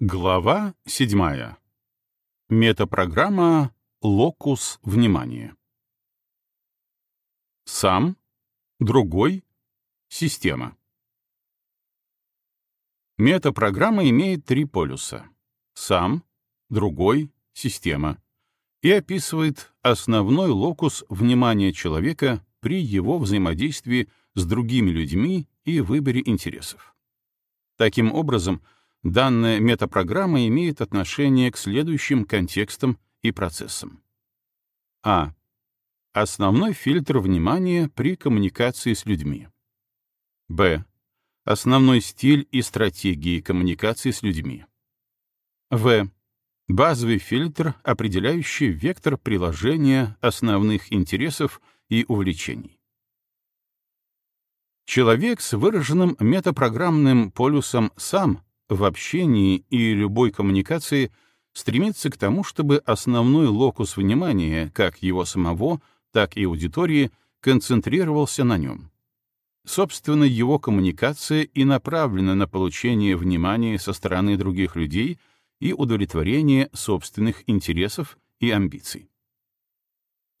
Глава 7. Метапрограмма «Локус внимания». Сам, другой, система. Метапрограмма имеет три полюса — сам, другой, система — и описывает основной локус внимания человека при его взаимодействии с другими людьми и выборе интересов. Таким образом, данная метапрограмма имеет отношение к следующим контекстам и процессам. А. Основной фильтр внимания при коммуникации с людьми. Б. Основной стиль и стратегии коммуникации с людьми. В. Базовый фильтр, определяющий вектор приложения основных интересов и увлечений. Человек с выраженным метапрограммным полюсом «сам» в общении и любой коммуникации стремится к тому, чтобы основной локус внимания как его самого, так и аудитории концентрировался на нем. Собственно, его коммуникация и направлена на получение внимания со стороны других людей и удовлетворение собственных интересов и амбиций.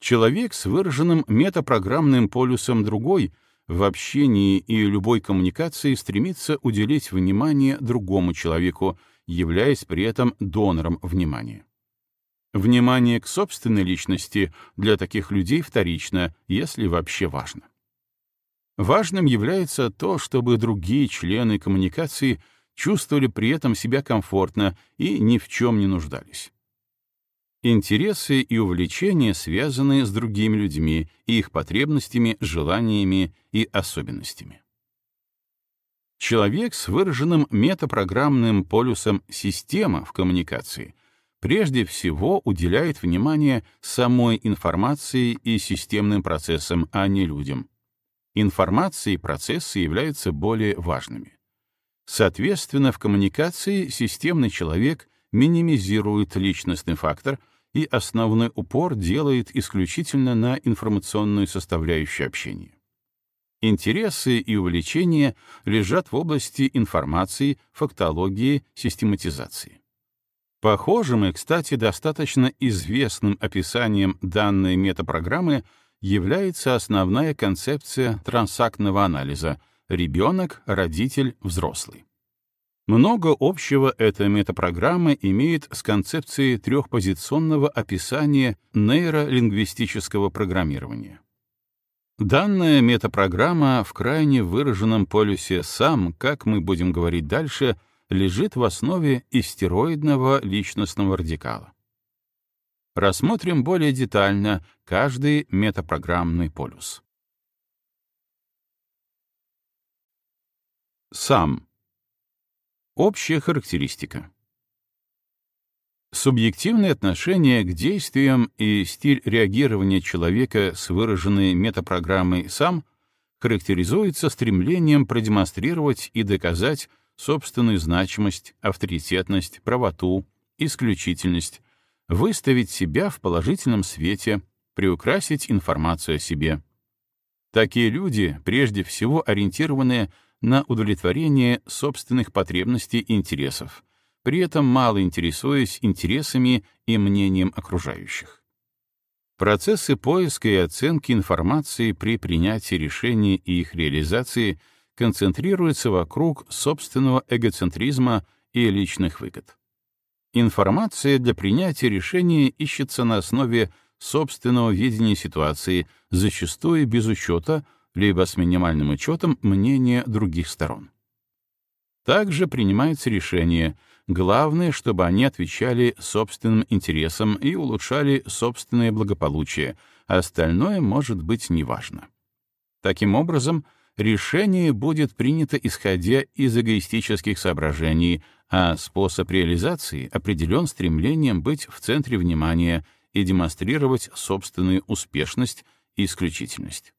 Человек с выраженным метапрограммным полюсом другой — в общении и любой коммуникации стремится уделить внимание другому человеку, являясь при этом донором внимания. Внимание к собственной личности для таких людей вторично, если вообще важно. Важным является то, чтобы другие члены коммуникации чувствовали при этом себя комфортно и ни в чем не нуждались. Интересы и увлечения связаны с другими людьми и их потребностями, желаниями и особенностями. Человек с выраженным метапрограммным полюсом «система» в коммуникации прежде всего уделяет внимание самой информации и системным процессам, а не людям. Информация и процессы являются более важными. Соответственно, в коммуникации системный человек минимизирует личностный фактор и основной упор делает исключительно на информационную составляющую общения. Интересы и увлечения лежат в области информации, фактологии, систематизации. Похожим и, кстати, достаточно известным описанием данной метапрограммы является основная концепция трансактного анализа — ребенок, родитель, взрослый. Много общего эта метапрограмма имеет с концепцией трехпозиционного описания нейролингвистического программирования. Данная метапрограмма в крайне выраженном полюсе «сам», как мы будем говорить дальше, лежит в основе истероидного личностного радикала. Рассмотрим более детально каждый метапрограммный полюс. Сам. Общая характеристика. Субъективное отношение к действиям и стиль реагирования человека с выраженной метапрограммой «сам» характеризуется стремлением продемонстрировать и доказать собственную значимость, авторитетность, правоту, исключительность, выставить себя в положительном свете, приукрасить информацию о себе. Такие люди прежде всего ориентированы на удовлетворение собственных потребностей и интересов, при этом мало интересуясь интересами и мнением окружающих. Процессы поиска и оценки информации при принятии решений и их реализации концентрируются вокруг собственного эгоцентризма и личных выгод. Информация для принятия решения ищется на основе собственного видения ситуации, зачастую без учета либо с минимальным учетом мнения других сторон. Также принимаются решения, главное, чтобы они отвечали собственным интересам и улучшали собственное благополучие, а остальное может быть неважно. Таким образом, решение будет принято исходя из эгоистических соображений, а способ реализации определен стремлением быть в центре внимания и демонстрировать собственную успешность и исключительность.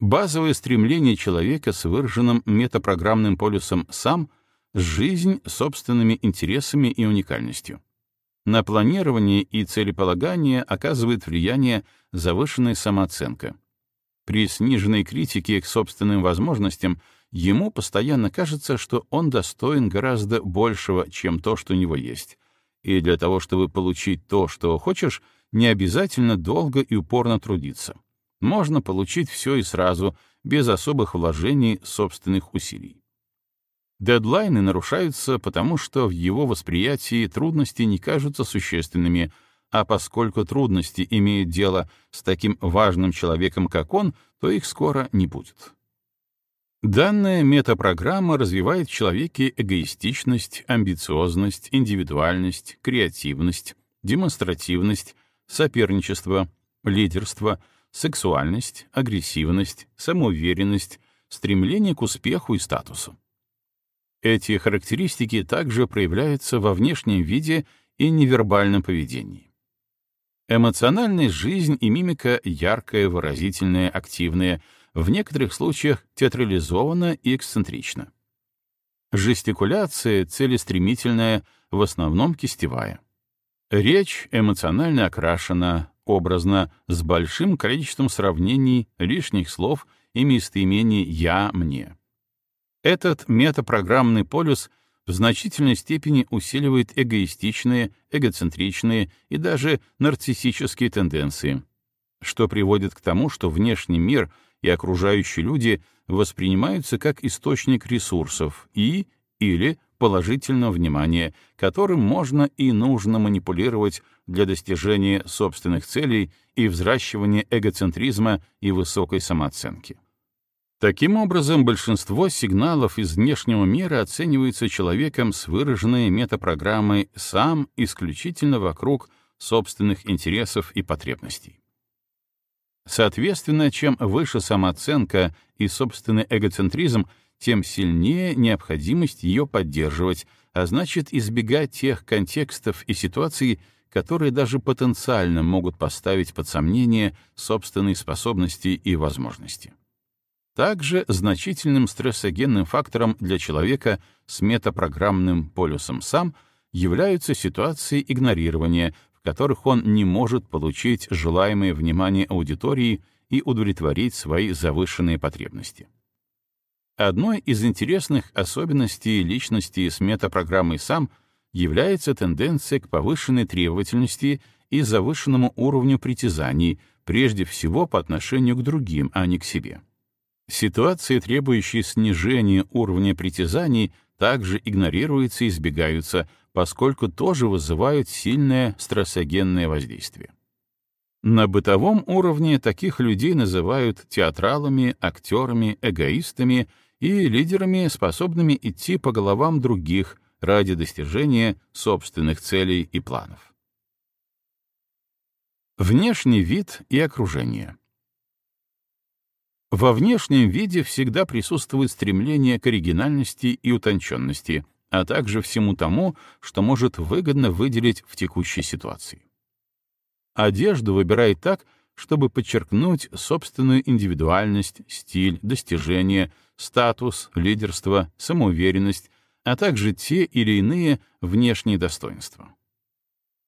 Базовое стремление человека с выраженным метапрограммным полюсом «сам» — жизнь собственными интересами и уникальностью. На планирование и целеполагание оказывает влияние завышенная самооценка. При сниженной критике к собственным возможностям ему постоянно кажется, что он достоин гораздо большего, чем то, что у него есть. И для того, чтобы получить то, что хочешь, не обязательно долго и упорно трудиться. Можно получить все и сразу, без особых вложений собственных усилий. Дедлайны нарушаются потому, что в его восприятии трудности не кажутся существенными, а поскольку трудности имеют дело с таким важным человеком, как он, то их скоро не будет. Данная метапрограмма развивает в человеке эгоистичность, амбициозность, индивидуальность, креативность, демонстративность, соперничество, лидерство, сексуальность, агрессивность, самоуверенность, стремление к успеху и статусу. Эти характеристики также проявляются во внешнем виде и невербальном поведении. Эмоциональная жизнь и мимика яркая, выразительная, активная — в некоторых случаях театрализована и эксцентрична. Жестикуляция целестремительная, в основном кистевая. Речь эмоционально окрашена, образно, с большим количеством сравнений, лишних слов и местоимений «я», «мне». Этот метапрограммный полюс в значительной степени усиливает эгоистичные, эгоцентричные и даже нарциссические тенденции, что приводит к тому, что внешний мир — и окружающие люди воспринимаются как источник ресурсов и или положительного внимания, которым можно и нужно манипулировать для достижения собственных целей и взращивания эгоцентризма и высокой самооценки. Таким образом, большинство сигналов из внешнего мира оценивается человеком с выраженной метапрограммой «сам» исключительно вокруг собственных интересов и потребностей. Соответственно, чем выше самооценка и собственный эгоцентризм, тем сильнее необходимость ее поддерживать, а значит избегать тех контекстов и ситуаций, которые даже потенциально могут поставить под сомнение собственные способности и возможности. Также значительным стрессогенным фактором для человека с метапрограммным полюсом сам являются ситуации игнорирования, которых он не может получить желаемое внимание аудитории и удовлетворить свои завышенные потребности. Одной из интересных особенностей личности с метапрограммой «Сам» является тенденция к повышенной требовательности и завышенному уровню притязаний, прежде всего по отношению к другим, а не к себе. Ситуации, требующие снижения уровня притязаний, также игнорируются и избегаются, поскольку тоже вызывают сильное стрессогенное воздействие. На бытовом уровне таких людей называют театралами, актерами, эгоистами и лидерами, способными идти по головам других ради достижения собственных целей и планов. Внешний вид и окружение Во внешнем виде всегда присутствует стремление к оригинальности и утонченности — а также всему тому, что может выгодно выделить в текущей ситуации. Одежду выбирает так, чтобы подчеркнуть собственную индивидуальность, стиль, достижения, статус, лидерство, самоуверенность, а также те или иные внешние достоинства.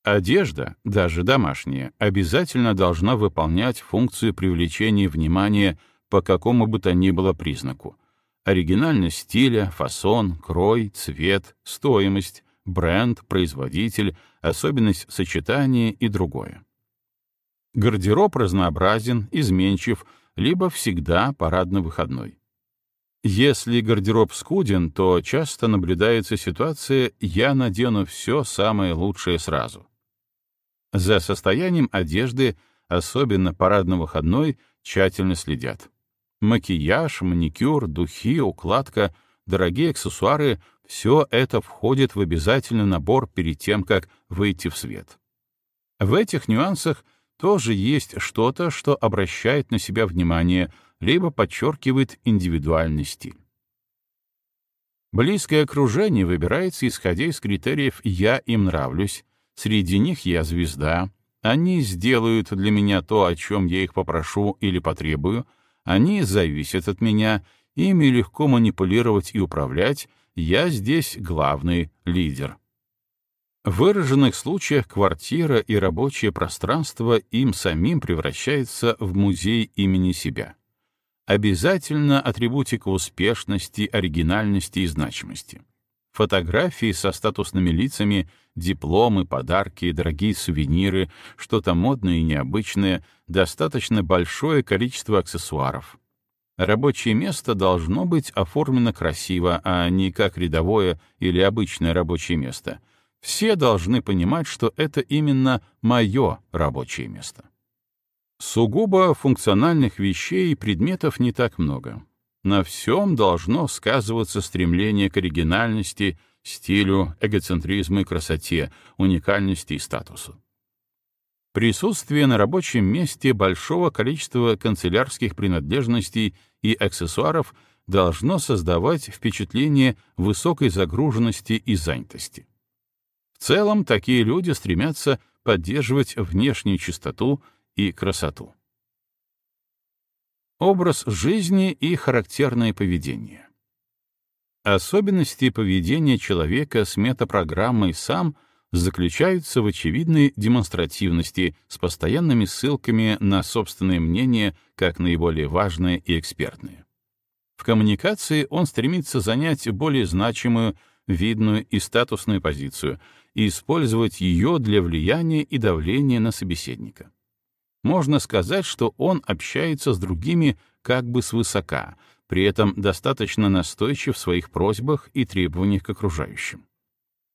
Одежда, даже домашняя, обязательно должна выполнять функцию привлечения внимания по какому бы то ни было признаку, Оригинальность стиля, фасон, крой, цвет, стоимость, бренд, производитель, особенность сочетания и другое. Гардероб разнообразен, изменчив, либо всегда парадно-выходной. Если гардероб скуден, то часто наблюдается ситуация «я надену все самое лучшее сразу». За состоянием одежды, особенно парадно-выходной, тщательно следят. Макияж, маникюр, духи, укладка, дорогие аксессуары — все это входит в обязательный набор перед тем, как выйти в свет. В этих нюансах тоже есть что-то, что обращает на себя внимание, либо подчеркивает индивидуальный стиль. Близкое окружение выбирается, исходя из критериев «я им нравлюсь», среди них «я звезда», они сделают для меня то, о чем я их попрошу или потребую — они зависят от меня, ими легко манипулировать и управлять, я здесь главный лидер. В выраженных случаях квартира и рабочее пространство им самим превращается в музей имени себя. Обязательно атрибутика успешности, оригинальности и значимости. Фотографии со статусными лицами, дипломы, подарки, дорогие сувениры, что-то модное и необычное, достаточно большое количество аксессуаров. Рабочее место должно быть оформлено красиво, а не как рядовое или обычное рабочее место. Все должны понимать, что это именно мое рабочее место. Сугубо функциональных вещей и предметов не так много. На всем должно сказываться стремление к оригинальности, стилю, эгоцентризму и красоте, уникальности и статусу. Присутствие на рабочем месте большого количества канцелярских принадлежностей и аксессуаров должно создавать впечатление высокой загруженности и занятости. В целом, такие люди стремятся поддерживать внешнюю чистоту и красоту. Образ жизни и характерное поведение. Особенности поведения человека с метапрограммой «сам» заключаются в очевидной демонстративности с постоянными ссылками на собственное мнение как наиболее важное и экспертное. В коммуникации он стремится занять более значимую, видную и статусную позицию и использовать ее для влияния и давления на собеседника можно сказать, что он общается с другими как бы свысока, при этом достаточно настойчив в своих просьбах и требованиях к окружающим.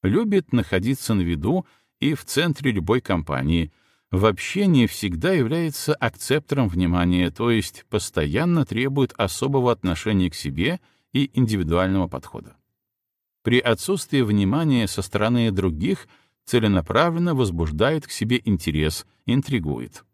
Любит находиться на виду и в центре любой компании, в общении всегда является акцептором внимания, то есть постоянно требует особого отношения к себе и индивидуального подхода. При отсутствии внимания со стороны других целенаправленно возбуждает к себе интерес, интригует.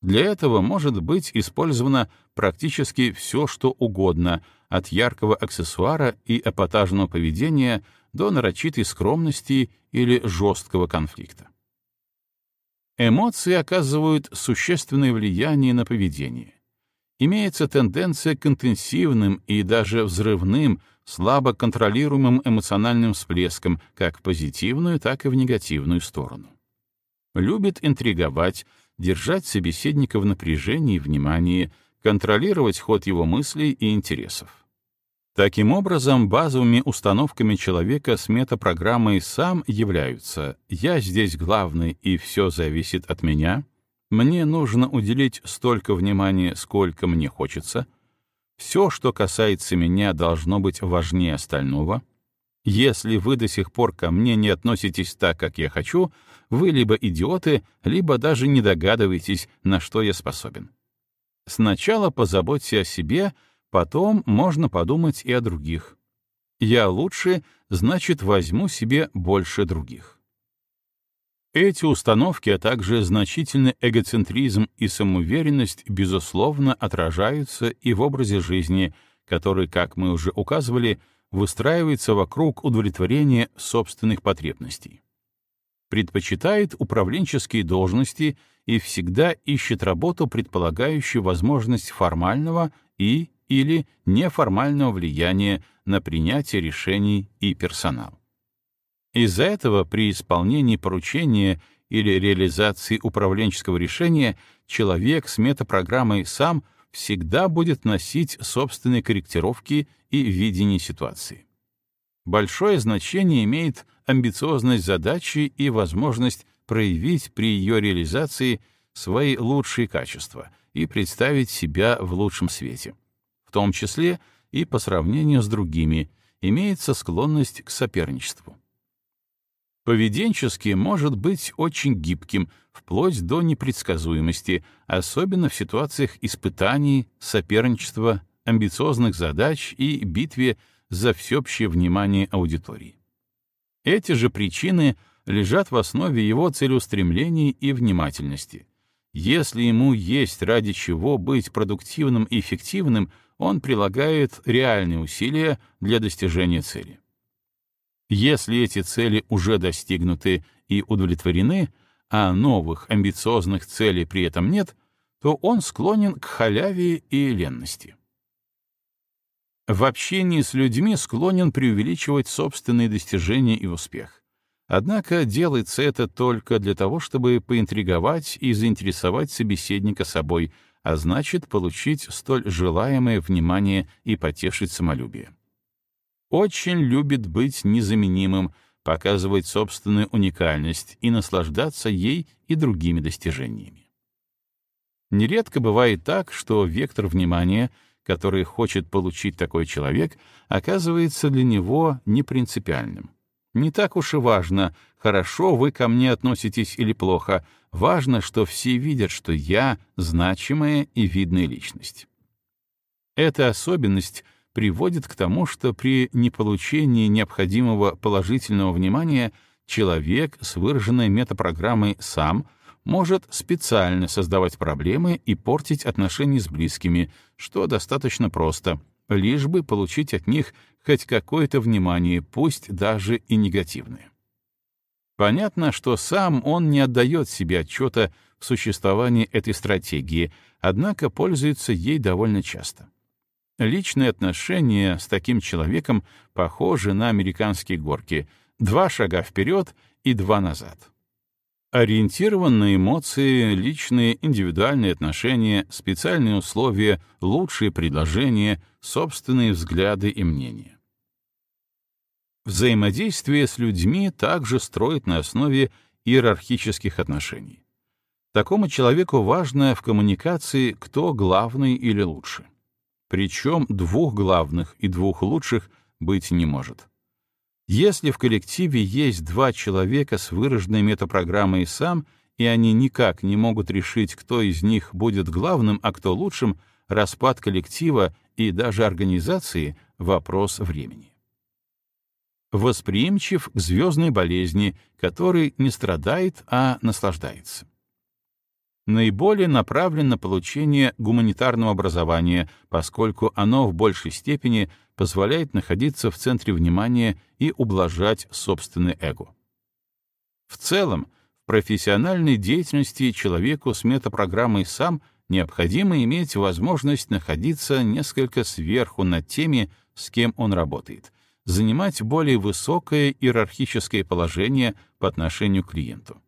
Для этого может быть использовано практически все, что угодно, от яркого аксессуара и эпатажного поведения до нарочитой скромности или жесткого конфликта. Эмоции оказывают существенное влияние на поведение. Имеется тенденция к интенсивным и даже взрывным, слабо контролируемым эмоциональным всплескам как в позитивную, так и в негативную сторону. Любит интриговать, держать собеседника в напряжении и внимании, контролировать ход его мыслей и интересов. Таким образом, базовыми установками человека с метапрограммой «сам» являются «я здесь главный и все зависит от меня», «мне нужно уделить столько внимания, сколько мне хочется», «все, что касается меня, должно быть важнее остального», если вы до сих пор ко мне не относитесь так, как я хочу, вы либо идиоты, либо даже не догадываетесь, на что я способен. Сначала позаботься о себе, потом можно подумать и о других. Я лучше, значит, возьму себе больше других. Эти установки, а также значительный эгоцентризм и самоуверенность, безусловно, отражаются и в образе жизни, который, как мы уже указывали, выстраивается вокруг удовлетворения собственных потребностей. Предпочитает управленческие должности и всегда ищет работу, предполагающую возможность формального и или неформального влияния на принятие решений и персонал. Из-за этого при исполнении поручения или реализации управленческого решения человек с метапрограммой сам — всегда будет носить собственные корректировки и видение ситуации. Большое значение имеет амбициозность задачи и возможность проявить при ее реализации свои лучшие качества и представить себя в лучшем свете. В том числе и по сравнению с другими имеется склонность к соперничеству поведенчески может быть очень гибким, вплоть до непредсказуемости, особенно в ситуациях испытаний, соперничества, амбициозных задач и битве за всеобщее внимание аудитории. Эти же причины лежат в основе его целеустремлений и внимательности. Если ему есть ради чего быть продуктивным и эффективным, он прилагает реальные усилия для достижения цели. Если эти цели уже достигнуты и удовлетворены, а новых амбициозных целей при этом нет, то он склонен к халяве и ленности. В общении с людьми склонен преувеличивать собственные достижения и успех. Однако делается это только для того, чтобы поинтриговать и заинтересовать собеседника собой, а значит получить столь желаемое внимание и потешить самолюбие. Очень любит быть незаменимым, показывать собственную уникальность и наслаждаться ей и другими достижениями. Нередко бывает так, что вектор внимания, который хочет получить такой человек, оказывается для него непринципиальным. Не так уж и важно, хорошо вы ко мне относитесь или плохо, важно, что все видят, что я — значимая и видная личность. Эта особенность — приводит к тому, что при неполучении необходимого положительного внимания человек с выраженной метапрограммой «сам» может специально создавать проблемы и портить отношения с близкими, что достаточно просто, лишь бы получить от них хоть какое-то внимание, пусть даже и негативное. Понятно, что сам он не отдает себе отчета в существовании этой стратегии, однако пользуется ей довольно часто. Личные отношения с таким человеком похожи на американские горки. Два шага вперед и два назад. Ориентирован на эмоции, личные индивидуальные отношения, специальные условия, лучшие предложения, собственные взгляды и мнения. Взаимодействие с людьми также строит на основе иерархических отношений. Такому человеку важно в коммуникации, кто главный или лучше. Причем двух главных и двух лучших быть не может. Если в коллективе есть два человека с выраженной метапрограммой «сам», и они никак не могут решить, кто из них будет главным, а кто лучшим, распад коллектива и даже организации — вопрос времени. Восприимчив к звездной болезни, который не страдает, а наслаждается наиболее направлен на получение гуманитарного образования, поскольку оно в большей степени позволяет находиться в центре внимания и ублажать собственное эго. В целом, в профессиональной деятельности человеку с метапрограммой «сам» необходимо иметь возможность находиться несколько сверху над теми, с кем он работает, занимать более высокое иерархическое положение по отношению к клиенту.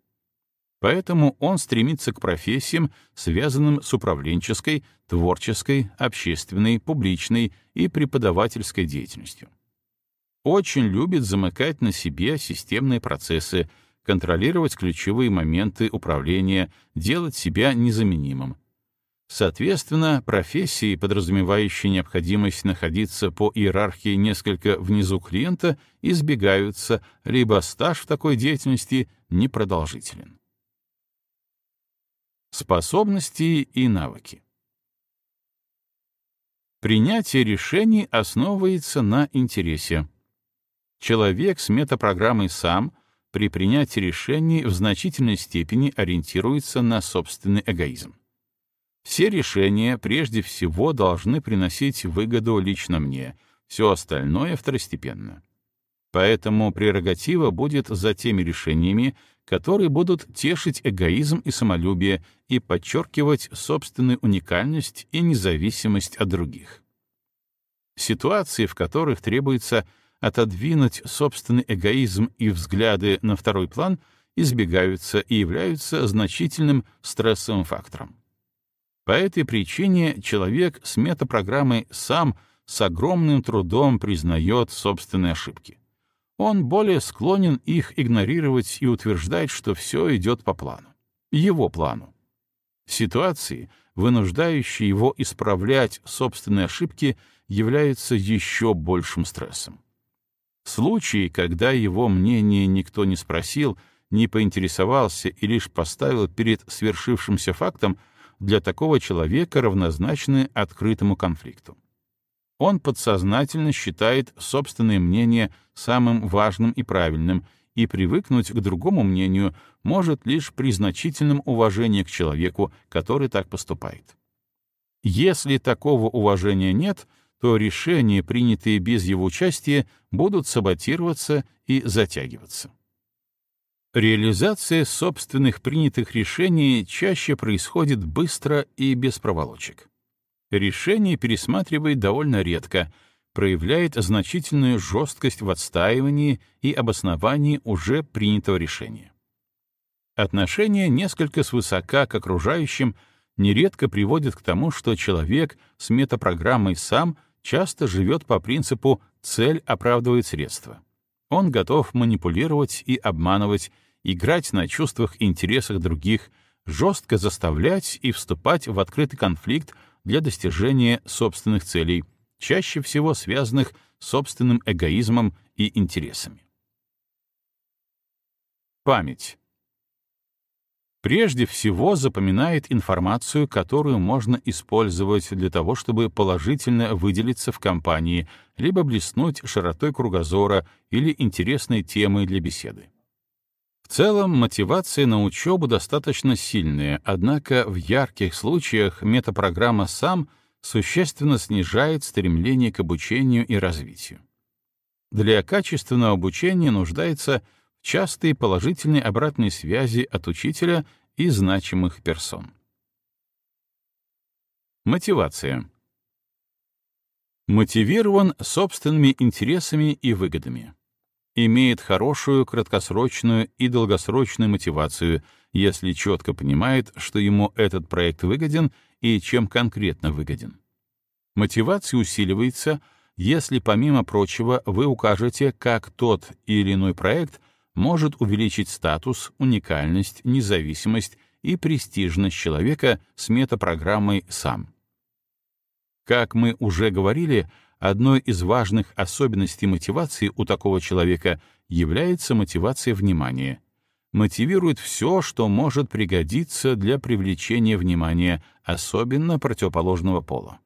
Поэтому он стремится к профессиям, связанным с управленческой, творческой, общественной, публичной и преподавательской деятельностью. Очень любит замыкать на себе системные процессы, контролировать ключевые моменты управления, делать себя незаменимым. Соответственно, профессии, подразумевающие необходимость находиться по иерархии несколько внизу клиента, избегаются, либо стаж в такой деятельности непродолжителен. Способности и навыки. Принятие решений основывается на интересе. Человек с метапрограммой «сам» при принятии решений в значительной степени ориентируется на собственный эгоизм. Все решения прежде всего должны приносить выгоду лично мне, все остальное второстепенно. Поэтому прерогатива будет за теми решениями, которые будут тешить эгоизм и самолюбие и подчеркивать собственную уникальность и независимость от других. Ситуации, в которых требуется отодвинуть собственный эгоизм и взгляды на второй план, избегаются и являются значительным стрессовым фактором. По этой причине человек с метапрограммой сам с огромным трудом признает собственные ошибки он более склонен их игнорировать и утверждать, что все идет по плану, его плану. Ситуации, вынуждающие его исправлять собственные ошибки, являются еще большим стрессом. Случаи, когда его мнение никто не спросил, не поинтересовался и лишь поставил перед свершившимся фактом, для такого человека равнозначны открытому конфликту. Он подсознательно считает собственное мнение самым важным и правильным, и привыкнуть к другому мнению может лишь при значительном уважении к человеку, который так поступает. Если такого уважения нет, то решения, принятые без его участия, будут саботироваться и затягиваться. Реализация собственных принятых решений чаще происходит быстро и без проволочек решение пересматривает довольно редко, проявляет значительную жесткость в отстаивании и обосновании уже принятого решения. Отношение несколько свысока к окружающим, нередко приводит к тому, что человек с метапрограммой сам часто живет по принципу «цель оправдывает средства». Он готов манипулировать и обманывать, играть на чувствах и интересах других, жестко заставлять и вступать в открытый конфликт для достижения собственных целей, чаще всего связанных с собственным эгоизмом и интересами. Память. Прежде всего запоминает информацию, которую можно использовать для того, чтобы положительно выделиться в компании, либо блеснуть широтой кругозора или интересной темой для беседы. В целом, мотивация на учебу достаточно сильная, однако в ярких случаях метапрограмма сам существенно снижает стремление к обучению и развитию. Для качественного обучения нуждается в частой положительной обратной связи от учителя и значимых персон. Мотивация. Мотивирован собственными интересами и выгодами имеет хорошую краткосрочную и долгосрочную мотивацию, если четко понимает, что ему этот проект выгоден и чем конкретно выгоден. Мотивация усиливается, если, помимо прочего, вы укажете, как тот или иной проект может увеличить статус, уникальность, независимость и престижность человека с метапрограммой «Сам». Как мы уже говорили, Одной из важных особенностей мотивации у такого человека является мотивация внимания. Мотивирует все, что может пригодиться для привлечения внимания, особенно противоположного пола.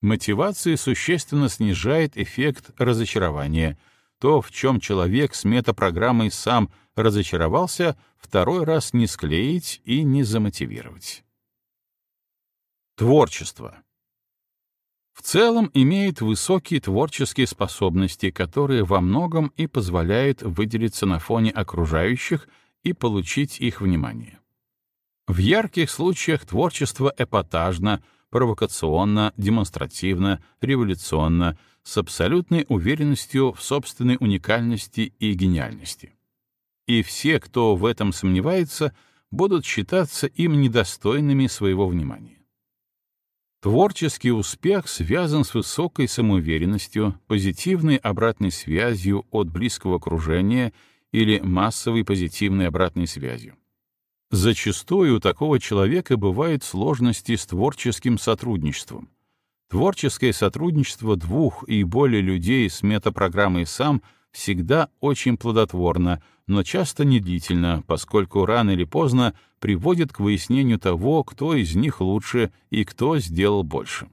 Мотивация существенно снижает эффект разочарования. То, в чем человек с метапрограммой сам разочаровался, второй раз не склеить и не замотивировать. Творчество. В целом имеет высокие творческие способности, которые во многом и позволяют выделиться на фоне окружающих и получить их внимание. В ярких случаях творчество эпатажно, провокационно, демонстративно, революционно, с абсолютной уверенностью в собственной уникальности и гениальности. И все, кто в этом сомневается, будут считаться им недостойными своего внимания. Творческий успех связан с высокой самоуверенностью, позитивной обратной связью от близкого окружения или массовой позитивной обратной связью. Зачастую у такого человека бывают сложности с творческим сотрудничеством. Творческое сотрудничество двух и более людей с метапрограммой «Сам» всегда очень плодотворно, но часто не длительно, поскольку рано или поздно приводит к выяснению того, кто из них лучше и кто сделал больше.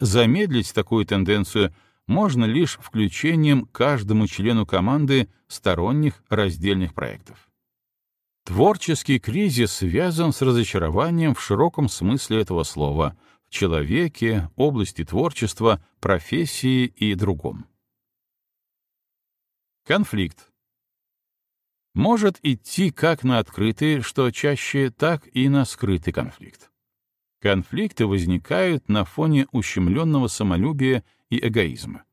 Замедлить такую тенденцию можно лишь включением каждому члену команды сторонних раздельных проектов. Творческий кризис связан с разочарованием в широком смысле этого слова в человеке, области творчества, профессии и другом. Конфликт может идти как на открытый, что чаще, так и на скрытый конфликт. Конфликты возникают на фоне ущемленного самолюбия и эгоизма.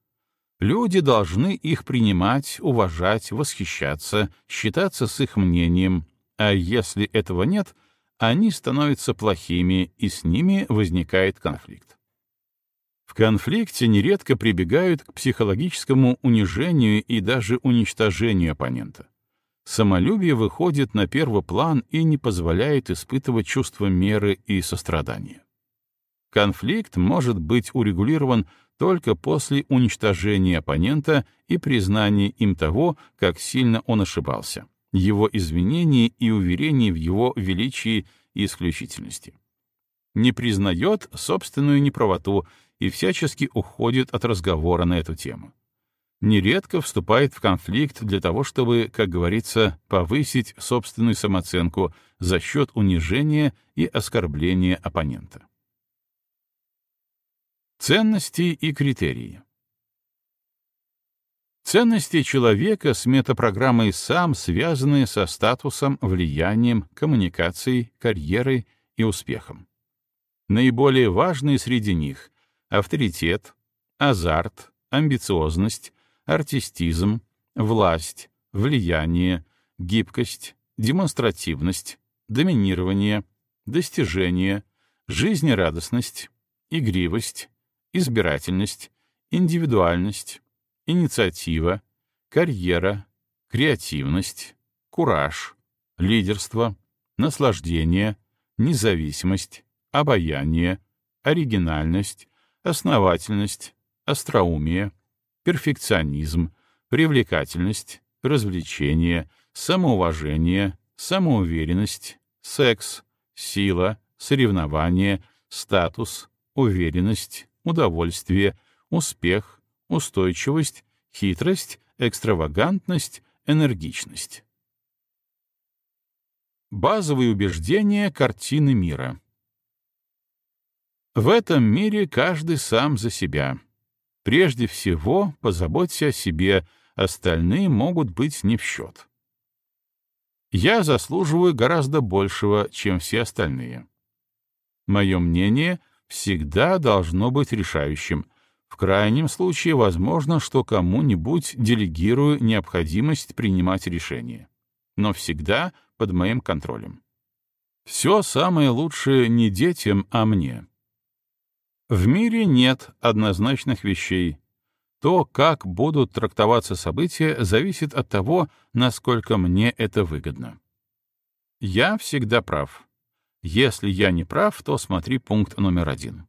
Люди должны их принимать, уважать, восхищаться, считаться с их мнением, а если этого нет, они становятся плохими, и с ними возникает конфликт. В конфликте нередко прибегают к психологическому унижению и даже уничтожению оппонента. Самолюбие выходит на первый план и не позволяет испытывать чувство меры и сострадания. Конфликт может быть урегулирован только после уничтожения оппонента и признания им того, как сильно он ошибался, его извинений и уверений в его величии и исключительности. Не признает собственную неправоту и всячески уходит от разговора на эту тему нередко вступает в конфликт для того, чтобы, как говорится, повысить собственную самооценку за счет унижения и оскорбления оппонента. Ценности и критерии Ценности человека с метапрограммой «сам» связаны со статусом, влиянием, коммуникацией, карьерой и успехом. Наиболее важные среди них — авторитет, азарт, амбициозность, артистизм, власть, влияние, гибкость, демонстративность, доминирование, достижение, жизнерадостность, игривость, избирательность, индивидуальность, инициатива, карьера, креативность, кураж, лидерство, наслаждение, независимость, обаяние, оригинальность, основательность, остроумие, перфекционизм, привлекательность, развлечение, самоуважение, самоуверенность, секс, сила, соревнование, статус, уверенность, удовольствие, успех, устойчивость, хитрость, экстравагантность, энергичность. Базовые убеждения картины мира. В этом мире каждый сам за себя. Прежде всего, позаботься о себе, остальные могут быть не в счет. Я заслуживаю гораздо большего, чем все остальные. Мое мнение всегда должно быть решающим. В крайнем случае, возможно, что кому-нибудь делегирую необходимость принимать решения. Но всегда под моим контролем. Все самое лучшее не детям, а мне. В мире нет однозначных вещей. То, как будут трактоваться события, зависит от того, насколько мне это выгодно. Я всегда прав. Если я не прав, то смотри пункт номер один.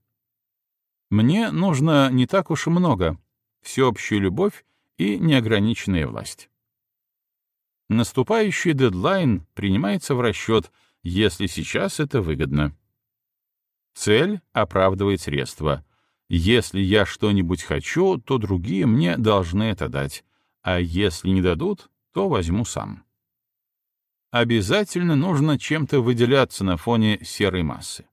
Мне нужно не так уж и много — всеобщую любовь и неограниченная власть. Наступающий дедлайн принимается в расчет, если сейчас это выгодно. Цель оправдывает средства. Если я что-нибудь хочу, то другие мне должны это дать, а если не дадут, то возьму сам. Обязательно нужно чем-то выделяться на фоне серой массы.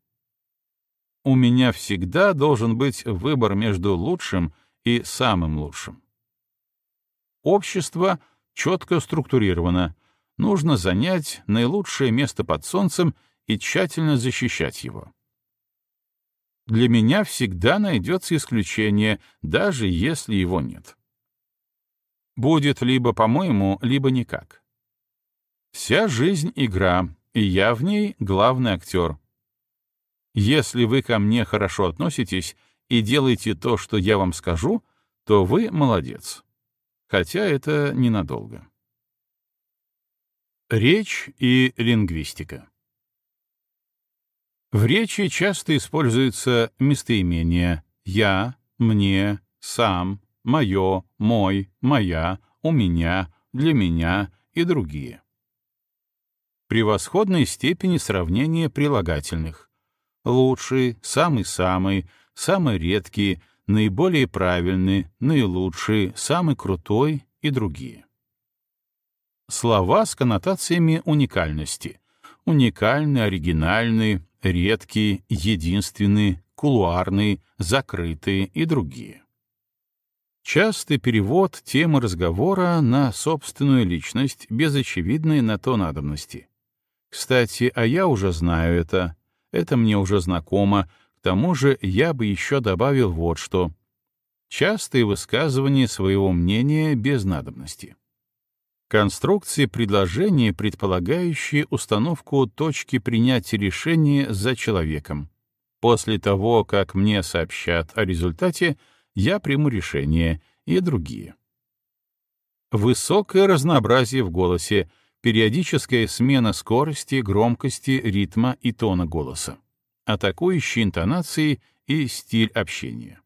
У меня всегда должен быть выбор между лучшим и самым лучшим. Общество четко структурировано, нужно занять наилучшее место под солнцем и тщательно защищать его для меня всегда найдется исключение, даже если его нет. Будет либо по-моему, либо никак. Вся жизнь — игра, и я в ней главный актер. Если вы ко мне хорошо относитесь и делаете то, что я вам скажу, то вы молодец. Хотя это ненадолго. Речь и лингвистика в речи часто используются местоимения «я», «мне», «сам», «моё», «мой», «моя», «у меня», «для меня» и другие. Превосходной степени сравнения прилагательных. Лучший, самый-самый, самый редкий, наиболее правильный, наилучший, самый крутой и другие. Слова с коннотациями уникальности. Уникальный, оригинальный, редкие, единственные, кулуарные, закрытые и другие. Частый перевод темы разговора на собственную личность без очевидной на то надобности. Кстати, а я уже знаю это, это мне уже знакомо, к тому же я бы еще добавил вот что. Частые высказывания своего мнения без надобности. Конструкции предложения, предполагающие установку точки принятия решения за человеком. После того, как мне сообщат о результате, я приму решение и другие. Высокое разнообразие в голосе, периодическая смена скорости, громкости, ритма и тона голоса, атакующие интонации и стиль общения.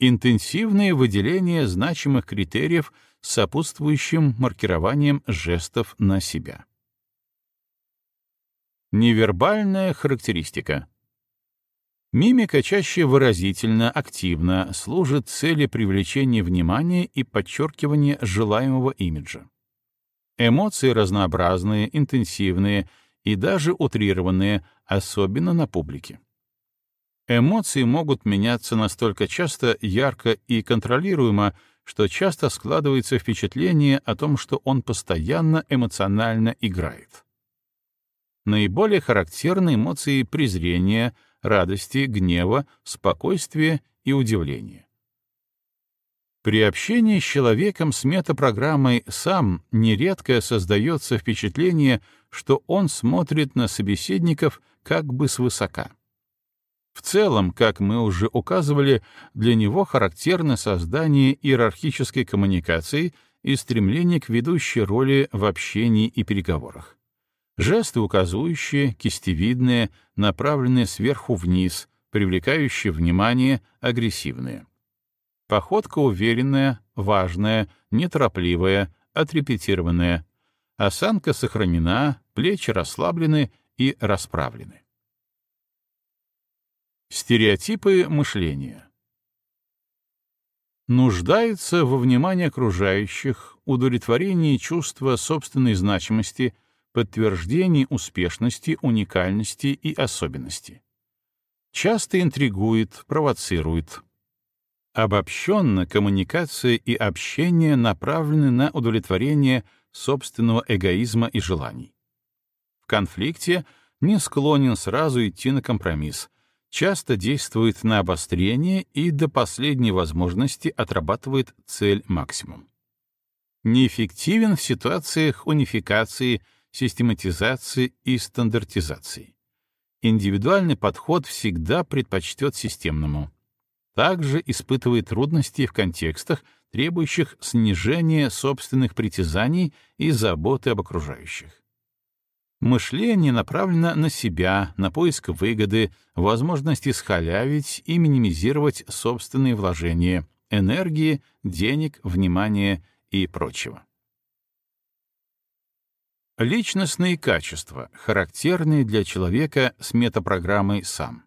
Интенсивное выделение значимых критериев сопутствующим маркированием жестов на себя. Невербальная характеристика. Мимика чаще выразительно, активно служит цели привлечения внимания и подчеркивания желаемого имиджа. Эмоции разнообразные, интенсивные и даже утрированные, особенно на публике. Эмоции могут меняться настолько часто, ярко и контролируемо, что часто складывается впечатление о том, что он постоянно эмоционально играет. Наиболее характерны эмоции презрения, радости, гнева, спокойствия и удивления. При общении с человеком с метапрограммой сам нередко создается впечатление, что он смотрит на собеседников как бы свысока. В целом, как мы уже указывали, для него характерно создание иерархической коммуникации и стремление к ведущей роли в общении и переговорах. Жесты указывающие, кистевидные, направленные сверху вниз, привлекающие внимание, агрессивные. Походка уверенная, важная, неторопливая, отрепетированная. Осанка сохранена, плечи расслаблены и расправлены. Стереотипы мышления нуждается во внимании окружающих, удовлетворении чувства собственной значимости, подтверждении успешности, уникальности и особенности. Часто интригует, провоцирует, Обобщенно коммуникация и общение направлены на удовлетворение собственного эгоизма и желаний. В конфликте не склонен сразу идти на компромисс, часто действует на обострение и до последней возможности отрабатывает цель максимум. Неэффективен в ситуациях унификации, систематизации и стандартизации. Индивидуальный подход всегда предпочтет системному также испытывает трудности в контекстах, требующих снижения собственных притязаний и заботы об окружающих. Мышление направлено на себя, на поиск выгоды, возможности схалявить и минимизировать собственные вложения, энергии, денег, внимания и прочего. Личностные качества, характерные для человека с метапрограммой «сам».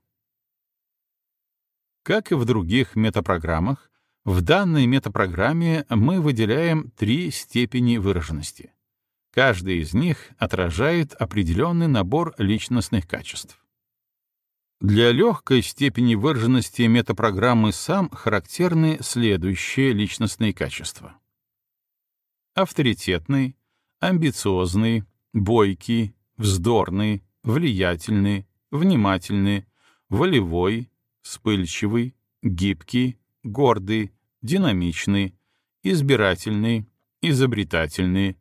Как и в других метапрограммах, в данной метапрограмме мы выделяем три степени выраженности. Каждая из них отражает определенный набор личностных качеств. Для легкой степени выраженности метапрограммы сам характерны следующие личностные качества. Авторитетный, амбициозный, бойкий, вздорный, влиятельный, внимательный, волевой, вспыльчивый, гибкий, гордый, динамичный, избирательный, изобретательный,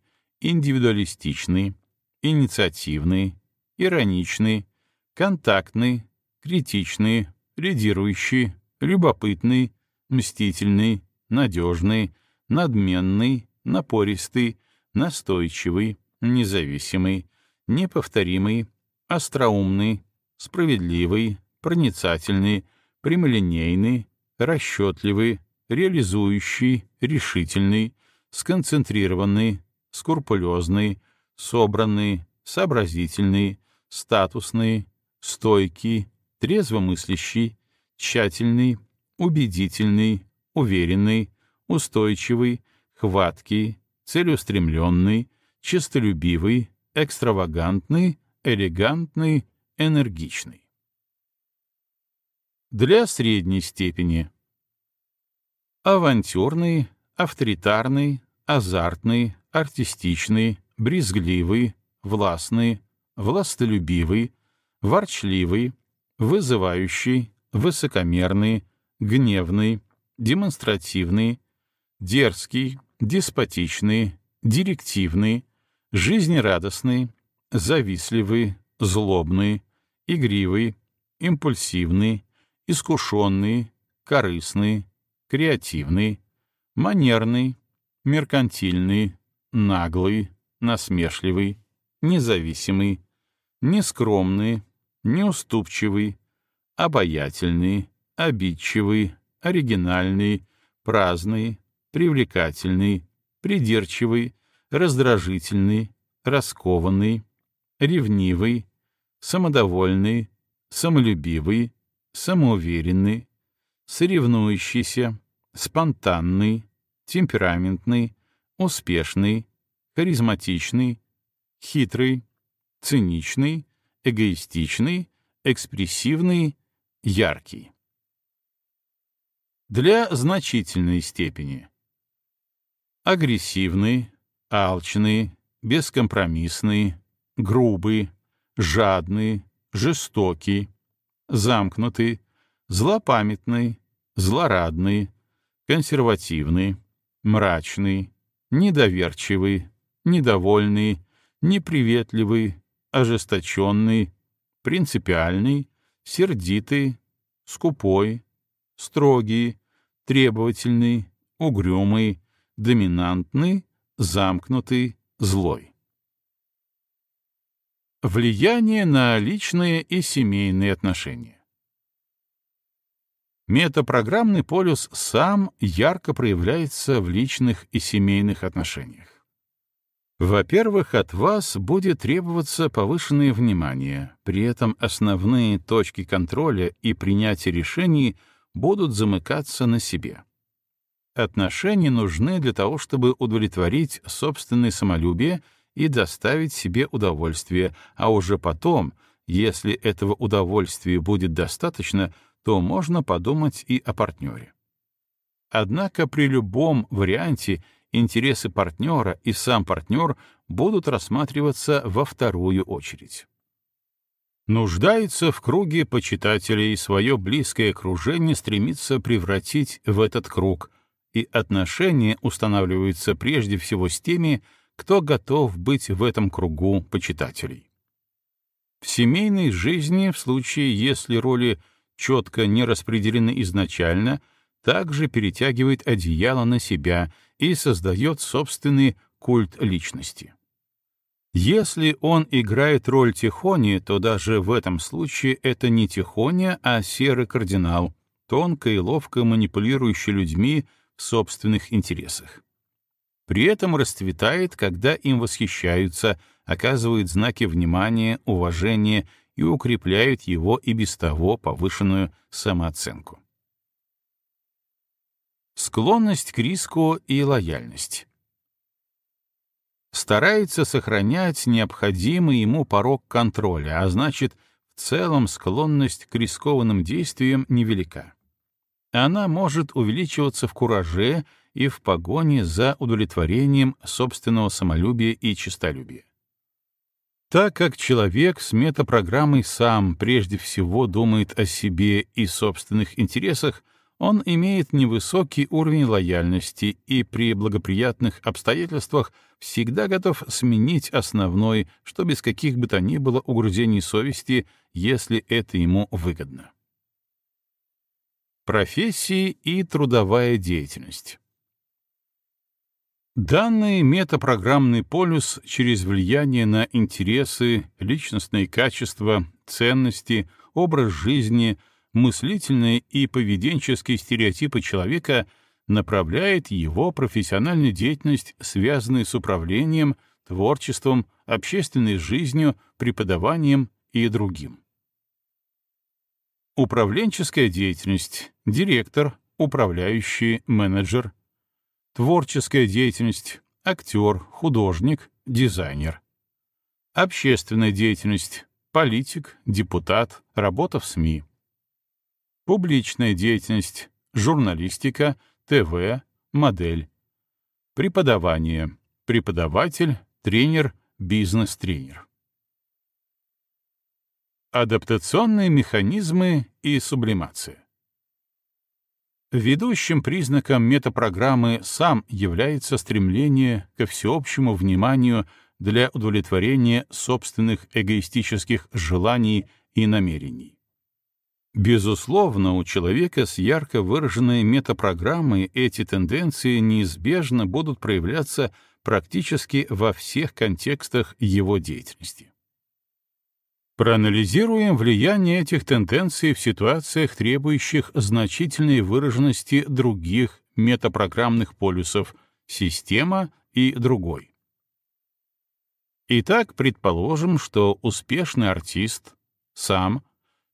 индивидуалистичный, инициативный, ироничный, контактный, критичный, лидирующий, любопытный, мстительный, надежный, надменный, напористый, настойчивый, независимый, неповторимый, остроумный, справедливый, проницательный, прямолинейный, расчетливый, реализующий, решительный, сконцентрированный, скрупулезный, собранный, сообразительный, статусный, стойкий, трезвомыслящий, тщательный, убедительный, уверенный, устойчивый, хваткий, целеустремленный, честолюбивый, экстравагантный, элегантный, энергичный для средней степени. Авантюрный, авторитарный, азартный, артистичный, брезгливый, властный, властолюбивый, ворчливый, вызывающий, высокомерный, гневный, демонстративный, дерзкий, деспотичный, директивный, жизнерадостный, завистливый, злобный, игривый, импульсивный, искушенный, корыстный, креативный, манерный, меркантильный, наглый, насмешливый, независимый, нескромный, неуступчивый, обаятельный, обидчивый, оригинальный, праздный, привлекательный, придирчивый, раздражительный, раскованный, ревнивый, самодовольный, самолюбивый, самоуверенный, соревнующийся, спонтанный, темпераментный, успешный, харизматичный, хитрый, циничный, эгоистичный, экспрессивный, яркий. Для значительной степени. Агрессивный, алчный, бескомпромиссный, грубый, жадный, жестокий, замкнутый, злопамятный, злорадный, консервативный, мрачный, недоверчивый, недовольный, неприветливый, ожесточенный, принципиальный, сердитый, скупой, строгий, требовательный, угрюмый, доминантный, замкнутый, злой. Влияние на личные и семейные отношения. Метапрограммный полюс сам ярко проявляется в личных и семейных отношениях. Во-первых, от вас будет требоваться повышенное внимание, при этом основные точки контроля и принятия решений будут замыкаться на себе. Отношения нужны для того, чтобы удовлетворить собственное самолюбие и доставить себе удовольствие, а уже потом, если этого удовольствия будет достаточно, то можно подумать и о партнере. Однако при любом варианте интересы партнера и сам партнер будут рассматриваться во вторую очередь. Нуждается в круге почитателей, свое близкое окружение стремится превратить в этот круг, и отношения устанавливаются прежде всего с теми, кто готов быть в этом кругу почитателей. В семейной жизни, в случае, если роли четко не распределены изначально, также перетягивает одеяло на себя и создает собственный культ личности. Если он играет роль Тихони, то даже в этом случае это не Тихоня, а серый кардинал, тонко и ловко манипулирующий людьми в собственных интересах. При этом расцветает, когда им восхищаются, оказывают знаки внимания, уважения и укрепляют его и без того повышенную самооценку. Склонность к риску и лояльность. Старается сохранять необходимый ему порог контроля, а значит, в целом склонность к рискованным действиям невелика. Она может увеличиваться в кураже и в погоне за удовлетворением собственного самолюбия и честолюбия. Так как человек с метапрограммой сам прежде всего думает о себе и собственных интересах, он имеет невысокий уровень лояльности и при благоприятных обстоятельствах всегда готов сменить основной, что без каких бы то ни было угрызений совести, если это ему выгодно. Профессии и трудовая деятельность. Данный метапрограммный полюс через влияние на интересы, личностные качества, ценности, образ жизни, мыслительные и поведенческие стереотипы человека направляет его профессиональную деятельность, связанную с управлением, творчеством, общественной жизнью, преподаванием и другим. Управленческая деятельность, директор, управляющий, менеджер, Творческая деятельность — актер, художник, дизайнер. Общественная деятельность — политик, депутат, работа в СМИ. Публичная деятельность — журналистика, ТВ, модель. Преподавание — преподаватель, тренер, бизнес-тренер. Адаптационные механизмы и сублимация. Ведущим признаком метапрограммы сам является стремление ко всеобщему вниманию для удовлетворения собственных эгоистических желаний и намерений. Безусловно, у человека с ярко выраженной метапрограммой эти тенденции неизбежно будут проявляться практически во всех контекстах его деятельности. Проанализируем влияние этих тенденций в ситуациях, требующих значительной выраженности других метапрограммных полюсов «система» и «другой». Итак, предположим, что успешный артист сам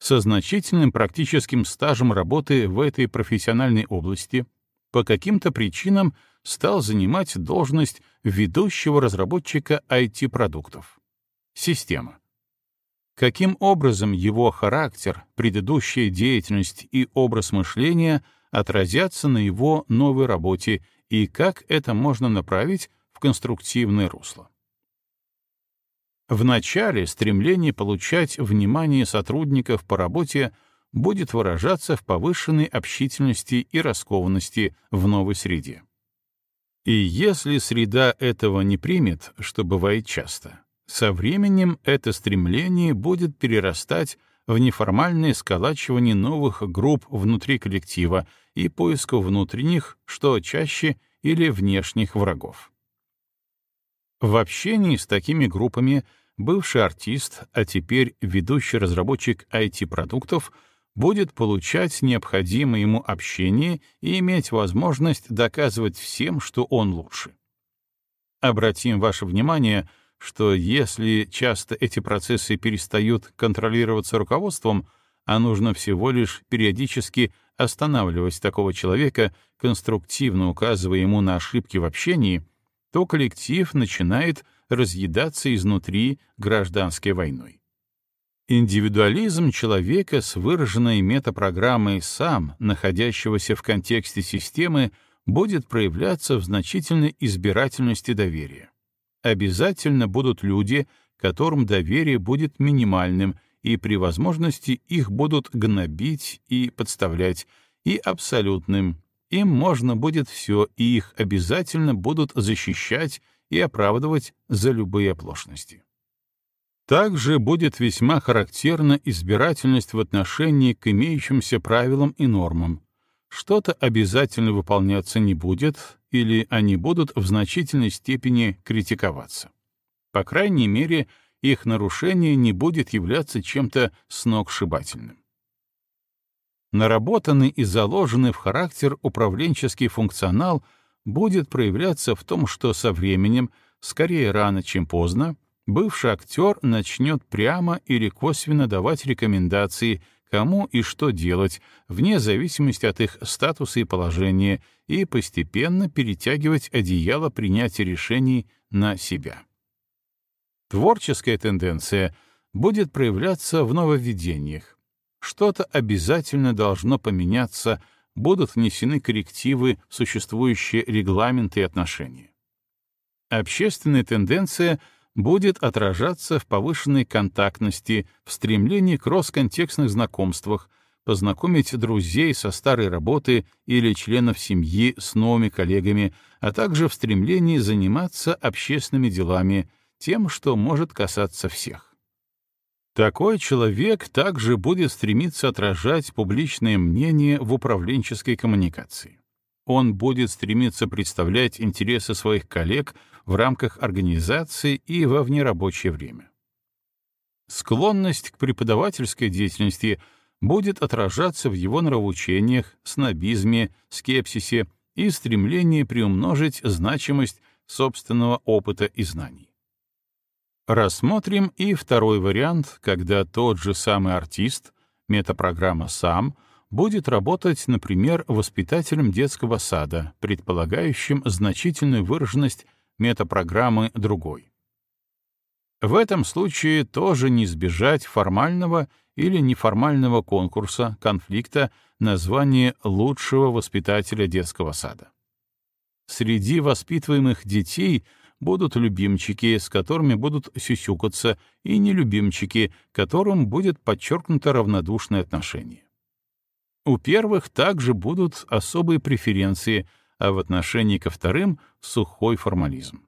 со значительным практическим стажем работы в этой профессиональной области по каким-то причинам стал занимать должность ведущего разработчика IT-продуктов. Система каким образом его характер, предыдущая деятельность и образ мышления отразятся на его новой работе и как это можно направить в конструктивное русло. В начале стремление получать внимание сотрудников по работе будет выражаться в повышенной общительности и раскованности в новой среде. И если среда этого не примет, что бывает часто, со временем это стремление будет перерастать в неформальное сколачивание новых групп внутри коллектива и поиск внутренних, что чаще, или внешних врагов. В общении с такими группами бывший артист, а теперь ведущий разработчик IT-продуктов — будет получать необходимое ему общение и иметь возможность доказывать всем, что он лучше. Обратим ваше внимание, что если часто эти процессы перестают контролироваться руководством, а нужно всего лишь периодически останавливать такого человека, конструктивно указывая ему на ошибки в общении, то коллектив начинает разъедаться изнутри гражданской войной. Индивидуализм человека с выраженной метапрограммой сам, находящегося в контексте системы, будет проявляться в значительной избирательности доверия. Обязательно будут люди, которым доверие будет минимальным, и при возможности их будут гнобить и подставлять, и абсолютным. Им можно будет все, и их обязательно будут защищать и оправдывать за любые оплошности. Также будет весьма характерна избирательность в отношении к имеющимся правилам и нормам. Что-то обязательно выполняться не будет, или они будут в значительной степени критиковаться. По крайней мере, их нарушение не будет являться чем-то сногсшибательным. Наработанный и заложенный в характер управленческий функционал будет проявляться в том, что со временем, скорее рано, чем поздно, бывший актер начнет прямо или косвенно давать рекомендации, кому и что делать, вне зависимости от их статуса и положения, и постепенно перетягивать одеяло принятия решений на себя. Творческая тенденция будет проявляться в нововведениях. Что-то обязательно должно поменяться, будут внесены коррективы в существующие регламенты и отношения. Общественная тенденция — будет отражаться в повышенной контактности, в стремлении к росконтекстных знакомствах, познакомить друзей со старой работы или членов семьи с новыми коллегами, а также в стремлении заниматься общественными делами, тем, что может касаться всех. Такой человек также будет стремиться отражать публичное мнение в управленческой коммуникации. Он будет стремиться представлять интересы своих коллег в рамках организации и во внерабочее время. Склонность к преподавательской деятельности будет отражаться в его нравоучениях, снобизме, скепсисе и стремлении приумножить значимость собственного опыта и знаний. Рассмотрим и второй вариант, когда тот же самый артист, метапрограмма сам, будет работать, например, воспитателем детского сада, предполагающим значительную выраженность метапрограммы другой. В этом случае тоже не избежать формального или неформального конкурса, конфликта на звание лучшего воспитателя детского сада. Среди воспитываемых детей будут любимчики, с которыми будут сюсюкаться, и нелюбимчики, которым будет подчеркнуто равнодушное отношение. У первых также будут особые преференции, а в отношении ко вторым — сухой формализм.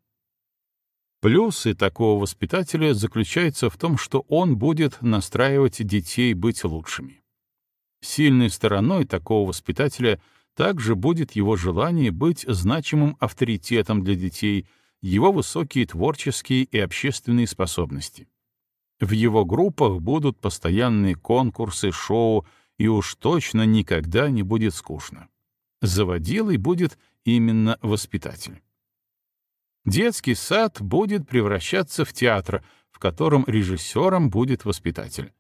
Плюсы такого воспитателя заключаются в том, что он будет настраивать детей быть лучшими. Сильной стороной такого воспитателя также будет его желание быть значимым авторитетом для детей, его высокие творческие и общественные способности. В его группах будут постоянные конкурсы, шоу, и уж точно никогда не будет скучно. Заводилой будет именно воспитатель. Детский сад будет превращаться в театр, в котором режиссером будет воспитатель.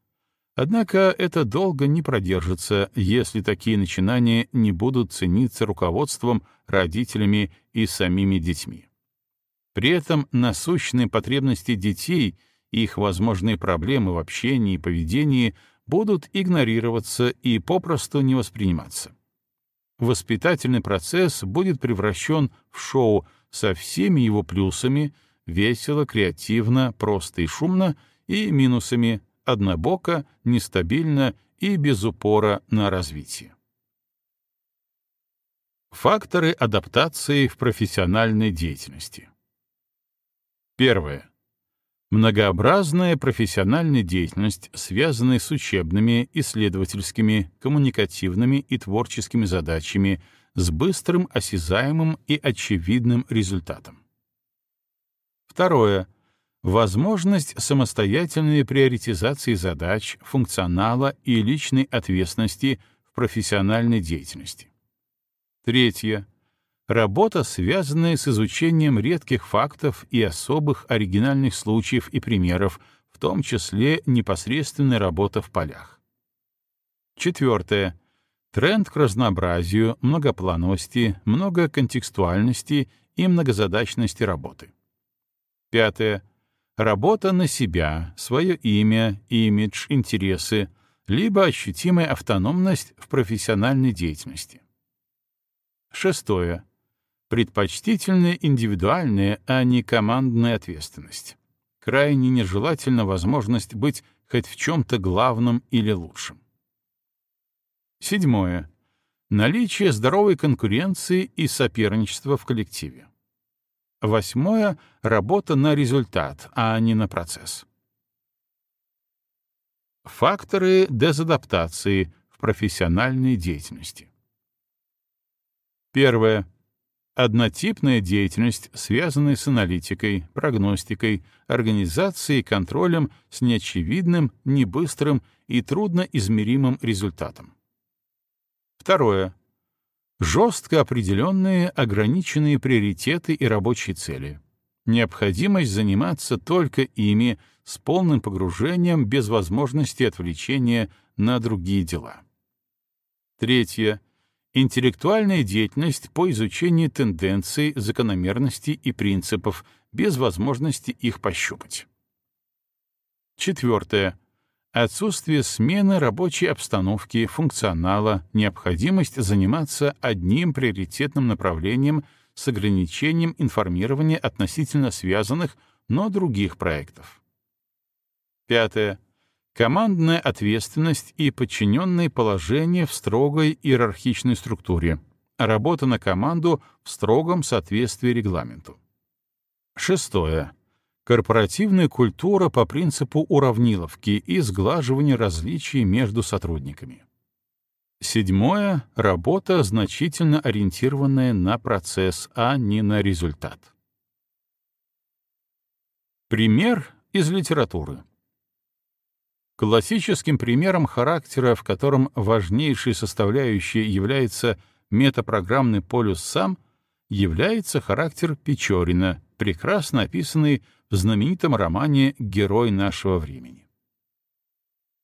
Однако это долго не продержится, если такие начинания не будут цениться руководством, родителями и самими детьми. При этом насущные потребности детей их возможные проблемы в общении и поведении будут игнорироваться и попросту не восприниматься. Воспитательный процесс будет превращен в шоу со всеми его плюсами, весело, креативно, просто и шумно, и минусами, однобоко, нестабильно и без упора на развитие. Факторы адаптации в профессиональной деятельности. Первое. Многообразная профессиональная деятельность, связанная с учебными, исследовательскими, коммуникативными и творческими задачами с быстрым, осязаемым и очевидным результатом. Второе. Возможность самостоятельной приоритизации задач, функционала и личной ответственности в профессиональной деятельности. Третье. Работа, связанная с изучением редких фактов и особых оригинальных случаев и примеров, в том числе непосредственная работа в полях. Четвертое. Тренд к разнообразию, многоплановости, многоконтекстуальности и многозадачности работы. Пятое. Работа на себя, свое имя, имидж, интересы, либо ощутимая автономность в профессиональной деятельности. Шестое. Предпочтительная индивидуальная, а не командная ответственность. Крайне нежелательна возможность быть хоть в чем-то главным или лучшим. Седьмое. Наличие здоровой конкуренции и соперничества в коллективе. Восьмое — работа на результат, а не на процесс. Факторы дезадаптации в профессиональной деятельности. Первое. Однотипная деятельность, связанная с аналитикой, прогностикой, организацией и контролем с неочевидным, небыстрым и трудно измеримым результатом. Второе. Жестко определенные ограниченные приоритеты и рабочие цели. Необходимость заниматься только ими с полным погружением без возможности отвлечения на другие дела. Третье Интеллектуальная деятельность по изучению тенденций, закономерностей и принципов без возможности их пощупать. Четвертое. Отсутствие смены рабочей обстановки, функционала, необходимость заниматься одним приоритетным направлением с ограничением информирования относительно связанных, но других проектов. Пятое командная ответственность и подчиненные положения в строгой иерархичной структуре, работа на команду в строгом соответствии регламенту. Шестое. Корпоративная культура по принципу уравниловки и сглаживания различий между сотрудниками. Седьмое — работа, значительно ориентированная на процесс, а не на результат. Пример из литературы. Классическим примером характера, в котором важнейшей составляющей является метапрограммный полюс сам, является характер Печорина, прекрасно описанный в знаменитом романе «Герой нашего времени».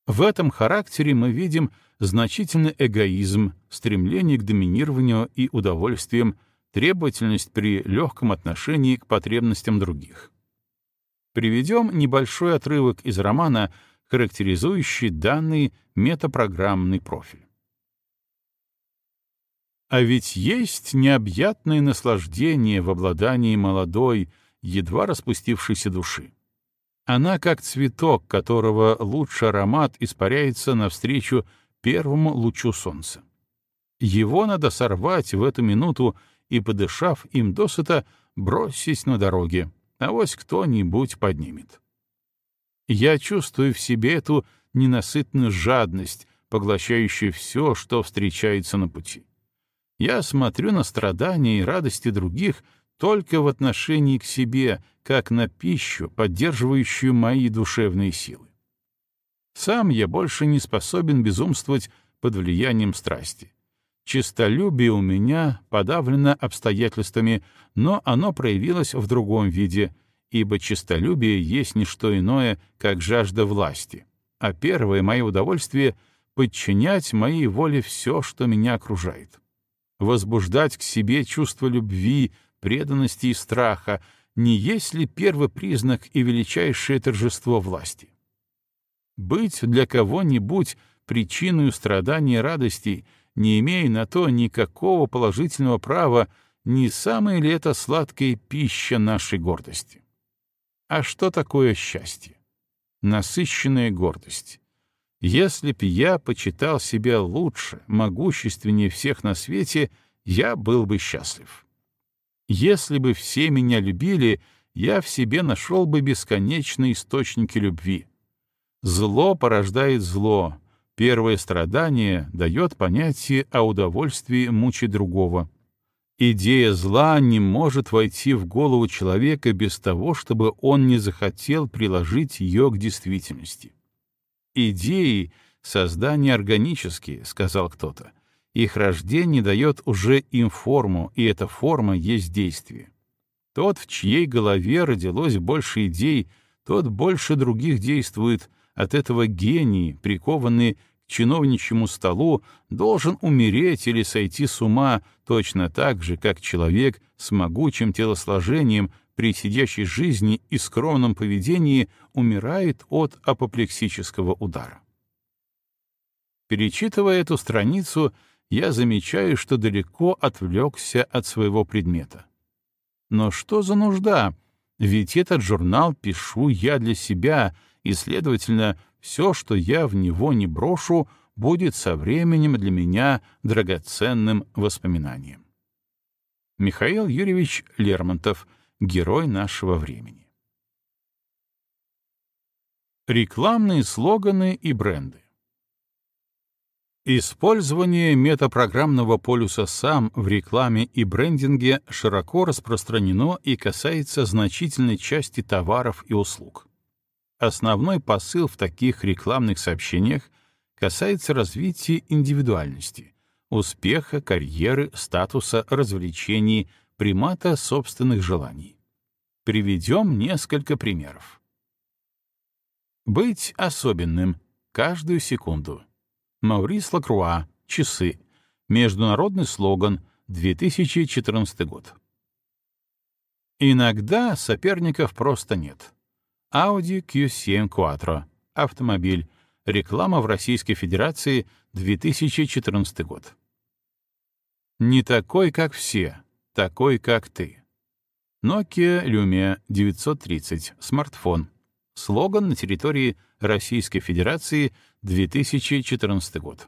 В этом характере мы видим значительный эгоизм, стремление к доминированию и удовольствиям, требовательность при легком отношении к потребностям других. Приведем небольшой отрывок из романа — характеризующий данный метапрограммный профиль. А ведь есть необъятное наслаждение в обладании молодой, едва распустившейся души. Она как цветок, которого лучший аромат испаряется навстречу первому лучу солнца. Его надо сорвать в эту минуту и, подышав им досыта, бросить на дороге, а вось кто-нибудь поднимет. Я чувствую в себе эту ненасытную жадность, поглощающую все, что встречается на пути. Я смотрю на страдания и радости других только в отношении к себе, как на пищу, поддерживающую мои душевные силы. Сам я больше не способен безумствовать под влиянием страсти. Чистолюбие у меня подавлено обстоятельствами, но оно проявилось в другом виде, ибо честолюбие есть не что иное, как жажда власти, а первое мое удовольствие — подчинять моей воле все, что меня окружает. Возбуждать к себе чувство любви, преданности и страха не есть ли первый признак и величайшее торжество власти? Быть для кого-нибудь причиной страданий и радостей, не имея на то никакого положительного права, не самая ли это сладкая пища нашей гордости? А что такое счастье? Насыщенная гордость. Если б я почитал себя лучше, могущественнее всех на свете, я был бы счастлив. Если бы все меня любили, я в себе нашел бы бесконечные источники любви. Зло порождает зло. Первое страдание дает понятие о удовольствии мучить другого. Идея зла не может войти в голову человека без того, чтобы он не захотел приложить ее к действительности. Идеи — создания органические, — сказал кто-то. Их рождение дает уже им форму, и эта форма есть действие. Тот, в чьей голове родилось больше идей, тот больше других действует. От этого гений, прикованный к чиновничьему столу, должен умереть или сойти с ума точно так же, как человек с могучим телосложением при сидящей жизни и скромном поведении умирает от апоплексического удара. Перечитывая эту страницу, я замечаю, что далеко отвлекся от своего предмета. Но что за нужда? Ведь этот журнал пишу я для себя, и, следовательно, все, что я в него не брошу, будет со временем для меня драгоценным воспоминанием. Михаил Юрьевич Лермонтов — герой нашего времени. Рекламные слоганы и бренды. Использование метапрограммного полюса SAM в рекламе и брендинге широко распространено и касается значительной части товаров и услуг. Основной посыл в таких рекламных сообщениях касается развития индивидуальности, успеха, карьеры, статуса, развлечений, примата собственных желаний. Приведем несколько примеров. Быть особенным каждую секунду. Маурис Лакруа, часы. Международный слоган, 2014 год. Иногда соперников просто нет. Audi Q7 Quattro. Автомобиль. Реклама в Российской Федерации, 2014 год. Не такой, как все такой, как ты. Nokia Lumia 930, смартфон. Слоган на территории Российской Федерации, 2014 год.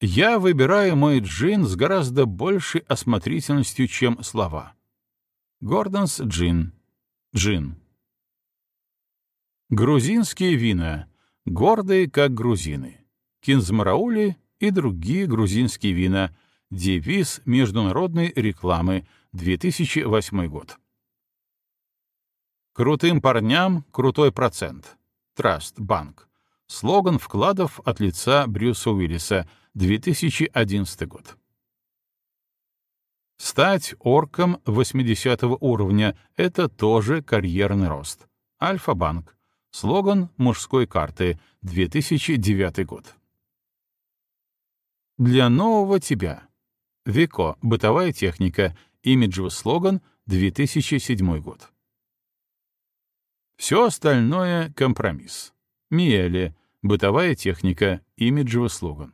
Я выбираю мой джин с гораздо большей осмотрительностью, чем слова. Гордонс джин. Джин. Грузинские вина. Гордые, как грузины. Кинзмараули и другие грузинские вина — Девиз международной рекламы, 2008 год. Крутым парням крутой процент. Траст Банк. Слоган вкладов от лица Брюса Уиллиса, 2011 год. Стать орком 80 уровня — это тоже карьерный рост. Альфа-банк. Слоган мужской карты, 2009 год. Для нового тебя. Вико. Бытовая техника. Имиджевый слоган. 2007 год. Все остальное — компромисс. Миэле. Бытовая техника. Имиджевый слоган.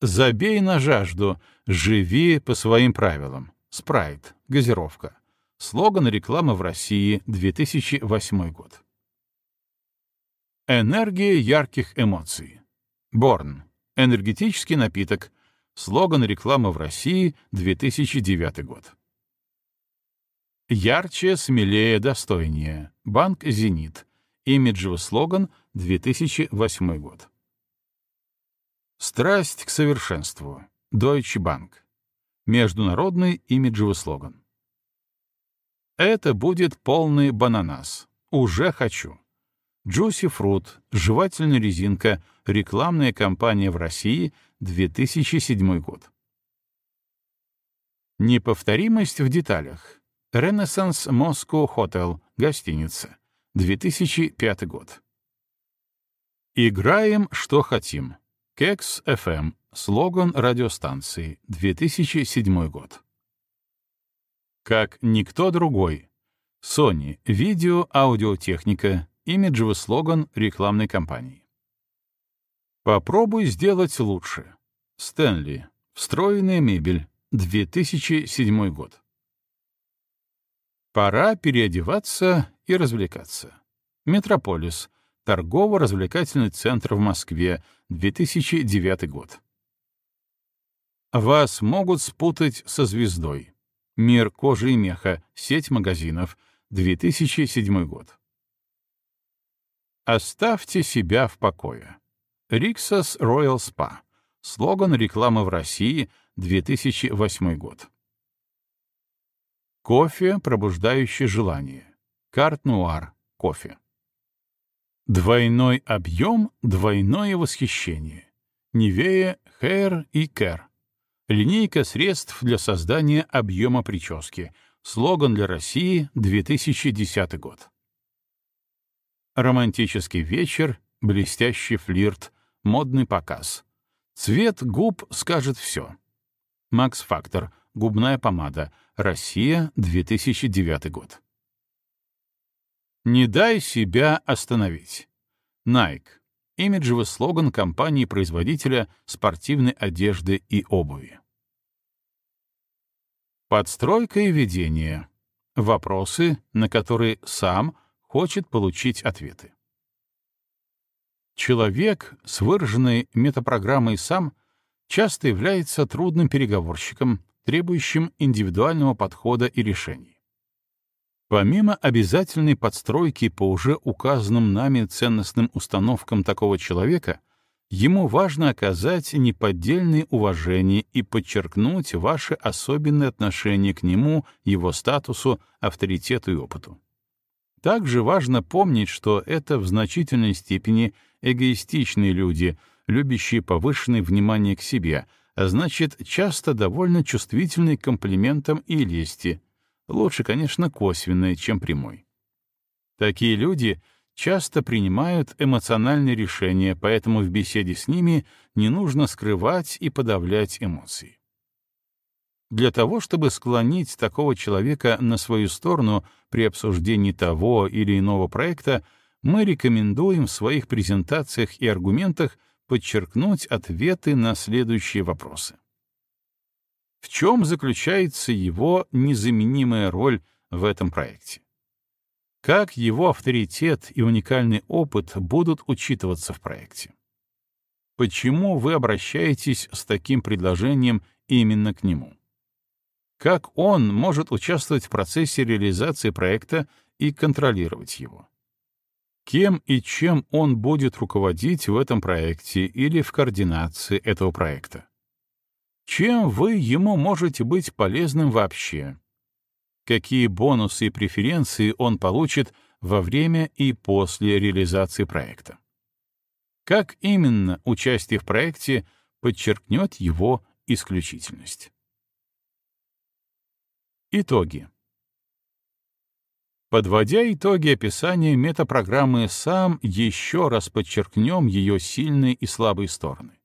Забей на жажду. Живи по своим правилам. Спрайт. Газировка. Слоган рекламы в России. 2008 год. Энергия ярких эмоций. Борн. Энергетический напиток — Слоган рекламы в России, 2009 год. Ярче, смелее, достойнее. Банк «Зенит». Имиджевый слоган, 2008 год. Страсть к совершенству. Deutsche Bank. Международный имиджевый слоган. Это будет полный бананас. Уже хочу. Juicy Fruit, жевательная резинка, рекламная кампания в России, 2007 год. Неповторимость в деталях. Renaissance Moscow Hotel, гостиница, 2005 год. Играем, что хотим. Кекс FM, слоган радиостанции, 2007 год. Как никто другой. Sony, видео, аудиотехника, имиджевый слоган рекламной кампании. Попробуй сделать лучше. Стэнли. Встроенная мебель. 2007 год. Пора переодеваться и развлекаться. Метрополис. Торгово-развлекательный центр в Москве, 2009 год. Вас могут спутать со звездой. Мир кожи и меха, сеть магазинов, 2007 год. Оставьте себя в покое. Риксос Royal Spa. Слоган рекламы в России, 2008 год. Кофе, пробуждающий желание. Карт Нуар. Кофе. Двойной объем, двойное восхищение. Невея, Hair и Care. Линейка средств для создания объема прически. Слоган для России, 2010 год. Романтический вечер, блестящий флирт, модный показ. Цвет губ скажет все. Макс Фактор, губная помада, Россия, 2009 год. Не дай себя остановить. Nike. Имиджевый слоган компании-производителя спортивной одежды и обуви. Подстройка и ведение. Вопросы, на которые сам хочет получить ответы. Человек с выраженной метапрограммой «сам» часто является трудным переговорщиком, требующим индивидуального подхода и решений. Помимо обязательной подстройки по уже указанным нами ценностным установкам такого человека, ему важно оказать неподдельное уважение и подчеркнуть ваше особенное отношение к нему, его статусу, авторитету и опыту. Также важно помнить, что это в значительной степени эгоистичные люди, любящие повышенное внимание к себе, а значит, часто довольно чувствительные к комплиментам и лести — Лучше, конечно, косвенное, чем прямой. Такие люди часто принимают эмоциональные решения, поэтому в беседе с ними не нужно скрывать и подавлять эмоции. Для того, чтобы склонить такого человека на свою сторону при обсуждении того или иного проекта, мы рекомендуем в своих презентациях и аргументах подчеркнуть ответы на следующие вопросы. В чем заключается его незаменимая роль в этом проекте? Как его авторитет и уникальный опыт будут учитываться в проекте? Почему вы обращаетесь с таким предложением именно к нему? Как он может участвовать в процессе реализации проекта и контролировать его? Кем и чем он будет руководить в этом проекте или в координации этого проекта? Чем вы ему можете быть полезным вообще? Какие бонусы и преференции он получит во время и после реализации проекта? Как именно участие в проекте подчеркнет его исключительность? Итоги. Подводя итоги описания метапрограммы сам еще раз подчеркнем ее сильные и слабые стороны.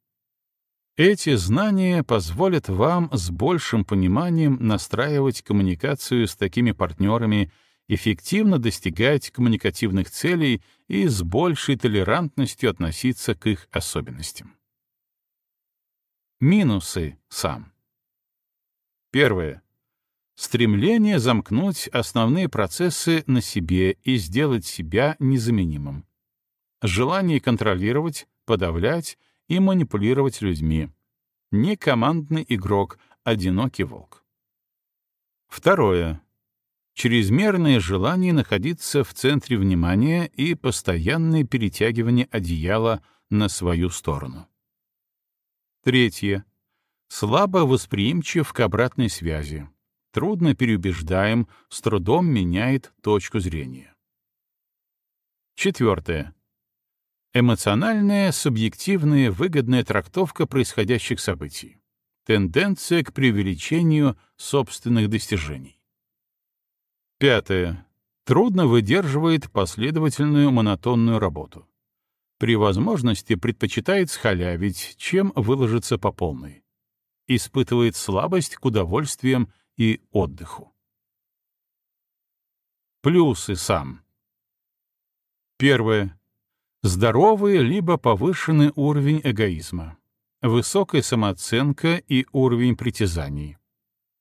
Эти знания позволят вам с большим пониманием настраивать коммуникацию с такими партнерами, эффективно достигать коммуникативных целей и с большей толерантностью относиться к их особенностям. Минусы сам. Первое. Стремление замкнуть основные процессы на себе и сделать себя незаменимым. Желание контролировать, подавлять и манипулировать людьми. Не командный игрок, одинокий волк. Второе. Чрезмерное желание находиться в центре внимания и постоянное перетягивание одеяла на свою сторону. Третье. Слабо восприимчив к обратной связи. Трудно переубеждаем, с трудом меняет точку зрения. Четвертое. Эмоциональная, субъективная, выгодная трактовка происходящих событий. Тенденция к преувеличению собственных достижений. Пятое. Трудно выдерживает последовательную монотонную работу. При возможности предпочитает схалявить, чем выложиться по полной. Испытывает слабость к удовольствиям и отдыху. Плюсы сам. Первое Здоровый либо повышенный уровень эгоизма, высокая самооценка и уровень притязаний,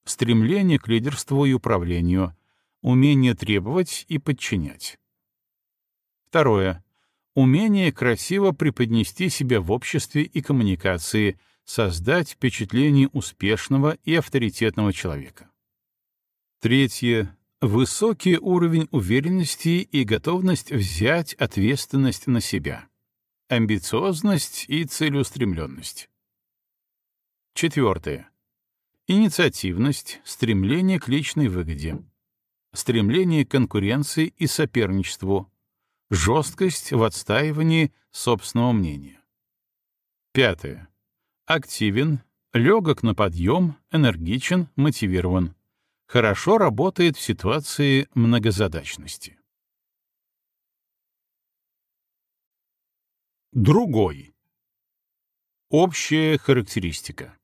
стремление к лидерству и управлению, умение требовать и подчинять. Второе. умение красиво преподнести себя в обществе и коммуникации, создать впечатление успешного и авторитетного человека. Третье. Высокий уровень уверенности и готовность взять ответственность на себя. Амбициозность и целеустремленность. Четвертое. Инициативность, стремление к личной выгоде. Стремление к конкуренции и соперничеству. Жесткость в отстаивании собственного мнения. Пятое. Активен, легок на подъем, энергичен, мотивирован. Хорошо работает в ситуации многозадачности. Другой. Общая характеристика.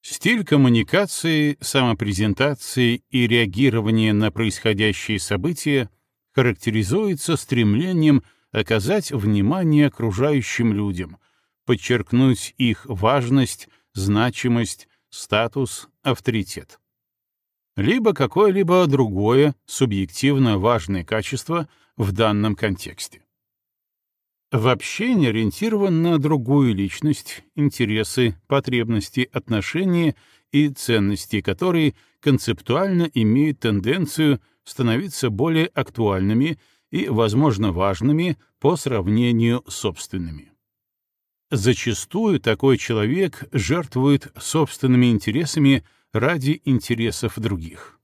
Стиль коммуникации, самопрезентации и реагирования на происходящие события характеризуется стремлением оказать внимание окружающим людям, подчеркнуть их важность, значимость, статус, авторитет. Либо какое-либо другое субъективно важное качество в данном контексте. Вообще не ориентирован на другую личность, интересы, потребности, отношения и ценности, которые концептуально имеют тенденцию становиться более актуальными и, возможно, важными по сравнению с собственными. Зачастую такой человек жертвует собственными интересами ради интересов других.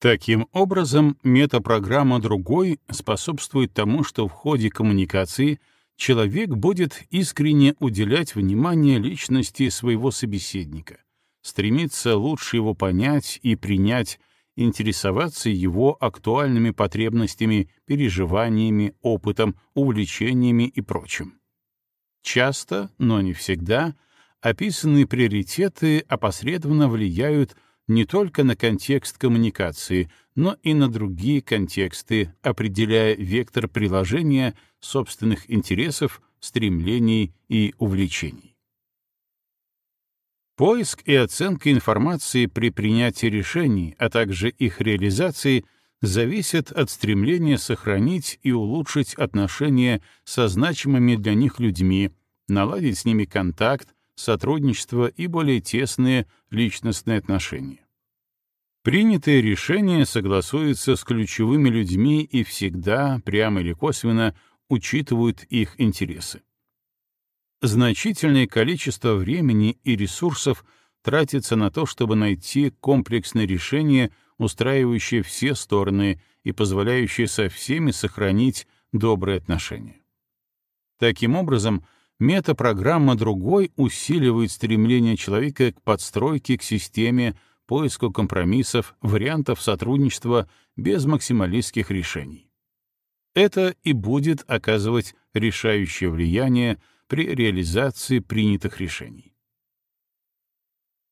Таким образом, метапрограмма «Другой» способствует тому, что в ходе коммуникации человек будет искренне уделять внимание личности своего собеседника, стремиться лучше его понять и принять, интересоваться его актуальными потребностями, переживаниями, опытом, увлечениями и прочим. Часто, но не всегда, описанные приоритеты опосредованно влияют не только на контекст коммуникации, но и на другие контексты, определяя вектор приложения собственных интересов, стремлений и увлечений. Поиск и оценка информации при принятии решений, а также их реализации зависят от стремления сохранить и улучшить отношения со значимыми для них людьми, наладить с ними контакт, сотрудничество и более тесные личностные отношения. Принятые решения согласуются с ключевыми людьми и всегда, прямо или косвенно, учитывают их интересы. Значительное количество времени и ресурсов тратится на то, чтобы найти комплексное решение, устраивающее все стороны и позволяющее со всеми сохранить добрые отношения. Таким образом, метапрограмма другой усиливает стремление человека к подстройке к системе, поиску компромиссов, вариантов сотрудничества без максималистских решений. Это и будет оказывать решающее влияние при реализации принятых решений.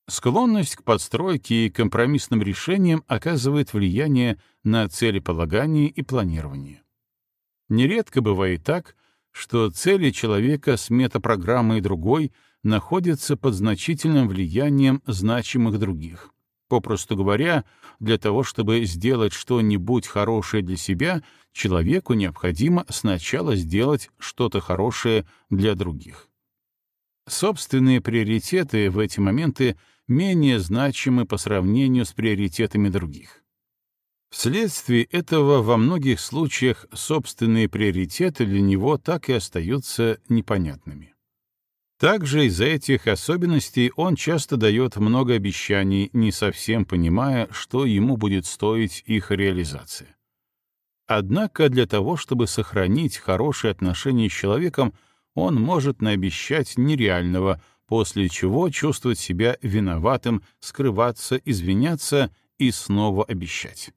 Склонность к подстройке и компромиссным решениям оказывает влияние на целеполагание и планирование. Нередко бывает так, что цели человека с метапрограммой другой находятся под значительным влиянием значимых других. Попросту говоря, для того, чтобы сделать что-нибудь хорошее для себя, человеку необходимо сначала сделать что-то хорошее для других. Собственные приоритеты в эти моменты менее значимы по сравнению с приоритетами других. Вследствие этого во многих случаях собственные приоритеты для него так и остаются непонятными. Также из-за этих особенностей он часто дает много обещаний, не совсем понимая, что ему будет стоить их реализация. Однако для того, чтобы сохранить хорошие отношения с человеком, он может наобещать нереального, после чего чувствовать себя виноватым, скрываться, извиняться и снова обещать.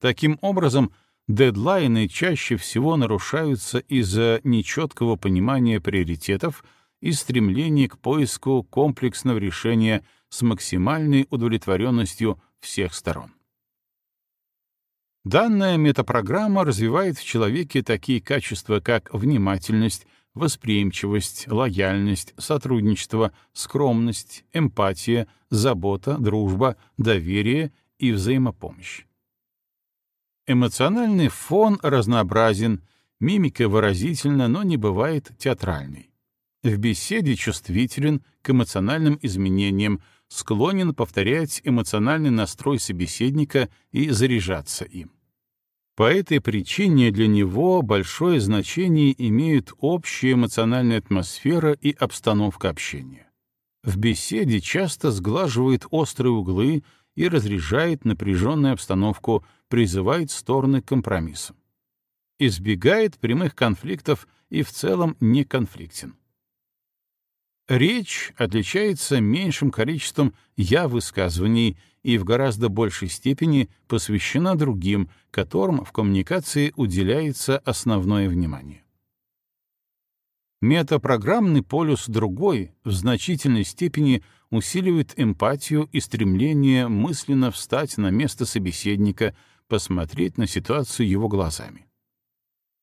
Таким образом, дедлайны чаще всего нарушаются из-за нечеткого понимания приоритетов и стремление к поиску комплексного решения с максимальной удовлетворенностью всех сторон. Данная метапрограмма развивает в человеке такие качества, как внимательность, восприимчивость, лояльность, сотрудничество, скромность, эмпатия, забота, дружба, доверие и взаимопомощь. Эмоциональный фон разнообразен, мимика выразительна, но не бывает театральной. В беседе чувствителен к эмоциональным изменениям, склонен повторять эмоциональный настрой собеседника и заряжаться им. По этой причине для него большое значение имеют общая эмоциональная атмосфера и обстановка общения. В беседе часто сглаживает острые углы и разряжает напряженную обстановку, призывает стороны к компромиссам. Избегает прямых конфликтов и в целом не конфликтен. Речь отличается меньшим количеством «я-высказываний» и в гораздо большей степени посвящена другим, которым в коммуникации уделяется основное внимание. Метапрограммный полюс другой в значительной степени усиливает эмпатию и стремление мысленно встать на место собеседника, посмотреть на ситуацию его глазами.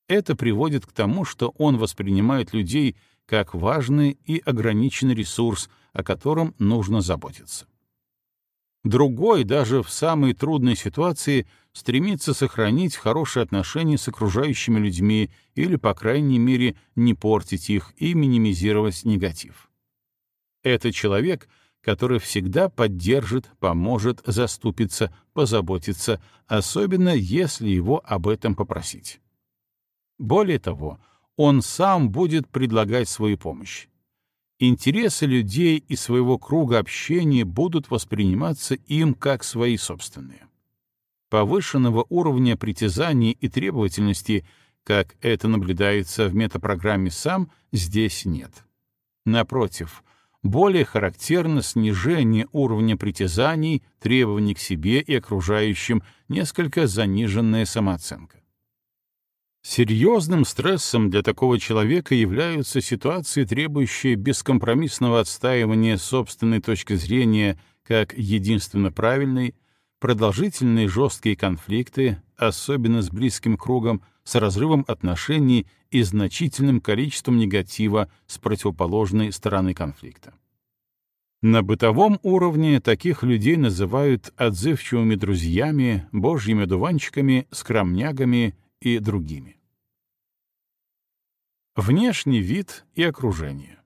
Это приводит к тому, что он воспринимает людей как важный и ограниченный ресурс, о котором нужно заботиться. Другой, даже в самой трудной ситуации, стремится сохранить хорошие отношения с окружающими людьми или, по крайней мере, не портить их и минимизировать негатив. Это человек, который всегда поддержит, поможет, заступится, позаботится, особенно если его об этом попросить. Более того, он сам будет предлагать свою помощь. Интересы людей и своего круга общения будут восприниматься им как свои собственные. Повышенного уровня притязаний и требовательности, как это наблюдается в метапрограмме «Сам», здесь нет. Напротив, более характерно снижение уровня притязаний, требований к себе и окружающим, несколько заниженная самооценка. Серьезным стрессом для такого человека являются ситуации, требующие бескомпромиссного отстаивания собственной точки зрения как единственно правильной, продолжительные жесткие конфликты, особенно с близким кругом, с разрывом отношений и значительным количеством негатива с противоположной стороны конфликта. На бытовом уровне таких людей называют отзывчивыми друзьями, божьими дуванчиками, скромнягами и другими. Внешний вид и окружение.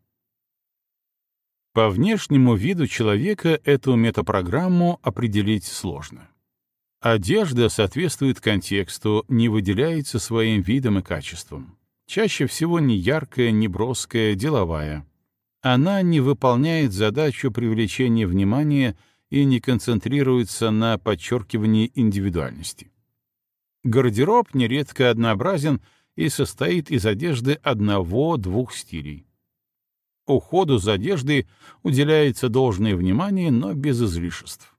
По внешнему виду человека эту метапрограмму определить сложно. Одежда соответствует контексту, не выделяется своим видом и качеством. Чаще всего не яркая, не броская, деловая. Она не выполняет задачу привлечения внимания и не концентрируется на подчеркивании индивидуальности. Гардероб нередко однообразен и состоит из одежды одного-двух стилей. Уходу за одеждой уделяется должное внимание, но без излишеств.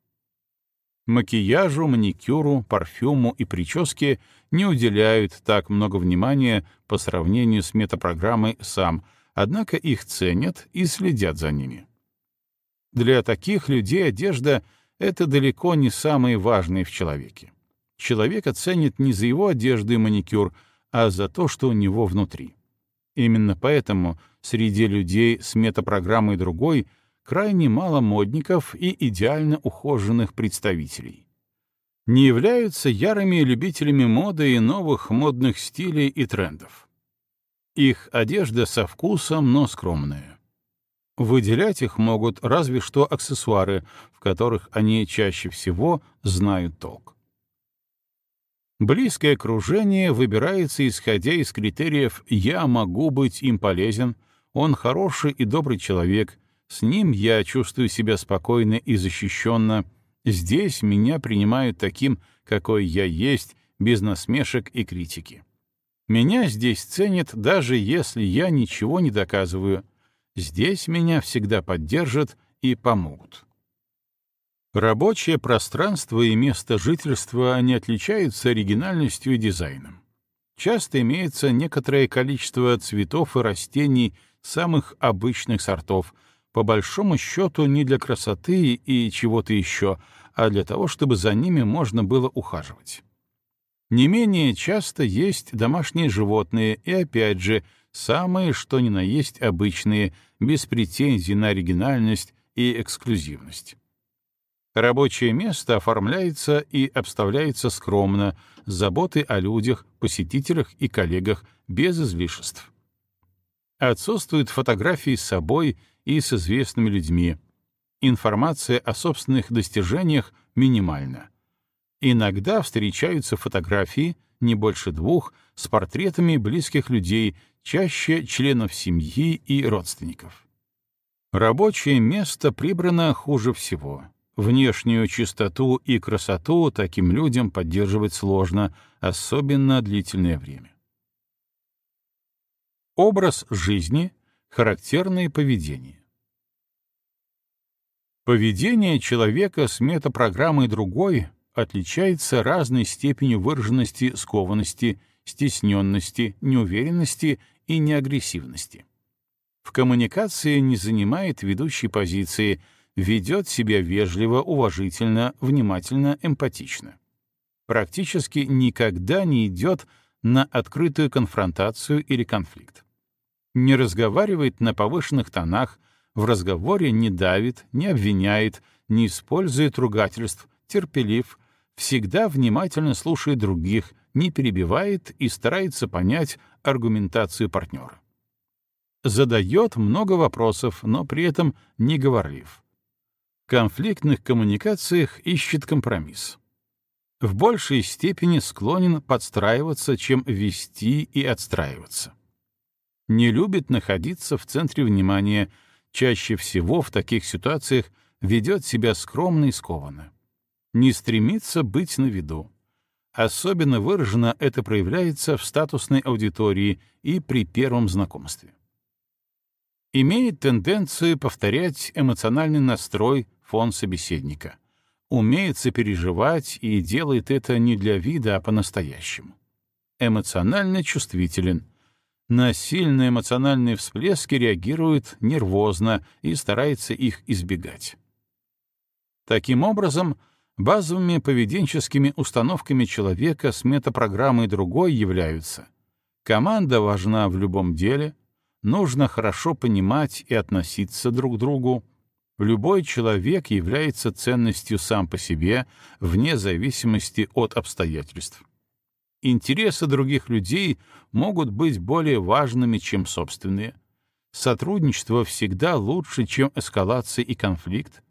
Макияжу, маникюру, парфюму и прическе не уделяют так много внимания по сравнению с метапрограммой «Сам», однако их ценят и следят за ними. Для таких людей одежда — это далеко не самое важное в человеке человека ценит не за его одежду и маникюр, а за то, что у него внутри. Именно поэтому среди людей с метапрограммой другой крайне мало модников и идеально ухоженных представителей. Не являются ярыми любителями моды и новых модных стилей и трендов. Их одежда со вкусом, но скромная. Выделять их могут разве что аксессуары, в которых они чаще всего знают толк. Близкое окружение выбирается исходя из критериев «я могу быть им полезен», «он хороший и добрый человек», «с ним я чувствую себя спокойно и защищенно», «здесь меня принимают таким, какой я есть, без насмешек и критики». Меня здесь ценят, даже если я ничего не доказываю. Здесь меня всегда поддержат и помогут. Рабочее пространство и место жительства не отличаются оригинальностью и дизайном. Часто имеется некоторое количество цветов и растений самых обычных сортов, по большому счету не для красоты и чего-то еще, а для того, чтобы за ними можно было ухаживать. Не менее часто есть домашние животные и, опять же, самые что ни на есть обычные, без претензий на оригинальность и эксклюзивность. Рабочее место оформляется и обставляется скромно, с заботой о людях, посетителях и коллегах, без излишеств. Отсутствуют фотографии с собой и с известными людьми. Информация о собственных достижениях минимальна. Иногда встречаются фотографии, не больше двух, с портретами близких людей, чаще членов семьи и родственников. Рабочее место прибрано хуже всего. Внешнюю чистоту и красоту таким людям поддерживать сложно, особенно длительное время. Образ жизни — характерное поведение. Поведение человека с метапрограммой другой отличается разной степенью выраженности скованности, стесненности, неуверенности и неагрессивности. В коммуникации не занимает ведущей позиции, ведет себя вежливо, уважительно, внимательно, эмпатично. Практически никогда не идет на открытую конфронтацию или конфликт. Не разговаривает на повышенных тонах, в разговоре не давит, не обвиняет, не использует ругательств, терпелив, всегда внимательно слушает других, не перебивает и старается понять аргументацию партнера. Задает много вопросов, но при этом не говорлив. Конфликтных коммуникациях ищет компромисс. В большей степени склонен подстраиваться, чем вести и отстраиваться. Не любит находиться в центре внимания, чаще всего в таких ситуациях ведет себя скромно и скованно не стремится быть на виду. Особенно выраженно это проявляется в статусной аудитории и при первом знакомстве. Имеет тенденцию повторять эмоциональный настрой, фон собеседника. Умеет сопереживать и делает это не для вида, а по-настоящему. Эмоционально чувствителен. На сильные эмоциональные всплески реагирует нервозно и старается их избегать. Таким образом, Базовыми поведенческими установками человека с метапрограммой другой являются команда важна в любом деле, нужно хорошо понимать и относиться друг к другу, любой человек является ценностью сам по себе, вне зависимости от обстоятельств. Интересы других людей могут быть более важными, чем собственные. Сотрудничество всегда лучше, чем эскалация и конфликт.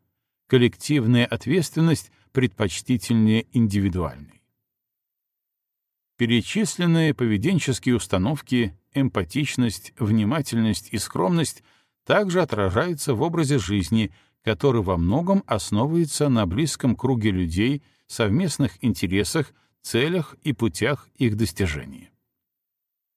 Коллективная ответственность — предпочтительнее индивидуальной. Перечисленные поведенческие установки, эмпатичность, внимательность и скромность также отражаются в образе жизни, который во многом основывается на близком круге людей, совместных интересах, целях и путях их достижения.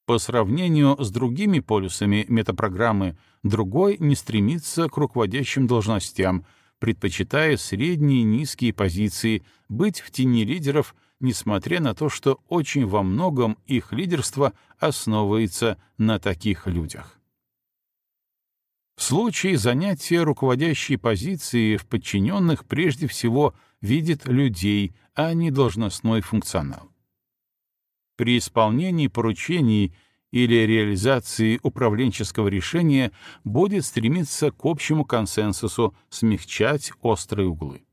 По сравнению с другими полюсами метапрограммы, другой не стремится к руководящим должностям, предпочитая средние и низкие позиции, быть в тени лидеров, несмотря на то, что очень во многом их лидерство основывается на таких людях. В случае занятия руководящей позиции в подчиненных прежде всего видит людей, а не должностной функционал. При исполнении поручений или реализации управленческого решения будет стремиться к общему консенсусу, смягчать острые углы.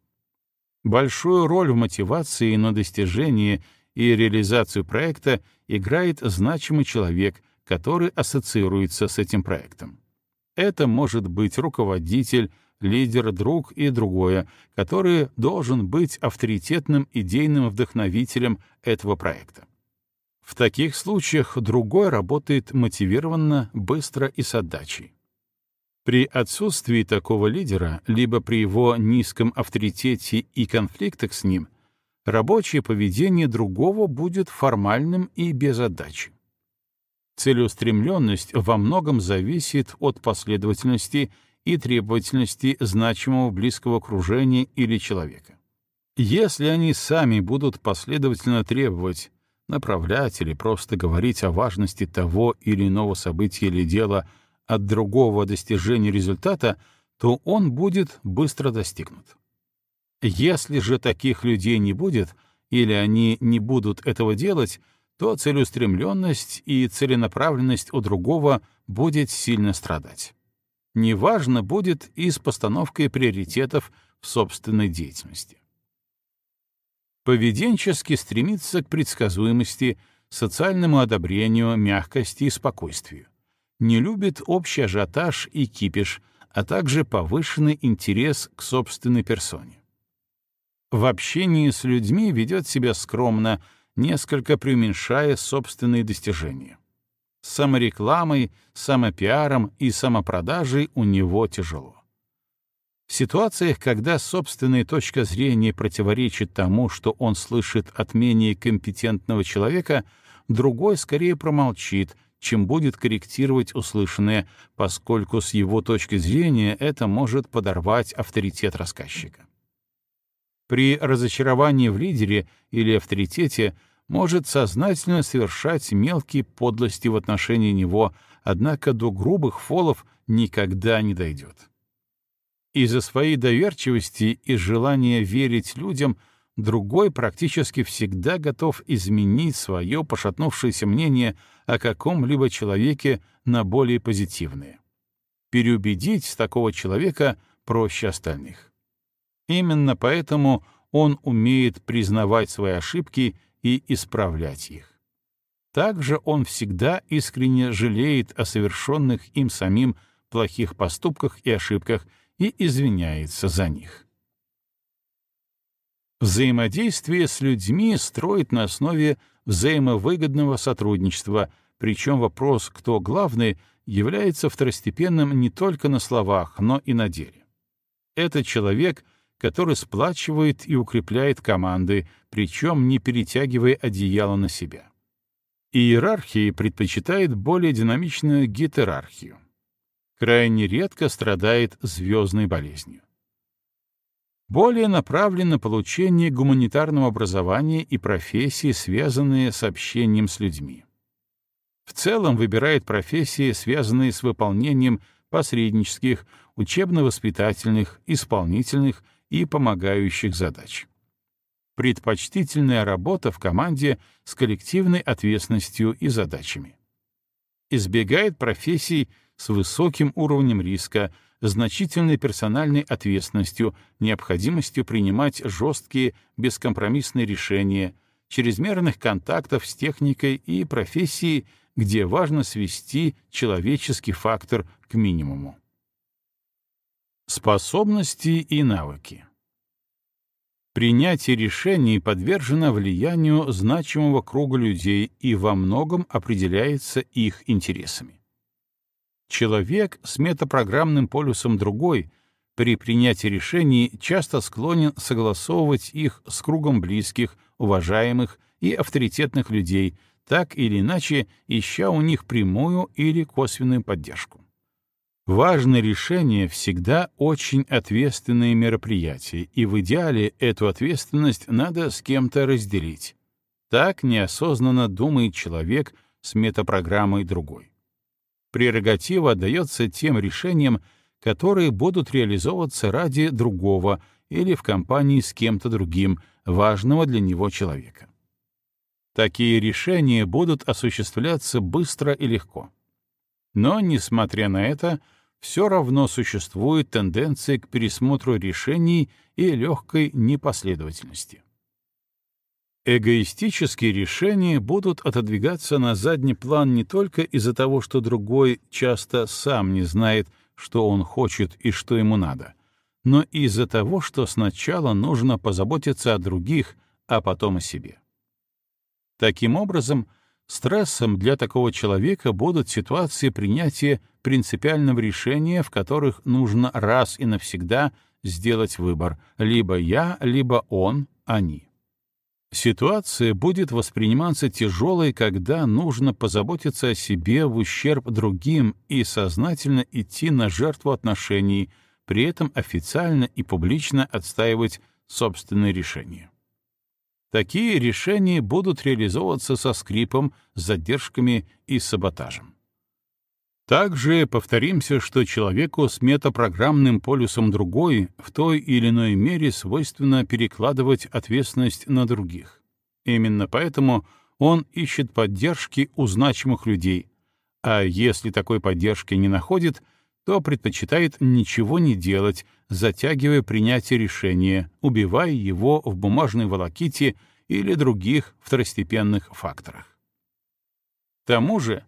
Большую роль в мотивации на достижение и реализацию проекта играет значимый человек, который ассоциируется с этим проектом. Это может быть руководитель, лидер, друг и другое, который должен быть авторитетным идейным вдохновителем этого проекта. В таких случаях другой работает мотивированно, быстро и с отдачей. При отсутствии такого лидера, либо при его низком авторитете и конфликтах с ним, рабочее поведение другого будет формальным и без отдачи. Целеустремленность во многом зависит от последовательности и требовательности значимого близкого окружения или человека. Если они сами будут последовательно требовать направлять или просто говорить о важности того или иного события или дела от другого достижения результата, то он будет быстро достигнут. Если же таких людей не будет, или они не будут этого делать, то целеустремленность и целенаправленность у другого будет сильно страдать. Неважно будет и с постановкой приоритетов в собственной деятельности. Поведенчески стремится к предсказуемости, социальному одобрению, мягкости и спокойствию. Не любит общий ажиотаж и кипиш, а также повышенный интерес к собственной персоне. В общении с людьми ведет себя скромно, несколько преуменьшая собственные достижения. С саморекламой, самопиаром и самопродажей у него тяжело. В ситуациях, когда собственная точка зрения противоречит тому, что он слышит от менее компетентного человека, другой скорее промолчит, чем будет корректировать услышанное, поскольку с его точки зрения это может подорвать авторитет рассказчика. При разочаровании в лидере или авторитете может сознательно совершать мелкие подлости в отношении него, однако до грубых фолов никогда не дойдет. Из-за своей доверчивости и желания верить людям другой практически всегда готов изменить свое пошатнувшееся мнение о каком-либо человеке на более позитивное. Переубедить такого человека проще остальных. Именно поэтому он умеет признавать свои ошибки и исправлять их. Также он всегда искренне жалеет о совершенных им самим плохих поступках и ошибках и извиняется за них. Взаимодействие с людьми строит на основе взаимовыгодного сотрудничества, причем вопрос, кто главный, является второстепенным не только на словах, но и на деле. Это человек, который сплачивает и укрепляет команды, причем не перетягивая одеяло на себя. Иерархии предпочитает более динамичную гетерархию. Крайне редко страдает звездной болезнью. Более направлен на получение гуманитарного образования и профессии, связанные с общением с людьми. В целом выбирает профессии, связанные с выполнением посреднических, учебно-воспитательных, исполнительных и помогающих задач. Предпочтительная работа в команде с коллективной ответственностью и задачами. Избегает профессий с высоким уровнем риска, значительной персональной ответственностью, необходимостью принимать жесткие, бескомпромиссные решения, чрезмерных контактов с техникой и профессией, где важно свести человеческий фактор к минимуму. Способности и навыки. Принятие решений подвержено влиянию значимого круга людей и во многом определяется их интересами. Человек с метапрограммным полюсом другой при принятии решений часто склонен согласовывать их с кругом близких, уважаемых и авторитетных людей, так или иначе ища у них прямую или косвенную поддержку. Важное решение всегда очень ответственные мероприятия, и в идеале эту ответственность надо с кем-то разделить. Так неосознанно думает человек с метапрограммой другой. Прерогатива отдается тем решениям, которые будут реализовываться ради другого или в компании с кем-то другим, важного для него человека. Такие решения будут осуществляться быстро и легко. Но, несмотря на это, все равно существует тенденция к пересмотру решений и легкой непоследовательности. Эгоистические решения будут отодвигаться на задний план не только из-за того, что другой часто сам не знает, что он хочет и что ему надо, но и из-за того, что сначала нужно позаботиться о других, а потом о себе. Таким образом, Стрессом для такого человека будут ситуации принятия принципиального решения, в которых нужно раз и навсегда сделать выбор — либо я, либо он, они. Ситуация будет восприниматься тяжелой, когда нужно позаботиться о себе в ущерб другим и сознательно идти на жертву отношений, при этом официально и публично отстаивать собственные решения. Такие решения будут реализовываться со скрипом, задержками и саботажем. Также повторимся, что человеку с метапрограммным полюсом другой в той или иной мере свойственно перекладывать ответственность на других. Именно поэтому он ищет поддержки у значимых людей, а если такой поддержки не находит, то предпочитает ничего не делать, затягивая принятие решения, убивая его в бумажной волоките или других второстепенных факторах. К тому же,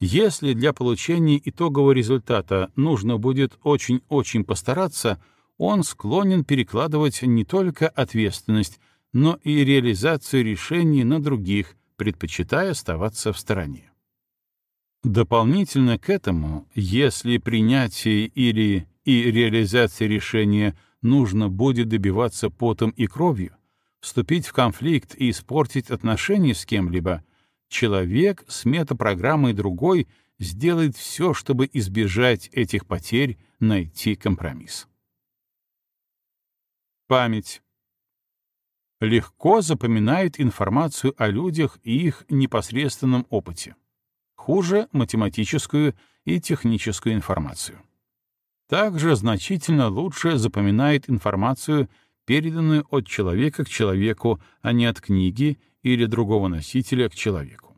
если для получения итогового результата нужно будет очень-очень постараться, он склонен перекладывать не только ответственность, но и реализацию решений на других, предпочитая оставаться в стороне. Дополнительно к этому, если принятие или и реализация решения нужно будет добиваться потом и кровью, вступить в конфликт и испортить отношения с кем-либо, человек с метапрограммой другой сделает все, чтобы избежать этих потерь, найти компромисс. Память. Легко запоминает информацию о людях и их непосредственном опыте. Хуже — математическую и техническую информацию. Также значительно лучше запоминает информацию, переданную от человека к человеку, а не от книги или другого носителя к человеку.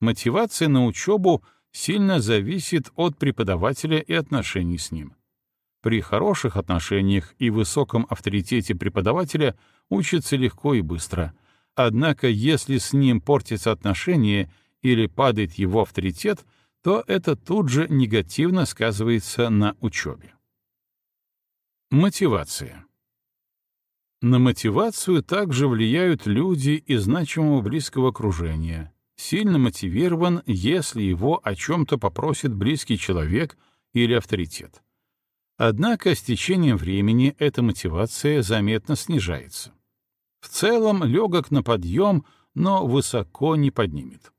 Мотивация на учебу сильно зависит от преподавателя и отношений с ним. При хороших отношениях и высоком авторитете преподавателя учится легко и быстро. Однако, если с ним портятся отношения или падает его авторитет, то это тут же негативно сказывается на учебе. Мотивация. На мотивацию также влияют люди из значимого близкого окружения. Сильно мотивирован, если его о чем-то попросит близкий человек или авторитет. Однако с течением времени эта мотивация заметно снижается. В целом легок на подъем, но высоко не поднимет.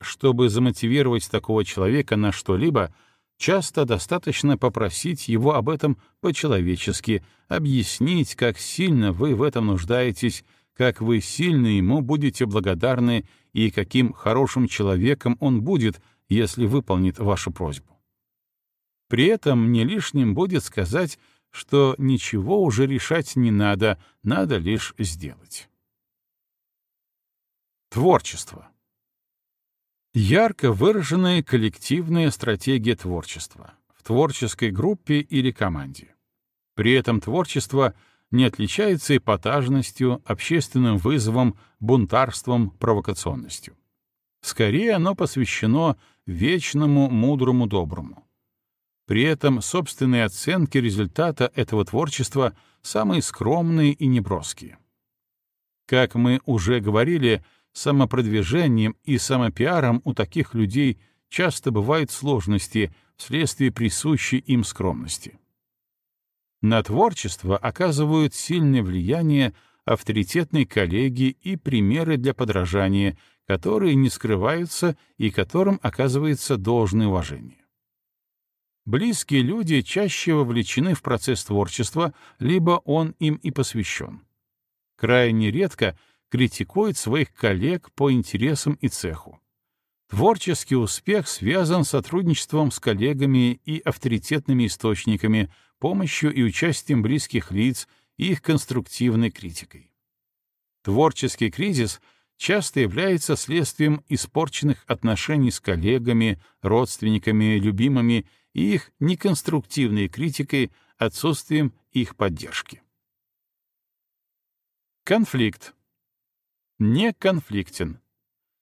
Чтобы замотивировать такого человека на что-либо, часто достаточно попросить его об этом по-человечески, объяснить, как сильно вы в этом нуждаетесь, как вы сильно ему будете благодарны и каким хорошим человеком он будет, если выполнит вашу просьбу. При этом не лишним будет сказать, что ничего уже решать не надо, надо лишь сделать. Творчество. Ярко выраженная коллективная стратегия творчества в творческой группе или команде. При этом творчество не отличается эпатажностью, общественным вызовом, бунтарством, провокационностью. Скорее оно посвящено вечному, мудрому, доброму. При этом собственные оценки результата этого творчества самые скромные и неброские. Как мы уже говорили, самопродвижением и самопиаром у таких людей часто бывают сложности вследствие присущей им скромности. На творчество оказывают сильное влияние авторитетные коллеги и примеры для подражания, которые не скрываются и которым оказывается должное уважение. Близкие люди чаще вовлечены в процесс творчества, либо он им и посвящен. Крайне редко критикует своих коллег по интересам и цеху. Творческий успех связан с сотрудничеством с коллегами и авторитетными источниками, помощью и участием близких лиц и их конструктивной критикой. Творческий кризис часто является следствием испорченных отношений с коллегами, родственниками, любимыми и их неконструктивной критикой, отсутствием их поддержки. Конфликт. Не конфликтен.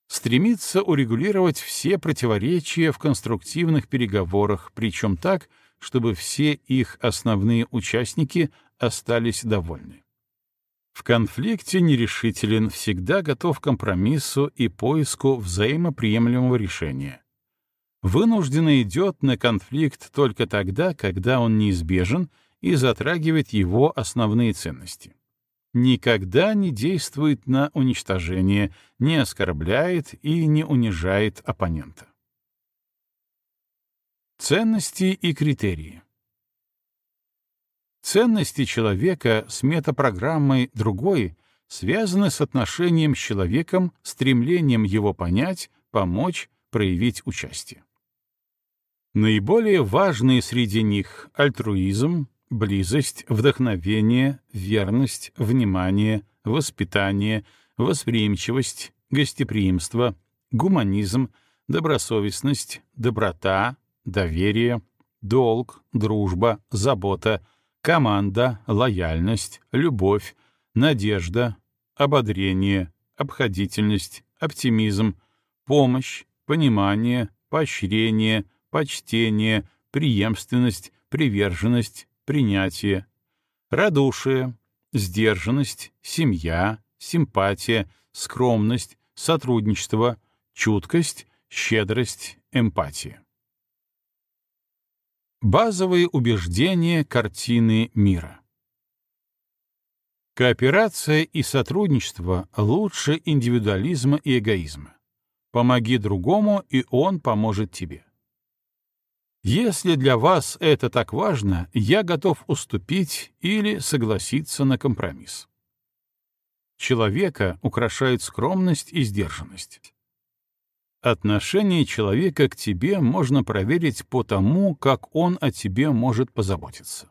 Стремится урегулировать все противоречия в конструктивных переговорах, причем так, чтобы все их основные участники остались довольны. В конфликте нерешителен, всегда готов к компромиссу и поиску взаимоприемлемого решения вынужденно идет на конфликт только тогда, когда он неизбежен и затрагивает его основные ценности. Никогда не действует на уничтожение, не оскорбляет и не унижает оппонента. Ценности и критерии Ценности человека с метапрограммой другой связаны с отношением с человеком, стремлением его понять, помочь, проявить участие. Наиболее важные среди них — альтруизм, близость, вдохновение, верность, внимание, воспитание, восприимчивость, гостеприимство, гуманизм, добросовестность, доброта, доверие, долг, дружба, забота, команда, лояльность, любовь, надежда, ободрение, обходительность, оптимизм, помощь, понимание, поощрение, почтение, преемственность, приверженность, принятие, радушие, сдержанность, семья, симпатия, скромность, сотрудничество, чуткость, щедрость, эмпатия. Базовые убеждения картины мира. Кооперация и сотрудничество лучше индивидуализма и эгоизма. Помоги другому, и он поможет тебе. Если для вас это так важно, я готов уступить или согласиться на компромисс. Человека украшают скромность и сдержанность. Отношение человека к тебе можно проверить по тому, как он о тебе может позаботиться.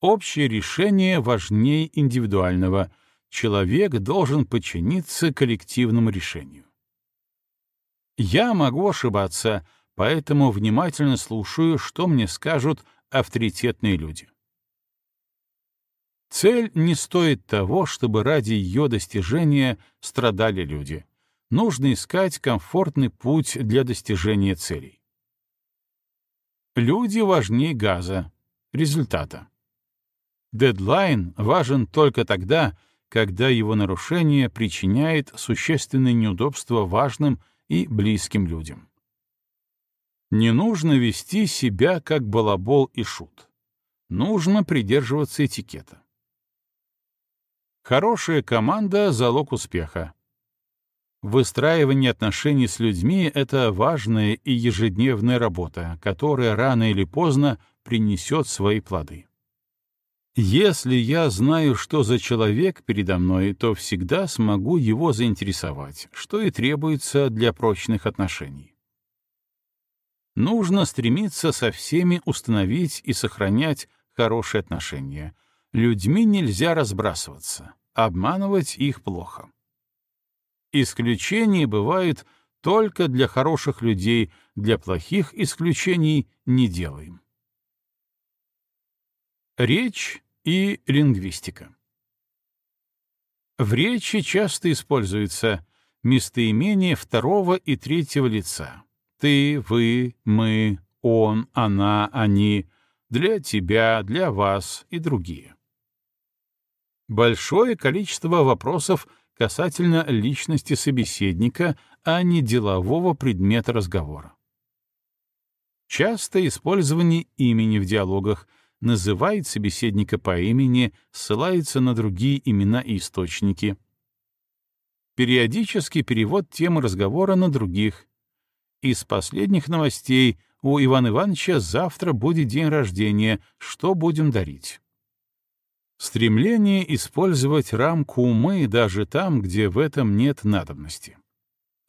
Общее решение важнее индивидуального. Человек должен подчиниться коллективному решению. Я могу ошибаться, поэтому внимательно слушаю, что мне скажут авторитетные люди. Цель не стоит того, чтобы ради ее достижения страдали люди. Нужно искать комфортный путь для достижения целей. Люди важнее газа, результата. Дедлайн важен только тогда, когда его нарушение причиняет существенное неудобство важным и близким людям. Не нужно вести себя как балабол и шут. Нужно придерживаться этикета. Хорошая команда — залог успеха. Выстраивание отношений с людьми — это важная и ежедневная работа, которая рано или поздно принесет свои плоды. Если я знаю, что за человек передо мной, то всегда смогу его заинтересовать, что и требуется для прочных отношений. Нужно стремиться со всеми установить и сохранять хорошие отношения — Людьми нельзя разбрасываться, обманывать их плохо. Исключения бывают только для хороших людей, для плохих исключений не делаем. Речь и лингвистика. В речи часто используются местоимения второго и третьего лица. Ты, вы, мы, он, она, они, для тебя, для вас и другие большое количество вопросов касательно личности собеседника, а не делового предмета разговора. Часто использование имени в диалогах называет собеседника по имени, ссылается на другие имена и источники. Периодически перевод темы разговора на других. Из последних новостей у Ивана Ивановича завтра будет день рождения, что будем дарить? Стремление использовать рамку умы даже там, где в этом нет надобности.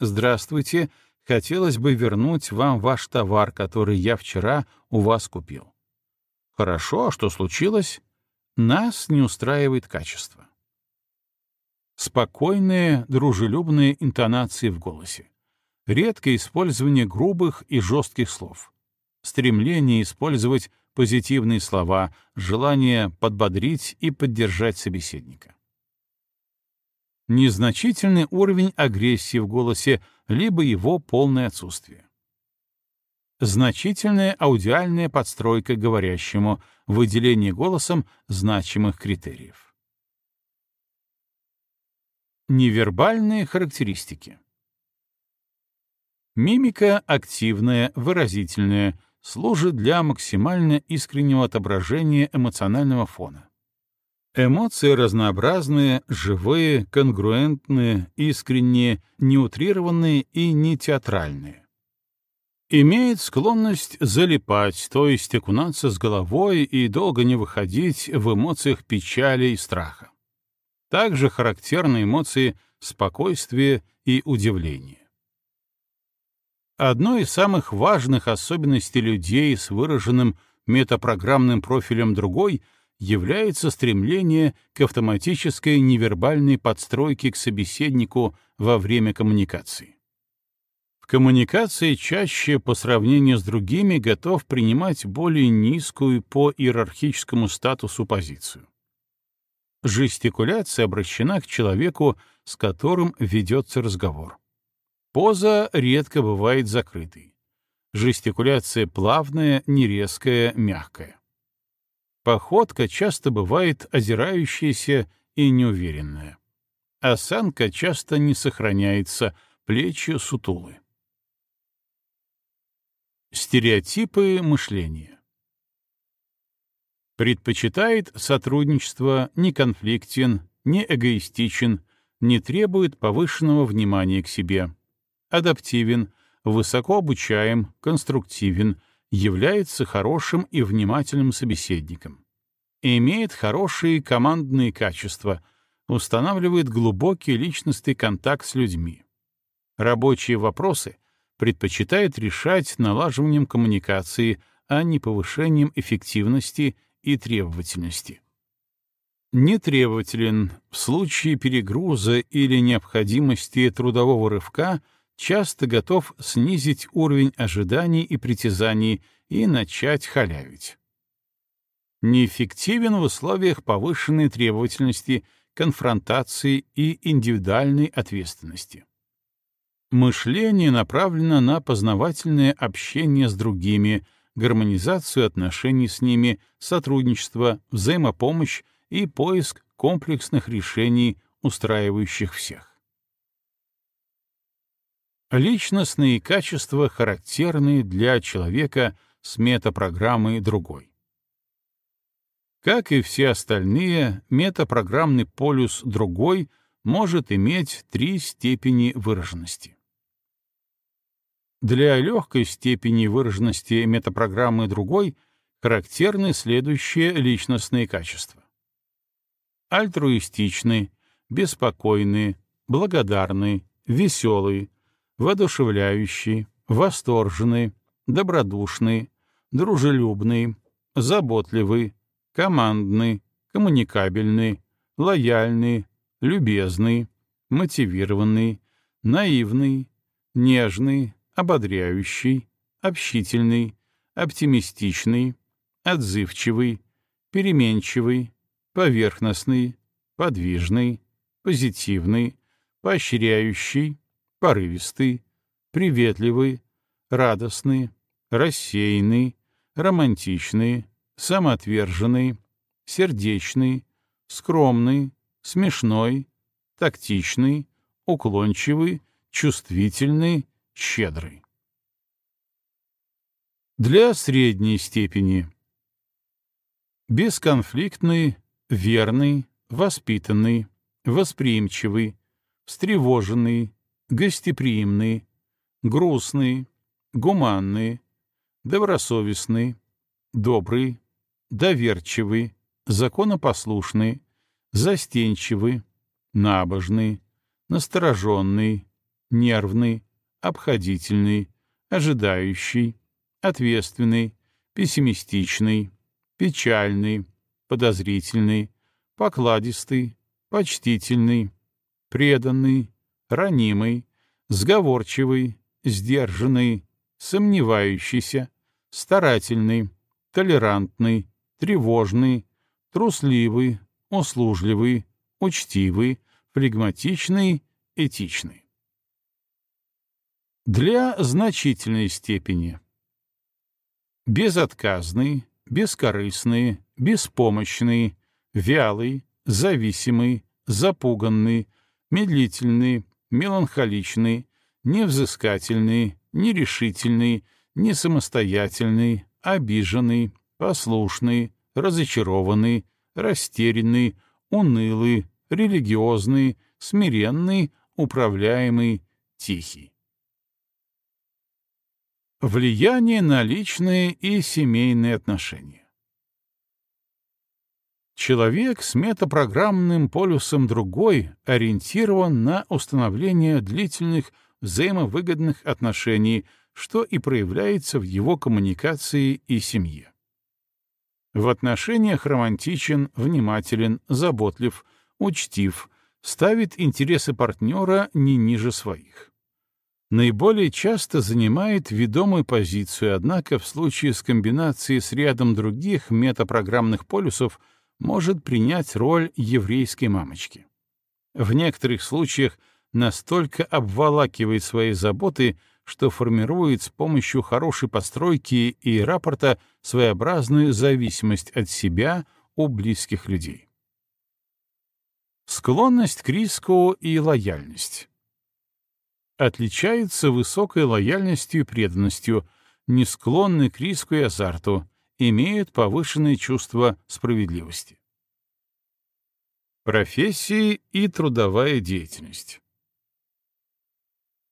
«Здравствуйте, хотелось бы вернуть вам ваш товар, который я вчера у вас купил». «Хорошо, а что случилось?» «Нас не устраивает качество». Спокойные, дружелюбные интонации в голосе. Редкое использование грубых и жестких слов. Стремление использовать позитивные слова, желание подбодрить и поддержать собеседника. Незначительный уровень агрессии в голосе, либо его полное отсутствие. Значительная аудиальная подстройка говорящему, выделение голосом значимых критериев. Невербальные характеристики. Мимика активная, выразительная, служит для максимально искреннего отображения эмоционального фона. Эмоции разнообразные, живые, конгруентные, искренние, неутрированные и не театральные. Имеет склонность залипать, то есть окунаться с головой и долго не выходить в эмоциях печали и страха. Также характерны эмоции спокойствия и удивления. Одной из самых важных особенностей людей с выраженным метапрограммным профилем другой является стремление к автоматической невербальной подстройке к собеседнику во время коммуникации. В коммуникации чаще по сравнению с другими готов принимать более низкую по иерархическому статусу позицию. Жестикуляция обращена к человеку, с которым ведется разговор. Поза редко бывает закрытой. Жестикуляция плавная, нерезкая, мягкая. Походка часто бывает озирающаяся и неуверенная. Осанка часто не сохраняется, плечи сутулы. Стереотипы мышления. Предпочитает сотрудничество, не конфликтен, не эгоистичен, не требует повышенного внимания к себе, адаптивен, высоко обучаем, конструктивен, является хорошим и внимательным собеседником. Имеет хорошие командные качества, устанавливает глубокий личностный контакт с людьми. Рабочие вопросы — предпочитает решать налаживанием коммуникации, а не повышением эффективности и требовательности. Нетребователен в случае перегруза или необходимости трудового рывка часто готов снизить уровень ожиданий и притязаний и начать халявить. Неэффективен в условиях повышенной требовательности, конфронтации и индивидуальной ответственности. Мышление направлено на познавательное общение с другими, гармонизацию отношений с ними, сотрудничество, взаимопомощь и поиск комплексных решений, устраивающих всех. Личностные качества характерны для человека с метапрограммой другой. Как и все остальные, метапрограммный полюс другой может иметь три степени выраженности. Для легкой степени выраженности метапрограммы другой характерны следующие личностные качества. Альтруистичный, беспокойный, благодарный, веселый, воодушевляющий, восторженный, добродушный, дружелюбный, заботливый, командный, коммуникабельный, лояльный, любезный, мотивированный, наивный, нежный, ободряющий, общительный, оптимистичный, отзывчивый, переменчивый, поверхностный, подвижный, позитивный, поощряющий, порывистый, приветливый, радостный, рассеянный, романтичный, самоотверженный, сердечный, скромный, смешной, тактичный, уклончивый, чувствительный, щедрый. Для средней степени. Бесконфликтный, верный, воспитанный, восприимчивый, встревоженный, гостеприимный, грустный, гуманный, добросовестный, добрый, доверчивый, законопослушный, застенчивый, набожный, настороженный, нервный, обходительный, ожидающий, ответственный, пессимистичный, печальный, подозрительный, покладистый, почтительный, преданный, ранимый, сговорчивый, сдержанный, сомневающийся, старательный, толерантный, тревожный, трусливый, услужливый, учтивый, флегматичный, этичный для значительной степени. Безотказный, бескорыстный, беспомощный, вялый, зависимый, запуганный, медлительный, меланхоличный, невзыскательный, нерешительный, несамостоятельный, обиженный, послушный, разочарованный, растерянный, унылый, религиозный, смиренный, управляемый, тихий. Влияние на личные и семейные отношения. Человек с метапрограммным полюсом другой ориентирован на установление длительных взаимовыгодных отношений, что и проявляется в его коммуникации и семье. В отношениях романтичен, внимателен, заботлив, учтив, ставит интересы партнера не ниже своих. наиболее часто занимает ведомую позицию, однако в случае с комбинацией с рядом других метапрограммных полюсов может принять роль еврейской мамочки. В некоторых случаях настолько обволакивает свои заботы, что формирует с помощью хорошей постройки и рапорта своеобразную зависимость от себя у близких людей. Склонность к риску и лояльность. Отличаются высокой лояльностью и преданностью, не склонны к риску и азарту, имеют повышенное чувство справедливости. Профессии и трудовая деятельность.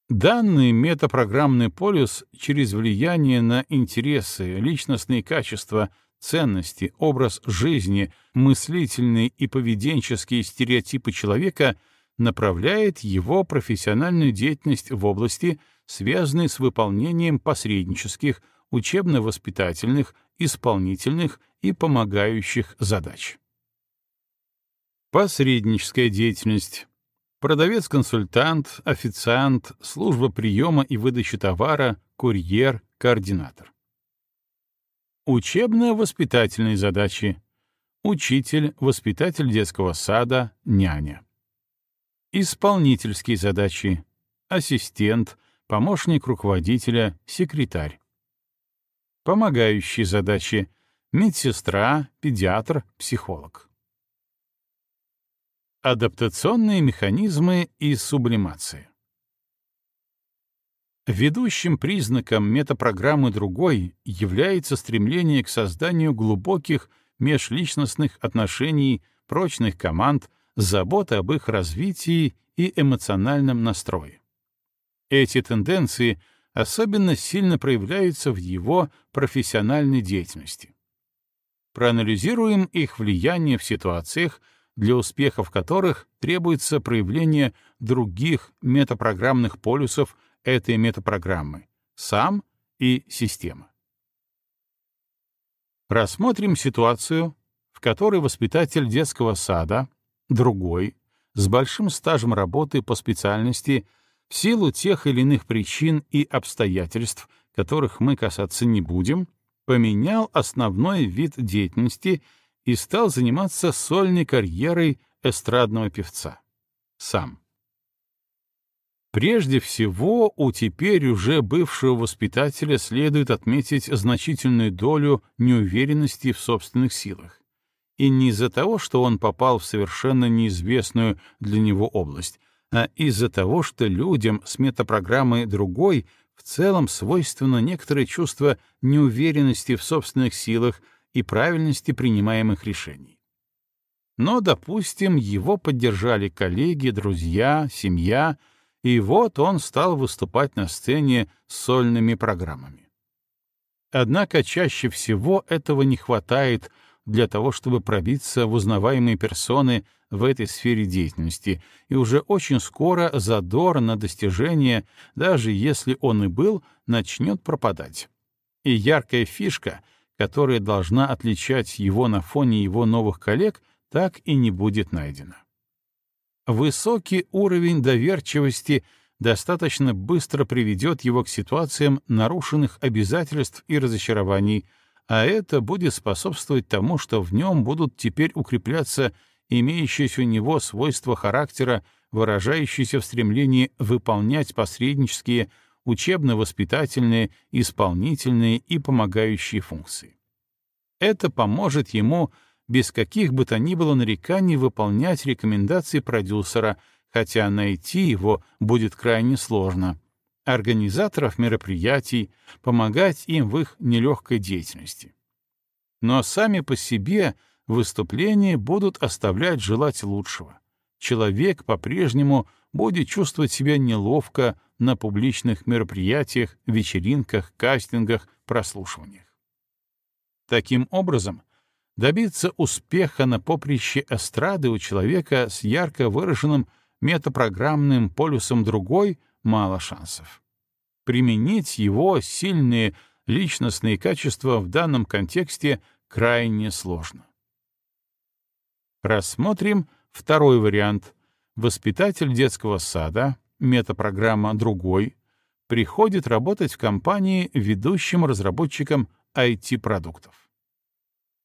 Данный метапрограммный полюс через влияние на интересы, личностные качества, ценности, образ жизни, мыслительные и поведенческие стереотипы человека направляет его профессиональную деятельность в области, связанной с выполнением посреднических, учебно-воспитательных, исполнительных и помогающих задач. Посредническая деятельность Продавец-консультант, официант, служба приема и выдачи товара, курьер, координатор. Учебно-воспитательные задачи. Учитель, воспитатель детского сада, няня. Исполнительские задачи. Ассистент, помощник руководителя, секретарь. Помогающие задачи. Медсестра, педиатр, психолог. Адаптационные механизмы и сублимация. Ведущим признаком метапрограммы другой является стремление к созданию глубоких межличностных отношений, прочных команд, забота об их развитии и эмоциональном настрое. Эти тенденции особенно сильно проявляются в его профессиональной деятельности. Проанализируем их влияние в ситуациях, для успехов которых требуется проявление других метапрограммных полюсов этой метапрограммы — сам и система. Рассмотрим ситуацию, в которой воспитатель детского сада, другой, с большим стажем работы по специальности, в силу тех или иных причин и обстоятельств, которых мы касаться не будем, поменял основной вид деятельности — и стал заниматься сольной карьерой эстрадного певца. Сам. Прежде всего, у теперь уже бывшего воспитателя следует отметить значительную долю неуверенности в собственных силах. И не из-за того, что он попал в совершенно неизвестную для него область, а из-за того, что людям с метапрограммой другой в целом свойственно некоторое чувство неуверенности в собственных силах, и правильности принимаемых решений. Но, допустим, его поддержали коллеги, друзья, семья, и вот он стал выступать на сцене с сольными программами. Однако чаще всего этого не хватает для того, чтобы пробиться в узнаваемые персоны в этой сфере деятельности, и уже очень скоро задор на достижение, даже если он и был, начнет пропадать. И яркая фишка — которая должна отличать его на фоне его новых коллег, так и не будет найдена. Высокий уровень доверчивости достаточно быстро приведет его к ситуациям нарушенных обязательств и разочарований, а это будет способствовать тому, что в нем будут теперь укрепляться имеющиеся у него свойства характера, выражающиеся в стремлении выполнять посреднические учебно-воспитательные, исполнительные и помогающие функции. Это поможет ему без каких бы то ни было нареканий выполнять рекомендации продюсера, хотя найти его будет крайне сложно, организаторов мероприятий, помогать им в их нелегкой деятельности. Но сами по себе выступления будут оставлять желать лучшего. Человек по-прежнему будет чувствовать себя неловко, на публичных мероприятиях, вечеринках, кастингах, прослушиваниях. Таким образом, добиться успеха на поприще эстрады у человека с ярко выраженным метапрограммным полюсом другой мало шансов. Применить его сильные личностные качества в данном контексте крайне сложно. Рассмотрим второй вариант. Воспитатель детского сада, метапрограмма другой, приходит работать в компании ведущим разработчиком IT-продуктов.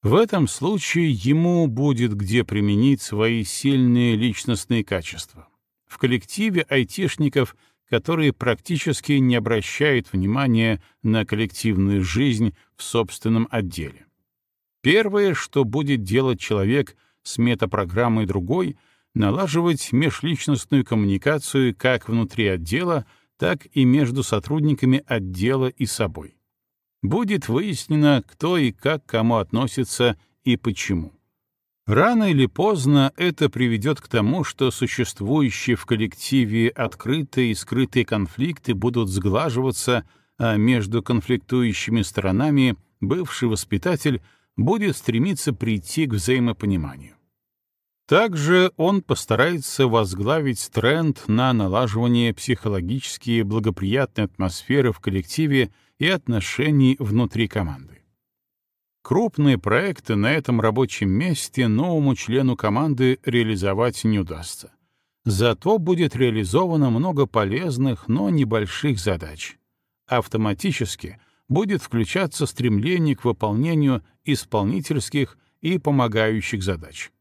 В этом случае ему будет где применить свои сильные личностные качества. В коллективе айтишников, которые практически не обращают внимания на коллективную жизнь в собственном отделе. Первое, что будет делать человек с метапрограммой другой, налаживать межличностную коммуникацию как внутри отдела, так и между сотрудниками отдела и собой. Будет выяснено, кто и как кому относится и почему. Рано или поздно это приведет к тому, что существующие в коллективе открытые и скрытые конфликты будут сглаживаться, а между конфликтующими сторонами бывший воспитатель будет стремиться прийти к взаимопониманию. Также он постарается возглавить тренд на налаживание психологически благоприятной атмосферы в коллективе и отношений внутри команды. Крупные проекты на этом рабочем месте новому члену команды реализовать не удастся. Зато будет реализовано много полезных, но небольших задач. Автоматически будет включаться стремление к выполнению исполнительских и помогающих задач.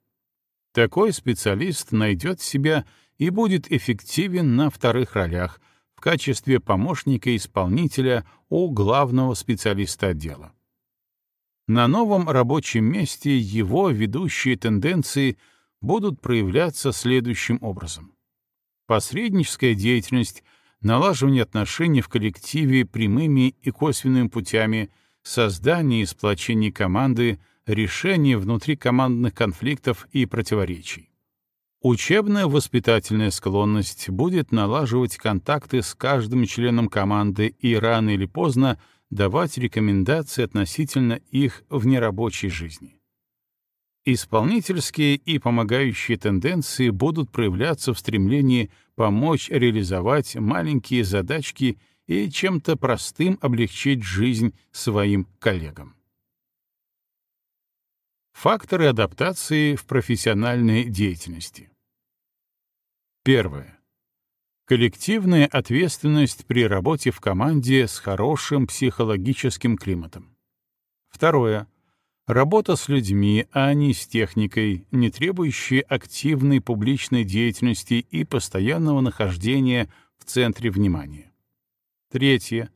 Такой специалист найдет себя и будет эффективен на вторых ролях в качестве помощника исполнителя у главного специалиста отдела. На новом рабочем месте его ведущие тенденции будут проявляться следующим образом. Посредническая деятельность, налаживание отношений в коллективе прямыми и косвенными путями, создание и сплочение команды, решение внутрикомандных конфликтов и противоречий. Учебная воспитательная склонность будет налаживать контакты с каждым членом команды и рано или поздно давать рекомендации относительно их в нерабочей жизни. Исполнительские и помогающие тенденции будут проявляться в стремлении помочь реализовать маленькие задачки и чем-то простым облегчить жизнь своим коллегам. Факторы адаптации в профессиональной деятельности. Первое. Коллективная ответственность при работе в команде с хорошим психологическим климатом. Второе. Работа с людьми, а не с техникой, не требующая активной публичной деятельности и постоянного нахождения в центре внимания. Третье.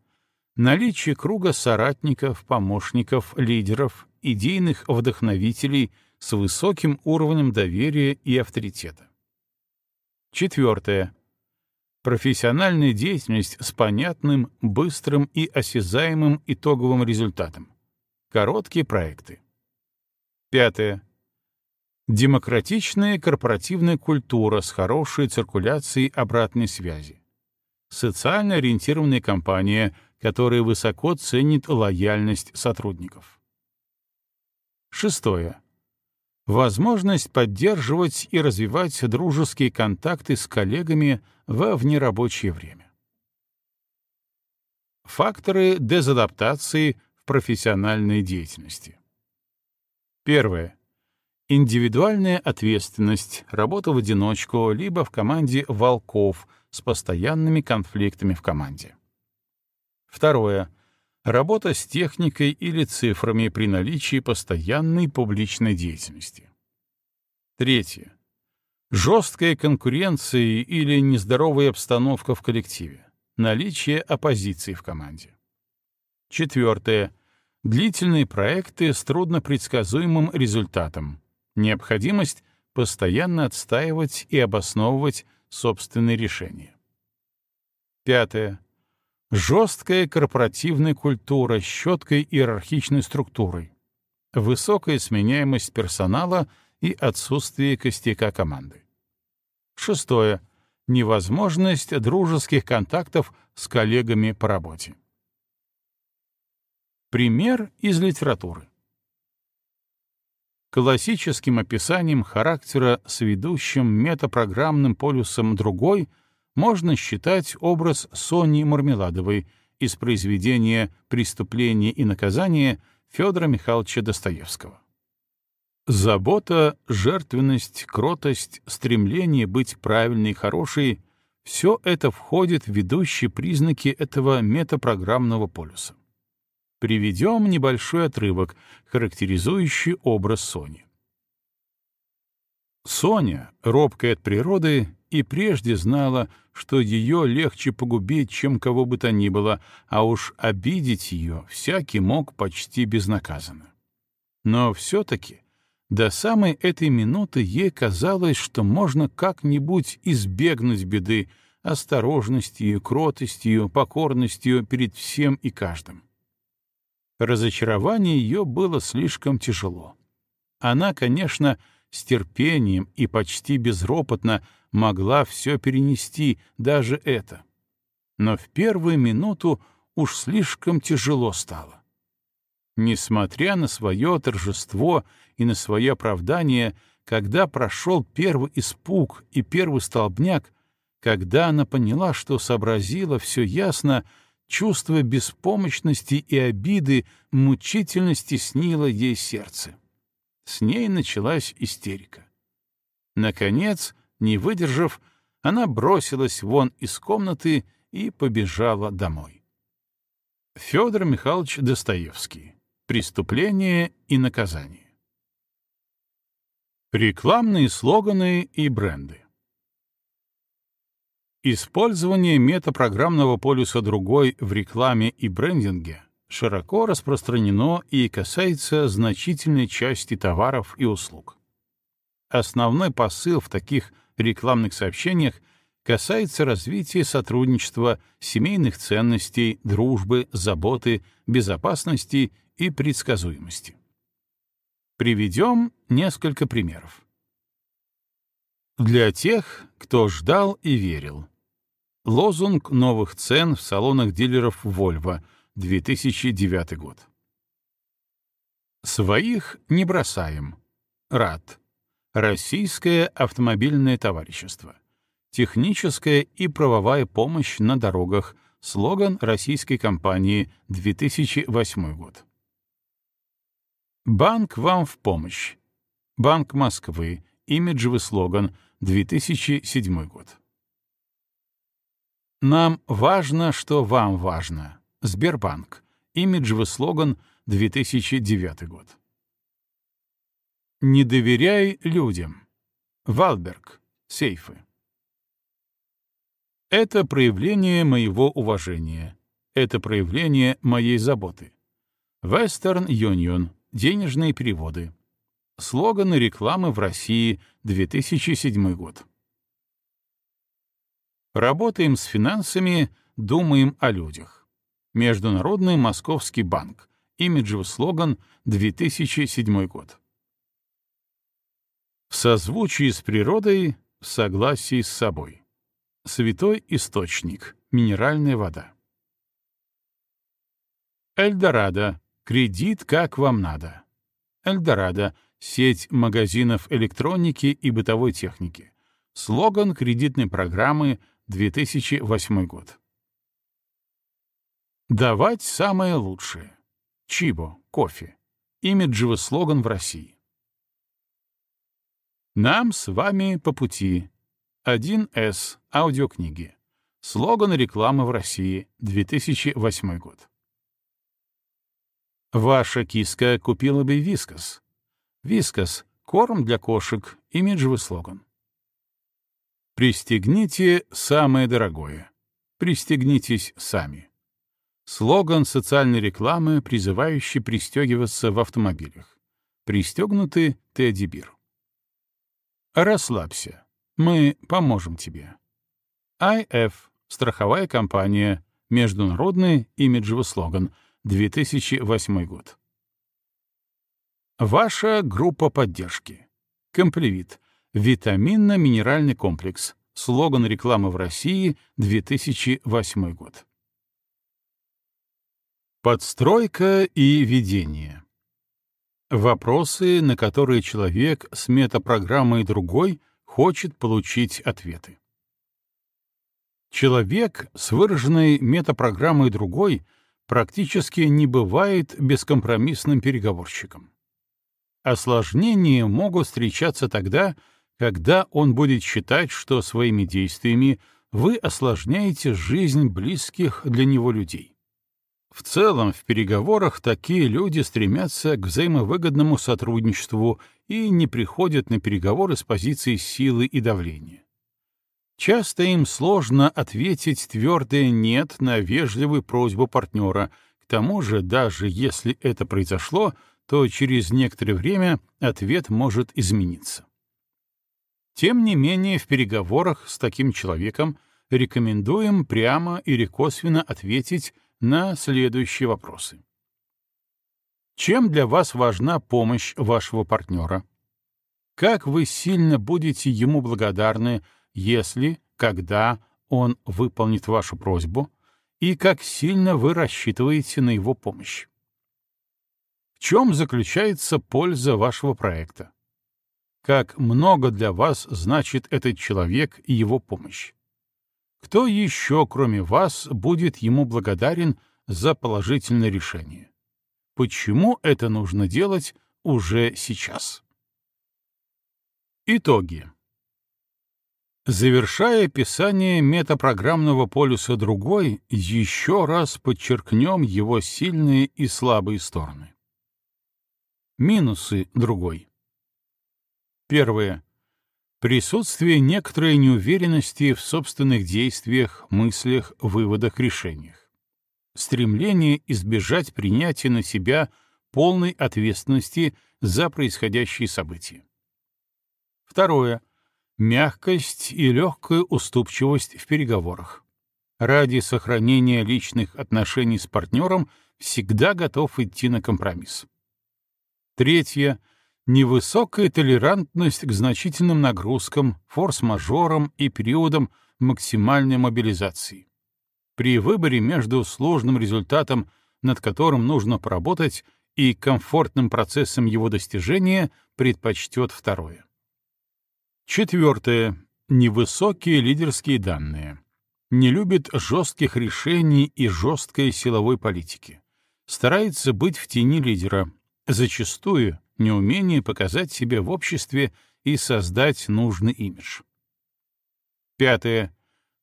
Наличие круга соратников, помощников, лидеров идейных вдохновителей с высоким уровнем доверия и авторитета. Четвертое. Профессиональная деятельность с понятным, быстрым и осязаемым итоговым результатом. Короткие проекты. Пятое. Демократичная корпоративная культура с хорошей циркуляцией обратной связи. Социально ориентированная компания, которая высоко ценит лояльность сотрудников. Шестое. Возможность поддерживать и развивать дружеские контакты с коллегами во внерабочее время. Факторы дезадаптации профессиональной деятельности. Первое. Индивидуальная ответственность, работа в одиночку, либо в команде волков с постоянными конфликтами в команде. Второе Работа с техникой или цифрами при наличии постоянной публичной деятельности. Третье. Жесткая конкуренция или нездоровая обстановка в коллективе. Наличие оппозиции в команде. Четвертое. Длительные проекты с труднопредсказуемым результатом. Необходимость постоянно отстаивать и обосновывать собственные решения. Пятое Жесткая корпоративная культура с четкой иерархичной структурой. Высокая сменяемость персонала и отсутствие костяка команды. Шестое. Невозможность дружеских контактов с коллегами по работе. Пример из литературы. Классическим описанием характера с ведущим метапрограммным полюсом другой — можно считать образ Сони Мармеладовой из произведения «Преступление и наказание» Федора Михайловича Достоевского. Забота, жертвенность, кротость, стремление быть правильной и хорошей — все это входит в ведущие признаки этого метапрограммного полюса. Приведем небольшой отрывок, характеризующий образ Сони. Соня, робкая от природы, и прежде знала, что ее легче погубить, чем кого бы то ни было, а уж обидеть ее всякий мог почти безнаказанно. Но все-таки до самой этой минуты ей казалось, что можно как-нибудь избегнуть беды осторожностью, кротостью, покорностью перед всем и каждым. Разочарование ее было слишком тяжело. Она, конечно, с терпением и почти безропотно могла все перенести, даже это. Но в первую минуту уж слишком тяжело стало. Несмотря на свое торжество и на свое оправдание, когда прошел первый испуг и первый столбняк, когда она поняла, что сообразила все ясно, чувство беспомощности и обиды мучительно стеснило ей сердце. С ней началась истерика. Наконец, не выдержав, она бросилась вон из комнаты и побежала домой. Федор Михайлович Достоевский. Преступление и наказание. Рекламные слоганы и бренды. Использование метапрограммного полюса другой в рекламе и брендинге широко распространено и касается значительной части товаров и услуг. Основной посыл в таких рекламных сообщениях касается развития сотрудничества, семейных ценностей, дружбы, заботы, безопасности и предсказуемости. Приведем несколько примеров. Для тех, кто ждал и верил. Лозунг новых цен в салонах дилеров Volvo, 2009 год. Своих не бросаем. Рад. Российское автомобильное товарищество. Техническая и правовая помощь на дорогах. Слоган российской компании 2008 год. Банк вам в помощь. Банк Москвы. Имиджевый слоган 2007 год. Нам важно, что вам важно. Сбербанк. Имиджевый слоган 2009 год. Не доверяй людям. Валберг. Сейфы. Это проявление моего уважения. Это проявление моей заботы. Western Union. Денежные переводы. Слоганы рекламы в России. 2007 год. Работаем с финансами, думаем о людях. Международный Московский банк. Имиджевый слоган 2007 год в созвучии с природой, в согласии с собой. Святой источник, минеральная вода. Эльдорадо, кредит как вам надо. Эльдорадо, сеть магазинов электроники и бытовой техники. Слоган кредитной программы 2008 год. Давать самое лучшее. Чибо, кофе. Имиджевый слоган в России. Нам с вами по пути. 1С. Аудиокниги. Слоган рекламы в России. 2008 год. Ваша киска купила бы вискас. Вискас — корм для кошек, имиджевый слоган. Пристегните самое дорогое. Пристегнитесь сами. Слоган социальной рекламы, призывающий пристегиваться в автомобилях. Пристегнуты Тедди Бир. Расслабься. Мы поможем тебе. IF — страховая компания, международный имиджевый слоган, 2008 год. Ваша группа поддержки. Комплевит. Витаминно-минеральный комплекс. Слоган рекламы в России, 2008 год. Подстройка и ведение. Вопросы, на которые человек с метапрограммой другой хочет получить ответы. Человек с выраженной метапрограммой другой практически не бывает бескомпромиссным переговорщиком. Осложнения могут встречаться тогда, когда он будет считать, что своими действиями вы осложняете жизнь близких для него людей. В целом, в переговорах такие люди стремятся к взаимовыгодному сотрудничеству и не приходят на переговоры с позиции силы и давления. Часто им сложно ответить твердое «нет» на вежливую просьбу партнера, к тому же, даже если это произошло, то через некоторое время ответ может измениться. Тем не менее, в переговорах с таким человеком рекомендуем прямо или косвенно ответить на следующие вопросы. Чем для вас важна помощь вашего партнера? Как вы сильно будете ему благодарны, если, когда он выполнит вашу просьбу, и как сильно вы рассчитываете на его помощь? В чем заключается польза вашего проекта? Как много для вас значит этот человек и его помощь? Кто еще, кроме вас, будет ему благодарен за положительное решение? Почему это нужно делать уже сейчас? Итоги. Завершая описание метапрограммного полюса другой, еще раз подчеркнем его сильные и слабые стороны. Минусы другой. Первое. Присутствие некоторой неуверенности в собственных действиях, мыслях, выводах, решениях. Стремление избежать принятия на себя полной ответственности за происходящие события. Второе. Мягкость и легкая уступчивость в переговорах. Ради сохранения личных отношений с партнером всегда готов идти на компромисс. Третье — невысокая толерантность к значительным нагрузкам, форс-мажорам и периодам максимальной мобилизации. При выборе между сложным результатом, над которым нужно поработать, и комфортным процессом его достижения предпочтет второе. Четвертое. Невысокие лидерские данные. Не любит жестких решений и жесткой силовой политики. Старается быть в тени лидера. Зачастую неумение показать себя в обществе и создать нужный имидж. Пятое.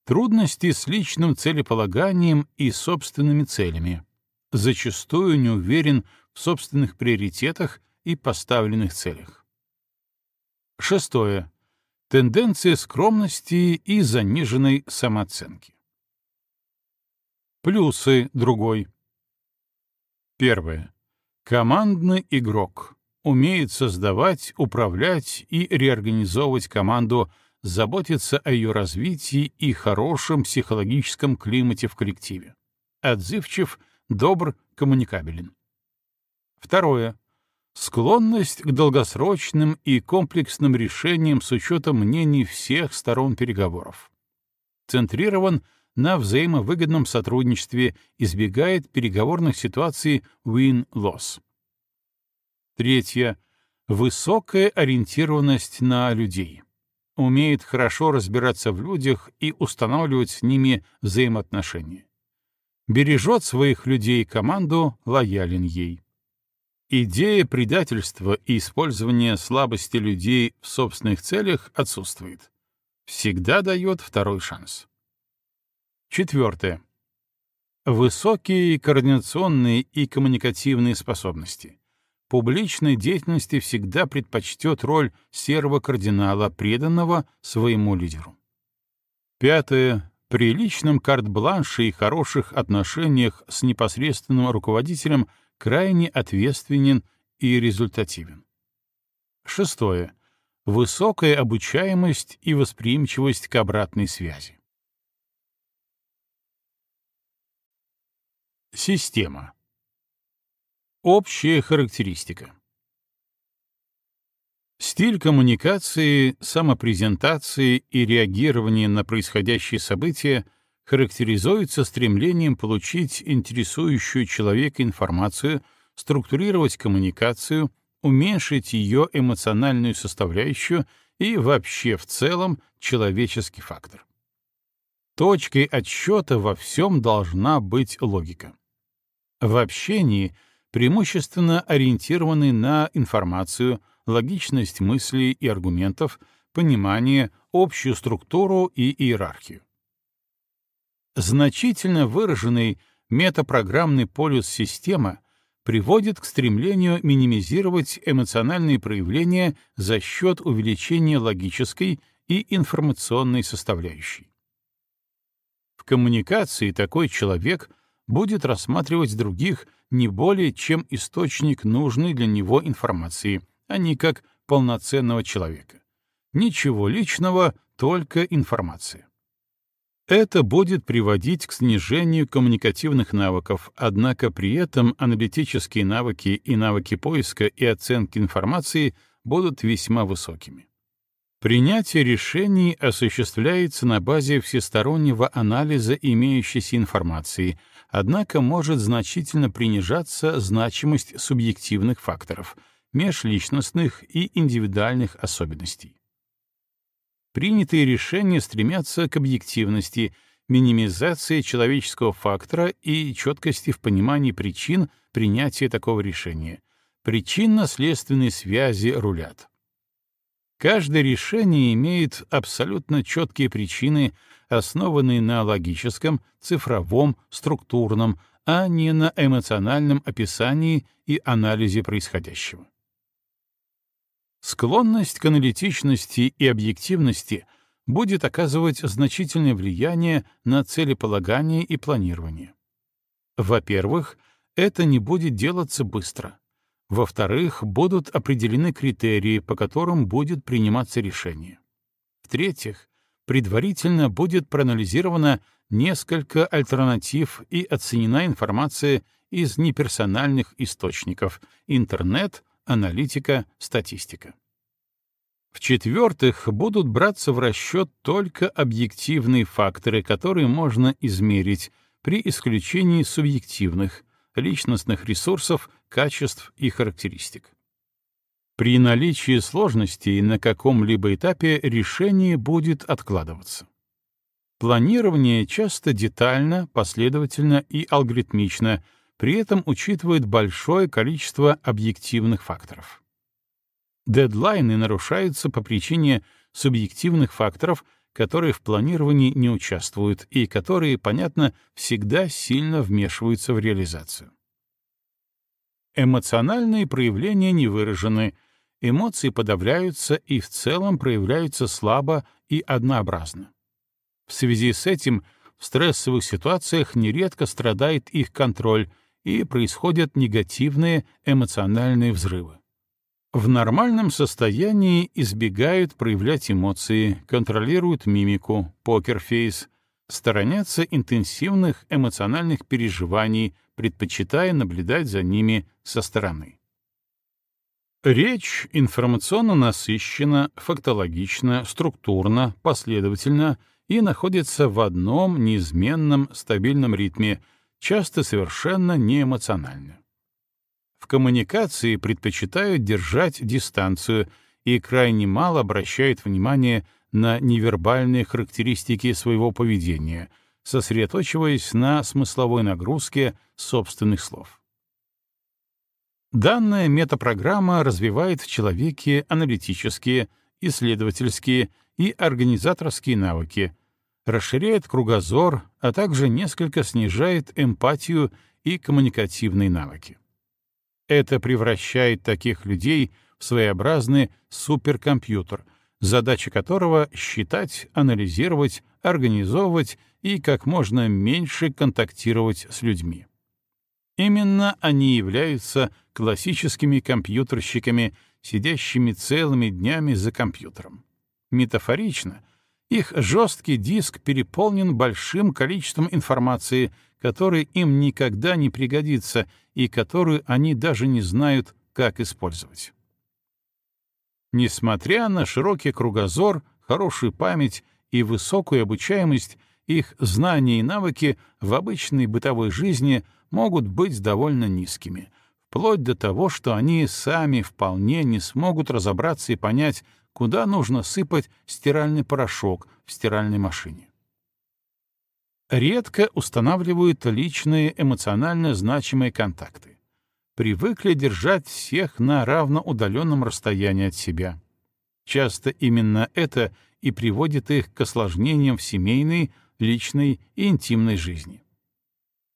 Трудности с личным целеполаганием и собственными целями. Зачастую не уверен в собственных приоритетах и поставленных целях. Шестое. Тенденция скромности и заниженной самооценки. Плюсы другой. Первое. Командный игрок умеет создавать, управлять и реорганизовывать команду, заботиться о ее развитии и хорошем психологическом климате в коллективе. Отзывчив, добр, коммуникабелен. Второе. Склонность к долгосрочным и комплексным решениям с учетом мнений всех сторон переговоров. Центрирован на взаимовыгодном сотрудничестве, избегает переговорных ситуаций win-loss. Третье. Высокая ориентированность на людей. Умеет хорошо разбираться в людях и устанавливать с ними взаимоотношения. Бережет своих людей команду, лоялен ей. Идея предательства и использования слабости людей в собственных целях отсутствует. Всегда дает второй шанс. Четвертое. Высокие координационные и коммуникативные способности публичной деятельности всегда предпочтет роль серого кардинала, преданного своему лидеру. Пятое. При личном карт-бланше и хороших отношениях с непосредственным руководителем крайне ответственен и результативен. Шестое. Высокая обучаемость и восприимчивость к обратной связи. Система. Общая характеристика. Стиль коммуникации, самопрезентации и реагирования на происходящие события характеризуется стремлением получить интересующую человека информацию, структурировать коммуникацию, уменьшить ее эмоциональную составляющую и вообще в целом человеческий фактор. Точкой отсчета во всем должна быть логика. В общении — преимущественно ориентированы на информацию, логичность мыслей и аргументов, понимание, общую структуру и иерархию. Значительно выраженный метапрограммный полюс система приводит к стремлению минимизировать эмоциональные проявления за счет увеличения логической и информационной составляющей. В коммуникации такой человек будет рассматривать других не более чем источник нужной для него информации, а не как полноценного человека. Ничего личного, только информация. Это будет приводить к снижению коммуникативных навыков, однако при этом аналитические навыки и навыки поиска и оценки информации будут весьма высокими. Принятие решений осуществляется на базе всестороннего анализа имеющейся информации, однако может значительно принижаться значимость субъективных факторов, межличностных и индивидуальных особенностей. Принятые решения стремятся к объективности, минимизации человеческого фактора и четкости в понимании причин принятия такого решения. Причинно-следственные связи рулят. Каждое решение имеет абсолютно четкие причины, основанные на логическом, цифровом, структурном, а не на эмоциональном описании и анализе происходящего. Склонность к аналитичности и объективности будет оказывать значительное влияние на целеполагание и планирование. Во-первых, это не будет делаться быстро. Во-вторых, будут определены критерии, по которым будет приниматься решение. В-третьих, предварительно будет проанализировано несколько альтернатив и оценена информация из неперсональных источников — интернет, аналитика, статистика. В-четвертых, будут браться в расчет только объективные факторы, которые можно измерить при исключении субъективных, личностных ресурсов, качеств и характеристик. При наличии сложностей на каком-либо этапе решение будет откладываться. Планирование часто детально, последовательно и алгоритмично — при этом учитывает большое количество объективных факторов. Дедлайны нарушаются по причине субъективных факторов, которые в планировании не участвуют и которые, понятно, всегда сильно вмешиваются в реализацию. Эмоциональные проявления не выражены, эмоции подавляются и в целом проявляются слабо и однообразно. В связи с этим в стрессовых ситуациях нередко страдает их контроль, и происходят негативные эмоциональные взрывы. В нормальном состоянии избегают проявлять эмоции, контролируют мимику, покерфейс, сторонятся интенсивных эмоциональных переживаний, предпочитая наблюдать за ними со стороны. Речь информационно насыщена, фактологична, структурно, последовательно и находится в одном неизменном стабильном ритме — часто совершенно неэмоционально. В коммуникации предпочитают держать дистанцию и крайне мало обращают внимание на невербальные характеристики своего поведения, сосредоточиваясь на смысловой нагрузке собственных слов. Данная метапрограмма развивает в человеке аналитические, исследовательские и организаторские навыки, расширяет кругозор, а также несколько снижает эмпатию и коммуникативные навыки. Это превращает таких людей в своеобразный суперкомпьютер, задача которого — считать, анализировать, организовывать и как можно меньше контактировать с людьми. Именно они являются классическими компьютерщиками, сидящими целыми днями за компьютером. Метафорично — их жесткий диск переполнен большим количеством информации, которая им никогда не пригодится и которую они даже не знают, как использовать. Несмотря на широкий кругозор, хорошую память и высокую обучаемость, их знания и навыки в обычной бытовой жизни могут быть довольно низкими, вплоть до того, что они сами вполне не смогут разобраться и понять, куда нужно сыпать стиральный порошок в стиральной машине. Редко устанавливают личные эмоционально значимые контакты. Привыкли держать всех на равноудаленном расстоянии от себя. Часто именно это и приводит их к осложнениям в семейной, личной и интимной жизни.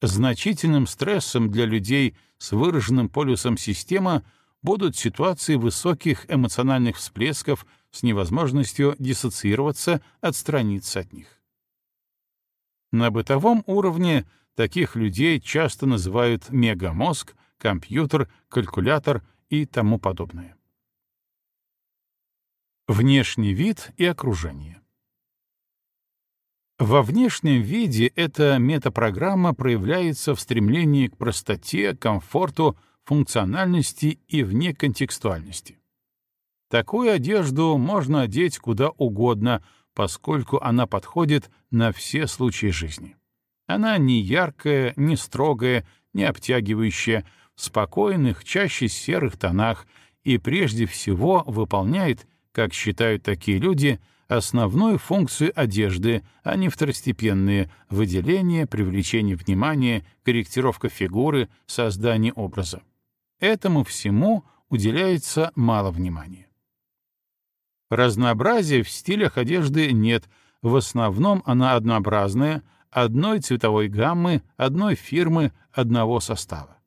Значительным стрессом для людей с выраженным полюсом система будут ситуации высоких эмоциональных всплесков с невозможностью диссоциироваться, отстраниться от них. На бытовом уровне таких людей часто называют мегамозг, компьютер, калькулятор и тому подобное. Внешний вид и окружение. Во внешнем виде эта метапрограмма проявляется в стремлении к простоте, комфорту, функциональности и внеконтекстуальности. Такую одежду можно одеть куда угодно, поскольку она подходит на все случаи жизни. Она не яркая, не строгая, не обтягивающая, в спокойных, чаще серых тонах и прежде всего выполняет, как считают такие люди, основную функцию одежды, а не второстепенные — выделение, привлечение внимания, корректировка фигуры, создание образа. Этому всему уделяется мало внимания. Разнообразия в стилях одежды нет, в основном она однообразная, одной цветовой гаммы, одной фирмы, одного состава.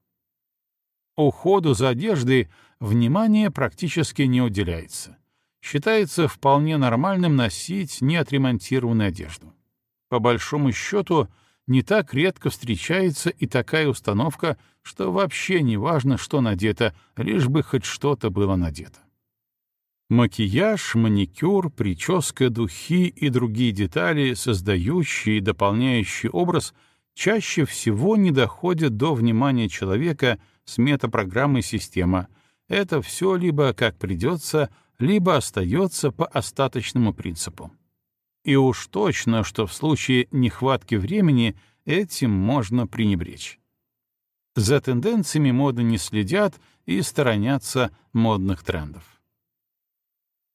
Уходу за одеждой внимание практически не уделяется. Считается вполне нормальным носить неотремонтированную одежду. По большому счету, не так редко встречается и такая установка, что вообще не важно, что надето, лишь бы хоть что-то было надето. Макияж, маникюр, прическа, духи и другие детали, создающие и дополняющие образ, чаще всего не доходят до внимания человека с метапрограммой система. Это все либо как придется, либо остается по остаточному принципу. И уж точно, что в случае нехватки времени этим можно пренебречь. За тенденциями моды не следят и сторонятся модных трендов.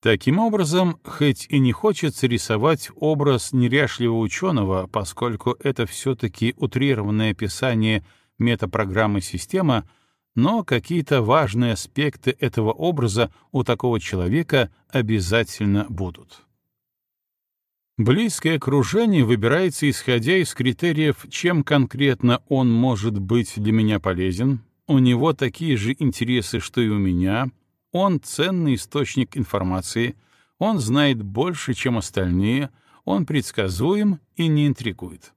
Таким образом, хоть и не хочется рисовать образ неряшливого ученого, поскольку это все-таки утрированное описание метапрограммы система, но какие-то важные аспекты этого образа у такого человека обязательно будут. Близкое окружение выбирается исходя из критериев, чем конкретно он может быть для меня полезен, у него такие же интересы, что и у меня — он ценный источник информации, он знает больше, чем остальные, он предсказуем и не интригует.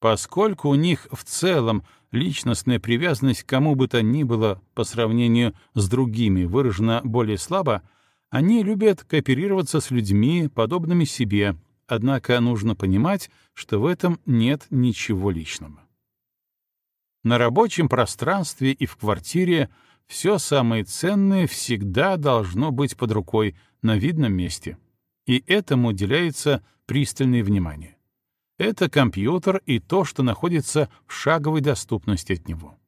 Поскольку у них в целом личностная привязанность к кому бы то ни было по сравнению с другими выражена более слабо, они любят кооперироваться с людьми, подобными себе, однако нужно понимать, что в этом нет ничего личного. На рабочем пространстве и в квартире — все самое ценное всегда должно быть под рукой, на видном месте. И этому уделяется пристальное внимание. Это компьютер и то, что находится в шаговой доступности от него.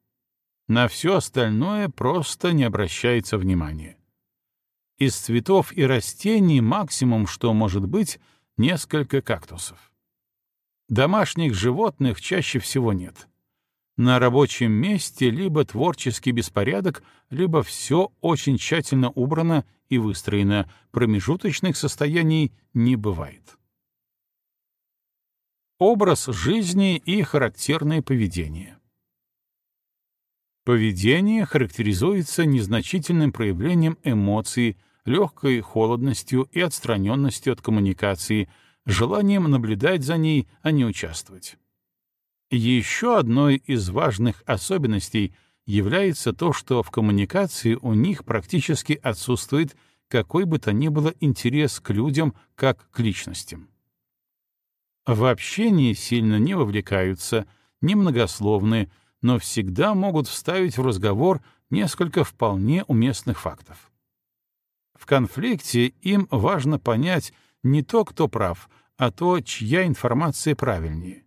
На все остальное просто не обращается внимания. Из цветов и растений максимум, что может быть, несколько кактусов. Домашних животных чаще всего нет. На рабочем месте либо творческий беспорядок, либо все очень тщательно убрано и выстроено, промежуточных состояний не бывает. Образ жизни и характерное поведение. Поведение характеризуется незначительным проявлением эмоций, легкой холодностью и отстраненностью от коммуникации, желанием наблюдать за ней, а не участвовать. Еще одной из важных особенностей является то, что в коммуникации у них практически отсутствует какой бы то ни было интерес к людям как к личностям. В общении сильно не вовлекаются, немногословны, но всегда могут вставить в разговор несколько вполне уместных фактов. В конфликте им важно понять не то, кто прав, а то, чья информация правильнее.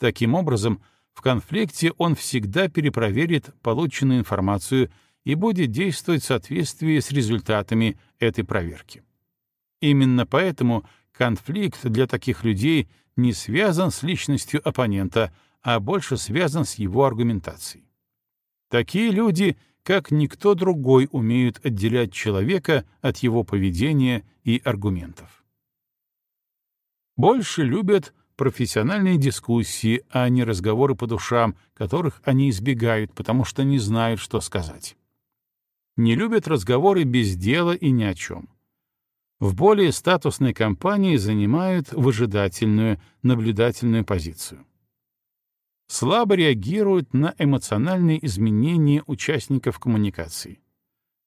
Таким образом, в конфликте он всегда перепроверит полученную информацию и будет действовать в соответствии с результатами этой проверки. Именно поэтому конфликт для таких людей не связан с личностью оппонента, а больше связан с его аргументацией. Такие люди, как никто другой, умеют отделять человека от его поведения и аргументов. Больше любят профессиональные дискуссии, а не разговоры по душам, которых они избегают, потому что не знают, что сказать. Не любят разговоры без дела и ни о чем. В более статусной компании занимают выжидательную, наблюдательную позицию. Слабо реагируют на эмоциональные изменения участников коммуникации.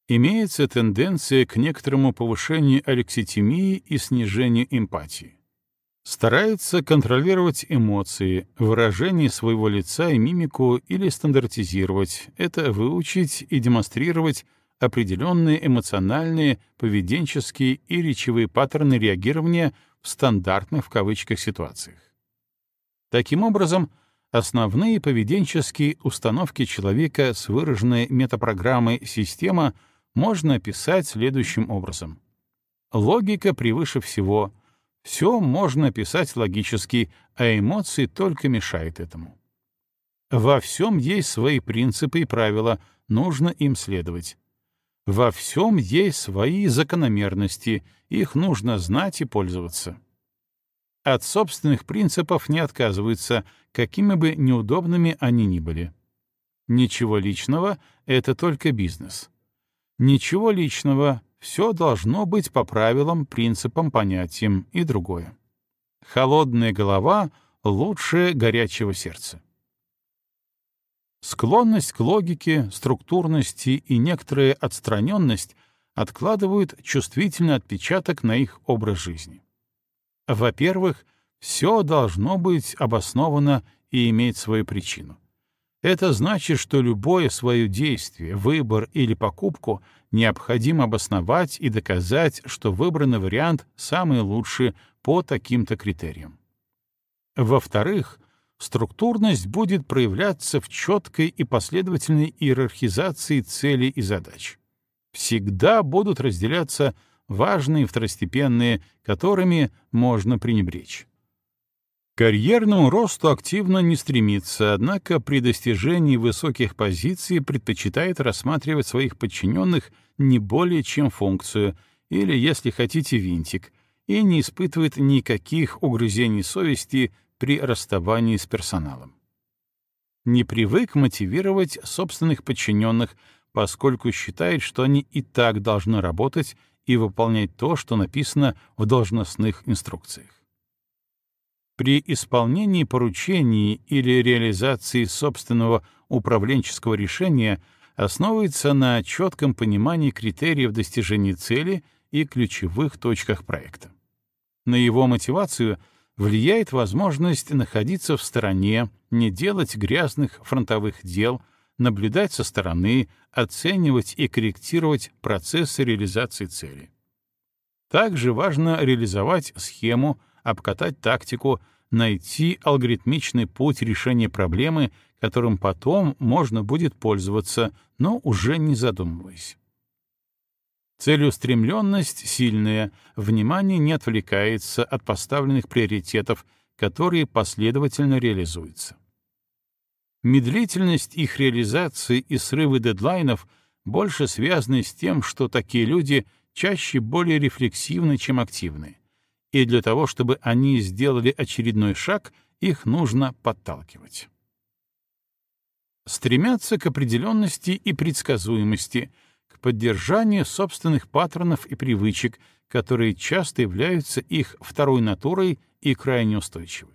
Имеется тенденция к некоторому повышению алекситимии и снижению эмпатии старается контролировать эмоции, выражение своего лица и мимику или стандартизировать, это выучить и демонстрировать определенные эмоциональные, поведенческие и речевые паттерны реагирования в стандартных в кавычках ситуациях. Таким образом, основные поведенческие установки человека с выраженной метапрограммой система можно описать следующим образом. Логика превыше всего — все можно писать логически, а эмоции только мешают этому. Во всем есть свои принципы и правила, нужно им следовать. Во всем есть свои закономерности, их нужно знать и пользоваться. От собственных принципов не отказываются, какими бы неудобными они ни были. Ничего личного — это только бизнес. Ничего личного все должно быть по правилам, принципам, понятиям и другое. Холодная голова лучше горячего сердца. Склонность к логике, структурности и некоторая отстраненность откладывают чувствительный отпечаток на их образ жизни. Во-первых, все должно быть обосновано и иметь свою причину. Это значит, что любое свое действие, выбор или покупку необходимо обосновать и доказать, что выбранный вариант самый лучший по таким-то критериям. Во-вторых, структурность будет проявляться в четкой и последовательной иерархизации целей и задач. Всегда будут разделяться важные второстепенные, которыми можно пренебречь карьерному росту активно не стремится, однако при достижении высоких позиций предпочитает рассматривать своих подчиненных не более чем функцию, или, если хотите, винтик, и не испытывает никаких угрызений совести при расставании с персоналом. Не привык мотивировать собственных подчиненных, поскольку считает, что они и так должны работать и выполнять то, что написано в должностных инструкциях. При исполнении поручений или реализации собственного управленческого решения основывается на четком понимании критериев достижения цели и ключевых точках проекта. На его мотивацию влияет возможность находиться в стороне, не делать грязных фронтовых дел, наблюдать со стороны, оценивать и корректировать процессы реализации цели. Также важно реализовать схему, обкатать тактику, найти алгоритмичный путь решения проблемы, которым потом можно будет пользоваться, но уже не задумываясь. Целеустремленность сильная, внимание не отвлекается от поставленных приоритетов, которые последовательно реализуются. Медлительность их реализации и срывы дедлайнов больше связаны с тем, что такие люди чаще более рефлексивны, чем активны и для того, чтобы они сделали очередной шаг, их нужно подталкивать. Стремятся к определенности и предсказуемости, поддержанию собственных паттернов и привычек, которые часто являются их второй натурой и крайне устойчивы.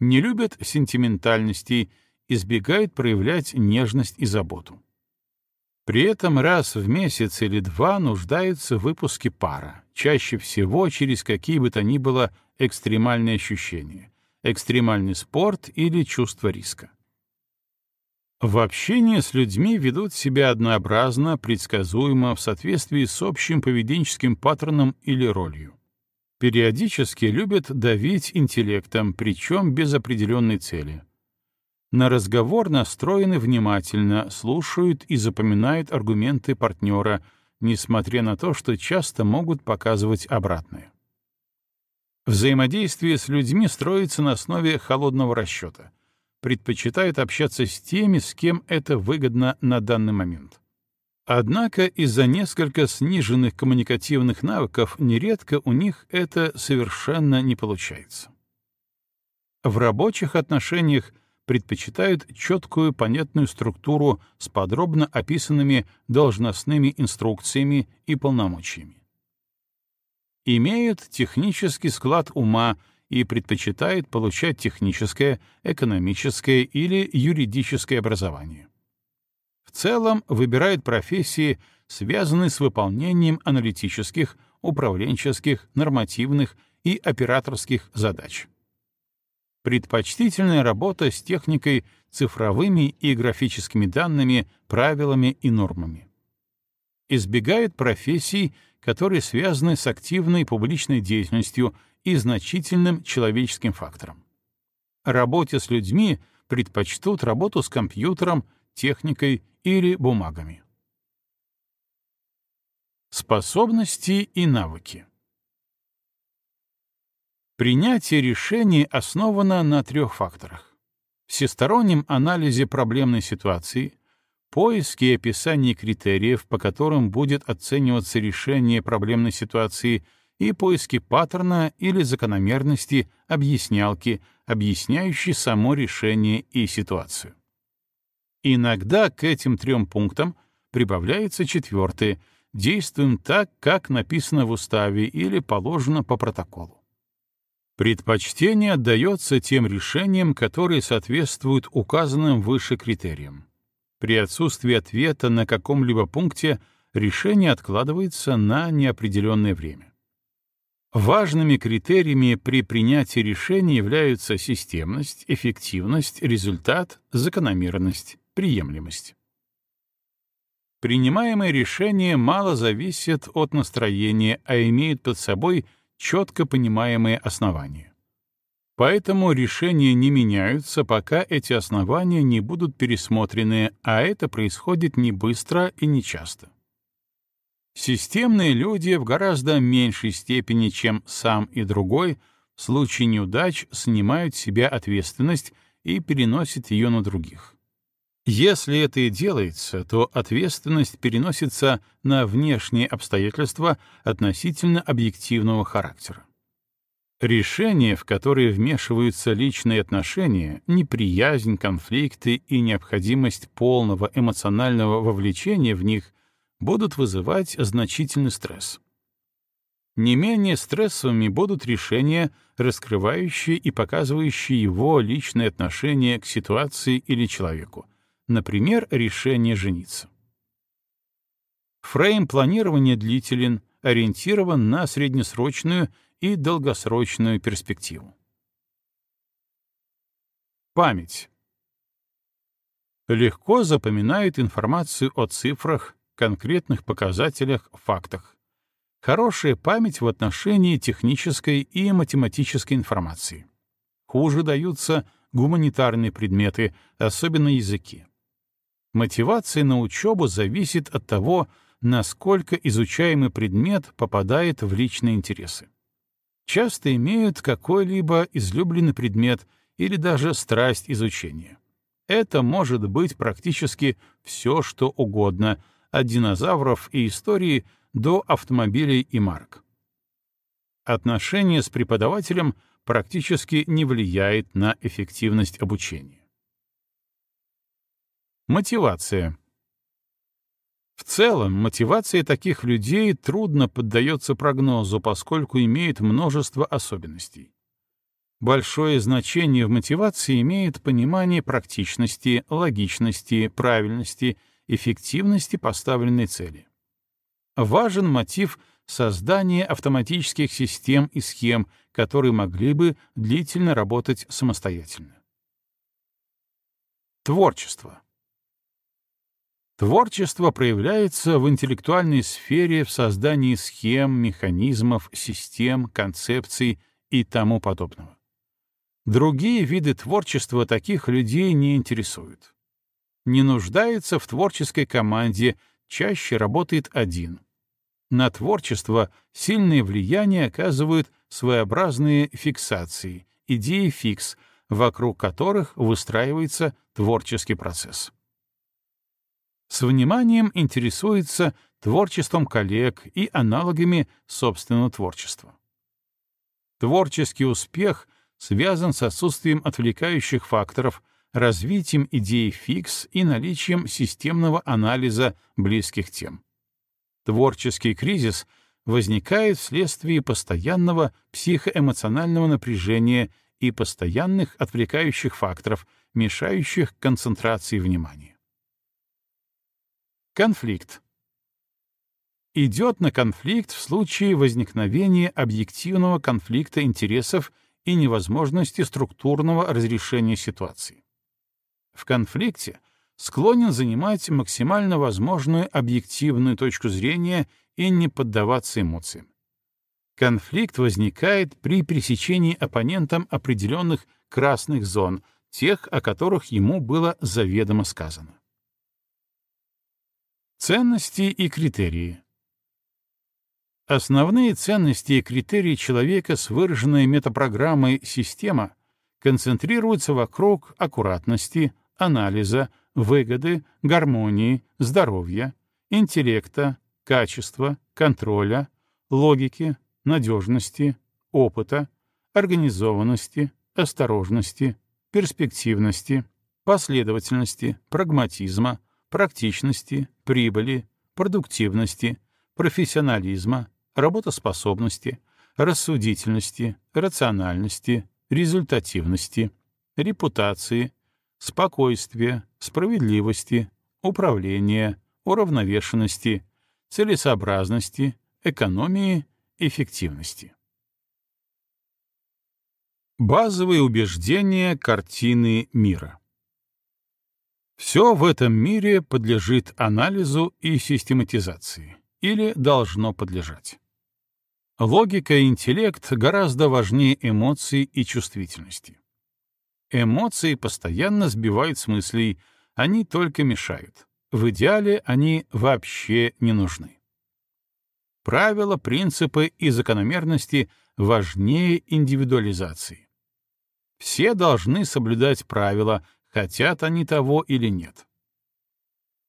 Не любят сентиментальности, избегают проявлять нежность и заботу. При этом раз в месяц или два нуждаются в выпуске пара, чаще всего через какие бы то ни было экстремальные ощущения, экстремальный спорт или чувство риска. В общении с людьми ведут себя однообразно, предсказуемо, в соответствии с общим поведенческим паттерном или ролью. Периодически любят давить интеллектом, причем без определенной цели. На разговор настроены внимательно, слушают и запоминают аргументы партнера, несмотря на то, что часто могут показывать обратное. Взаимодействие с людьми строится на основе холодного расчета. Предпочитают общаться с теми, с кем это выгодно на данный момент. Однако из-за несколько сниженных коммуникативных навыков нередко у них это совершенно не получается. В рабочих отношениях предпочитают четкую понятную структуру с подробно описанными должностными инструкциями и полномочиями. Имеют технический склад ума и предпочитают получать техническое, экономическое или юридическое образование. В целом выбирают профессии, связанные с выполнением аналитических, управленческих, нормативных и операторских задач. Предпочтительная работа с техникой, цифровыми и графическими данными, правилами и нормами. Избегает профессий, которые связаны с активной публичной деятельностью и значительным человеческим фактором. Работе с людьми предпочтут работу с компьютером, техникой или бумагами. Способности и навыки. Принятие решений основано на трех факторах. Всестороннем анализе проблемной ситуации, поиске и описании критериев, по которым будет оцениваться решение проблемной ситуации, и поиске паттерна или закономерности, объяснялки, объясняющей само решение и ситуацию. Иногда к этим трем пунктам прибавляется четвертый — действуем так, как написано в уставе или положено по протоколу. Предпочтение отдается тем решениям, которые соответствуют указанным выше критериям. При отсутствии ответа на каком-либо пункте решение откладывается на неопределенное время. Важными критериями при принятии решения являются системность, эффективность, результат, закономерность, приемлемость. Принимаемые решения мало зависят от настроения, а имеют под собой четко понимаемые основания. Поэтому решения не меняются, пока эти основания не будут пересмотрены, а это происходит не быстро и не часто. Системные люди в гораздо меньшей степени, чем сам и другой, в случае неудач снимают с себя ответственность и переносят ее на других. Если это и делается, то ответственность переносится на внешние обстоятельства относительно объективного характера. Решения, в которые вмешиваются личные отношения, неприязнь, конфликты и необходимость полного эмоционального вовлечения в них будут вызывать значительный стресс. Не менее стрессовыми будут решения, раскрывающие и показывающие его личное отношение к ситуации или человеку, Например, решение жениться. Фрейм планирования длителен, ориентирован на среднесрочную и долгосрочную перспективу. Память. Легко запоминают информацию о цифрах, конкретных показателях, фактах. Хорошая память в отношении технической и математической информации. Хуже даются гуманитарные предметы, особенно языки. Мотивация на учебу зависит от того, насколько изучаемый предмет попадает в личные интересы. Часто имеют какой-либо излюбленный предмет или даже страсть изучения. Это может быть практически все, что угодно, от динозавров и истории до автомобилей и марок. Отношение с преподавателем практически не влияет на эффективность обучения. Мотивация. В целом, мотивация таких людей трудно поддается прогнозу, поскольку имеет множество особенностей. Большое значение в мотивации имеет понимание практичности, логичности, правильности, эффективности поставленной цели. Важен мотив создания автоматических систем и схем, которые могли бы длительно работать самостоятельно. Творчество. Творчество проявляется в интеллектуальной сфере в создании схем, механизмов, систем, концепций и тому подобного. Другие виды творчества таких людей не интересуют. Не нуждается в творческой команде, чаще работает один. На творчество сильное влияние оказывают своеобразные фиксации, идеи фикс, вокруг которых выстраивается творческий процесс. С вниманием интересуется творчеством коллег и аналогами собственного творчества. Творческий успех связан с отсутствием отвлекающих факторов, развитием идеи фикс и наличием системного анализа близких тем. Творческий кризис возникает вследствие постоянного психоэмоционального напряжения и постоянных отвлекающих факторов, мешающих концентрации внимания. Конфликт. Идет на конфликт в случае возникновения объективного конфликта интересов и невозможности структурного разрешения ситуации. В конфликте склонен занимать максимально возможную объективную точку зрения и не поддаваться эмоциям. Конфликт возникает при пересечении оппонентом определенных красных зон, тех, о которых ему было заведомо сказано. Ценности и критерии. Основные ценности и критерии человека с выраженной метапрограммой «система» концентрируются вокруг аккуратности, анализа, выгоды, гармонии, здоровья, интеллекта, качества, контроля, логики, надежности, опыта, организованности, осторожности, перспективности, последовательности, прагматизма, практичности, прибыли, продуктивности, профессионализма, работоспособности, рассудительности, рациональности, результативности, репутации, спокойствия, справедливости, управления, уравновешенности, целесообразности, экономии, эффективности. Базовые убеждения картины мира. Все в этом мире подлежит анализу и систематизации, или должно подлежать. Логика и интеллект гораздо важнее эмоций и чувствительности. Эмоции постоянно сбивают с мыслей, они только мешают. В идеале они вообще не нужны. Правила, принципы и закономерности важнее индивидуализации. Все должны соблюдать правила, хотят они того или нет.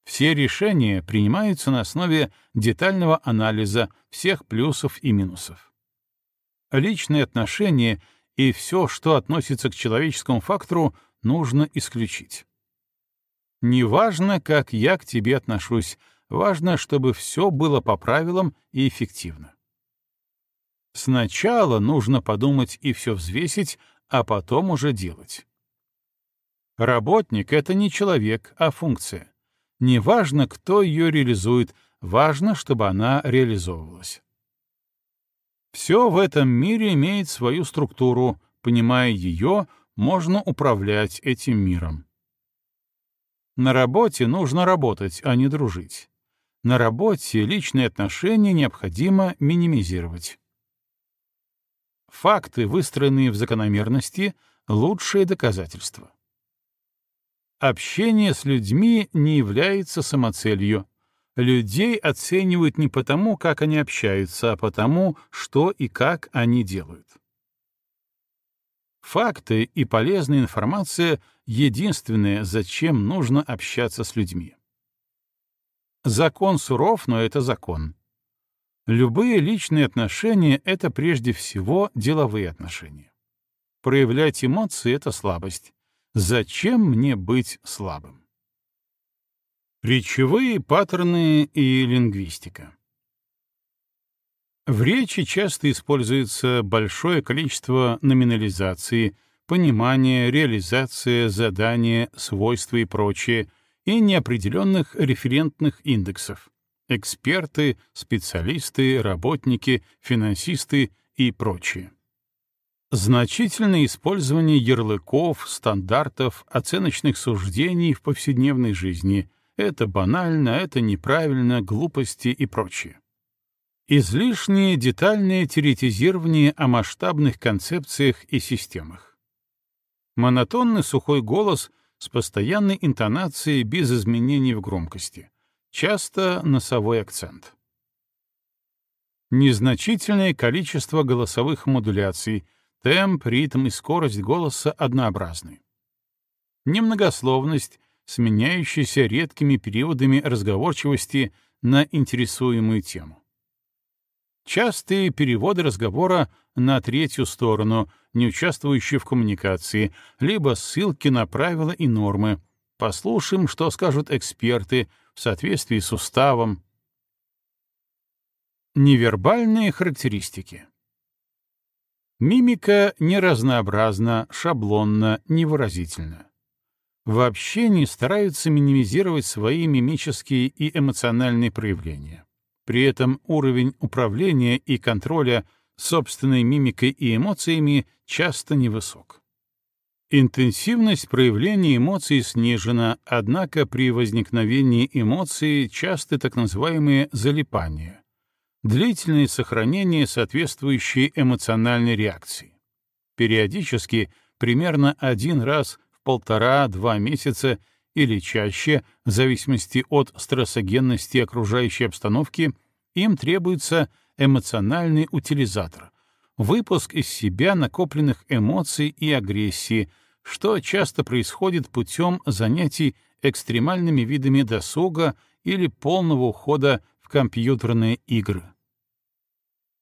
Все решения принимаются на основе детального анализа всех плюсов и минусов. Личные отношения и все, что относится к человеческому фактору, нужно исключить. Не важно, как я к тебе отношусь, важно, чтобы все было по правилам и эффективно. Сначала нужно подумать и все взвесить, а потом уже делать. Работник — это не человек, а функция. Не важно, кто ее реализует, важно, чтобы она реализовывалась. Все в этом мире имеет свою структуру, понимая ее, можно управлять этим миром. На работе нужно работать, а не дружить. На работе личные отношения необходимо минимизировать. Факты, выстроенные в закономерности, — лучшее доказательство. Общение с людьми не является самоцелью. Людей оценивают не потому, как они общаются, а потому, что и как они делают. Факты и полезная информация — единственное, зачем нужно общаться с людьми. Закон суров, но это закон. Любые личные отношения — это прежде всего деловые отношения. Проявлять эмоции — это слабость. Зачем мне быть слабым? Речевые паттерны и лингвистика. В речи часто используется большое количество номинализации, понимания, реализация, задания, свойства и прочее, и неопределенных референтных индексов — эксперты, специалисты, работники, финансисты и прочее. Значительное использование ярлыков, стандартов, оценочных суждений в повседневной жизни — это банально, это неправильно, глупости и прочее. Излишнее детальное теоретизирование о масштабных концепциях и системах. Монотонный сухой голос с постоянной интонацией без изменений в громкости. Часто носовой акцент. Незначительное количество голосовых модуляций — Темп, ритм и скорость голоса однообразны. Немногословность, сменяющаяся редкими периодами разговорчивости на интересуемую тему. Частые переводы разговора на третью сторону, не участвующие в коммуникации, либо ссылки на правила и нормы. Послушаем, что скажут эксперты в соответствии с уставом. Невербальные характеристики. Мимика не разнообразна, шаблонна, невыразительна. В общении стараются минимизировать свои мимические и эмоциональные проявления. При этом уровень управления и контроля собственной мимикой и эмоциями часто невысок. Интенсивность проявления эмоций снижена, однако при возникновении эмоций часто так называемые залипания, длительное сохранение соответствующей эмоциональной реакции. Периодически, примерно один раз полтора-два месяца или чаще, в зависимости от стрессогенности окружающей обстановки, им требуется эмоциональный утилизатор, выпуск из себя накопленных эмоций и агрессии, что часто происходит путем занятий экстремальными видами досуга или полного ухода в компьютерные игры.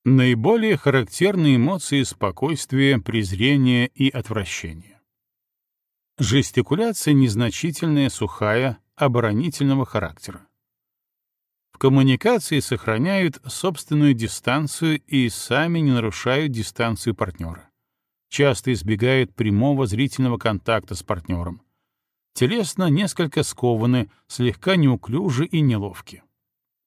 Наиболее характерны эмоции спокойствия, презрения и отвращения. Жестикуляция незначительная, сухая, оборонительного характера. В коммуникации сохраняют собственную дистанцию и сами не нарушают дистанцию партнера. Часто избегают прямого зрительного контакта с партнером. Телесно несколько скованы, слегка неуклюжи и неловки.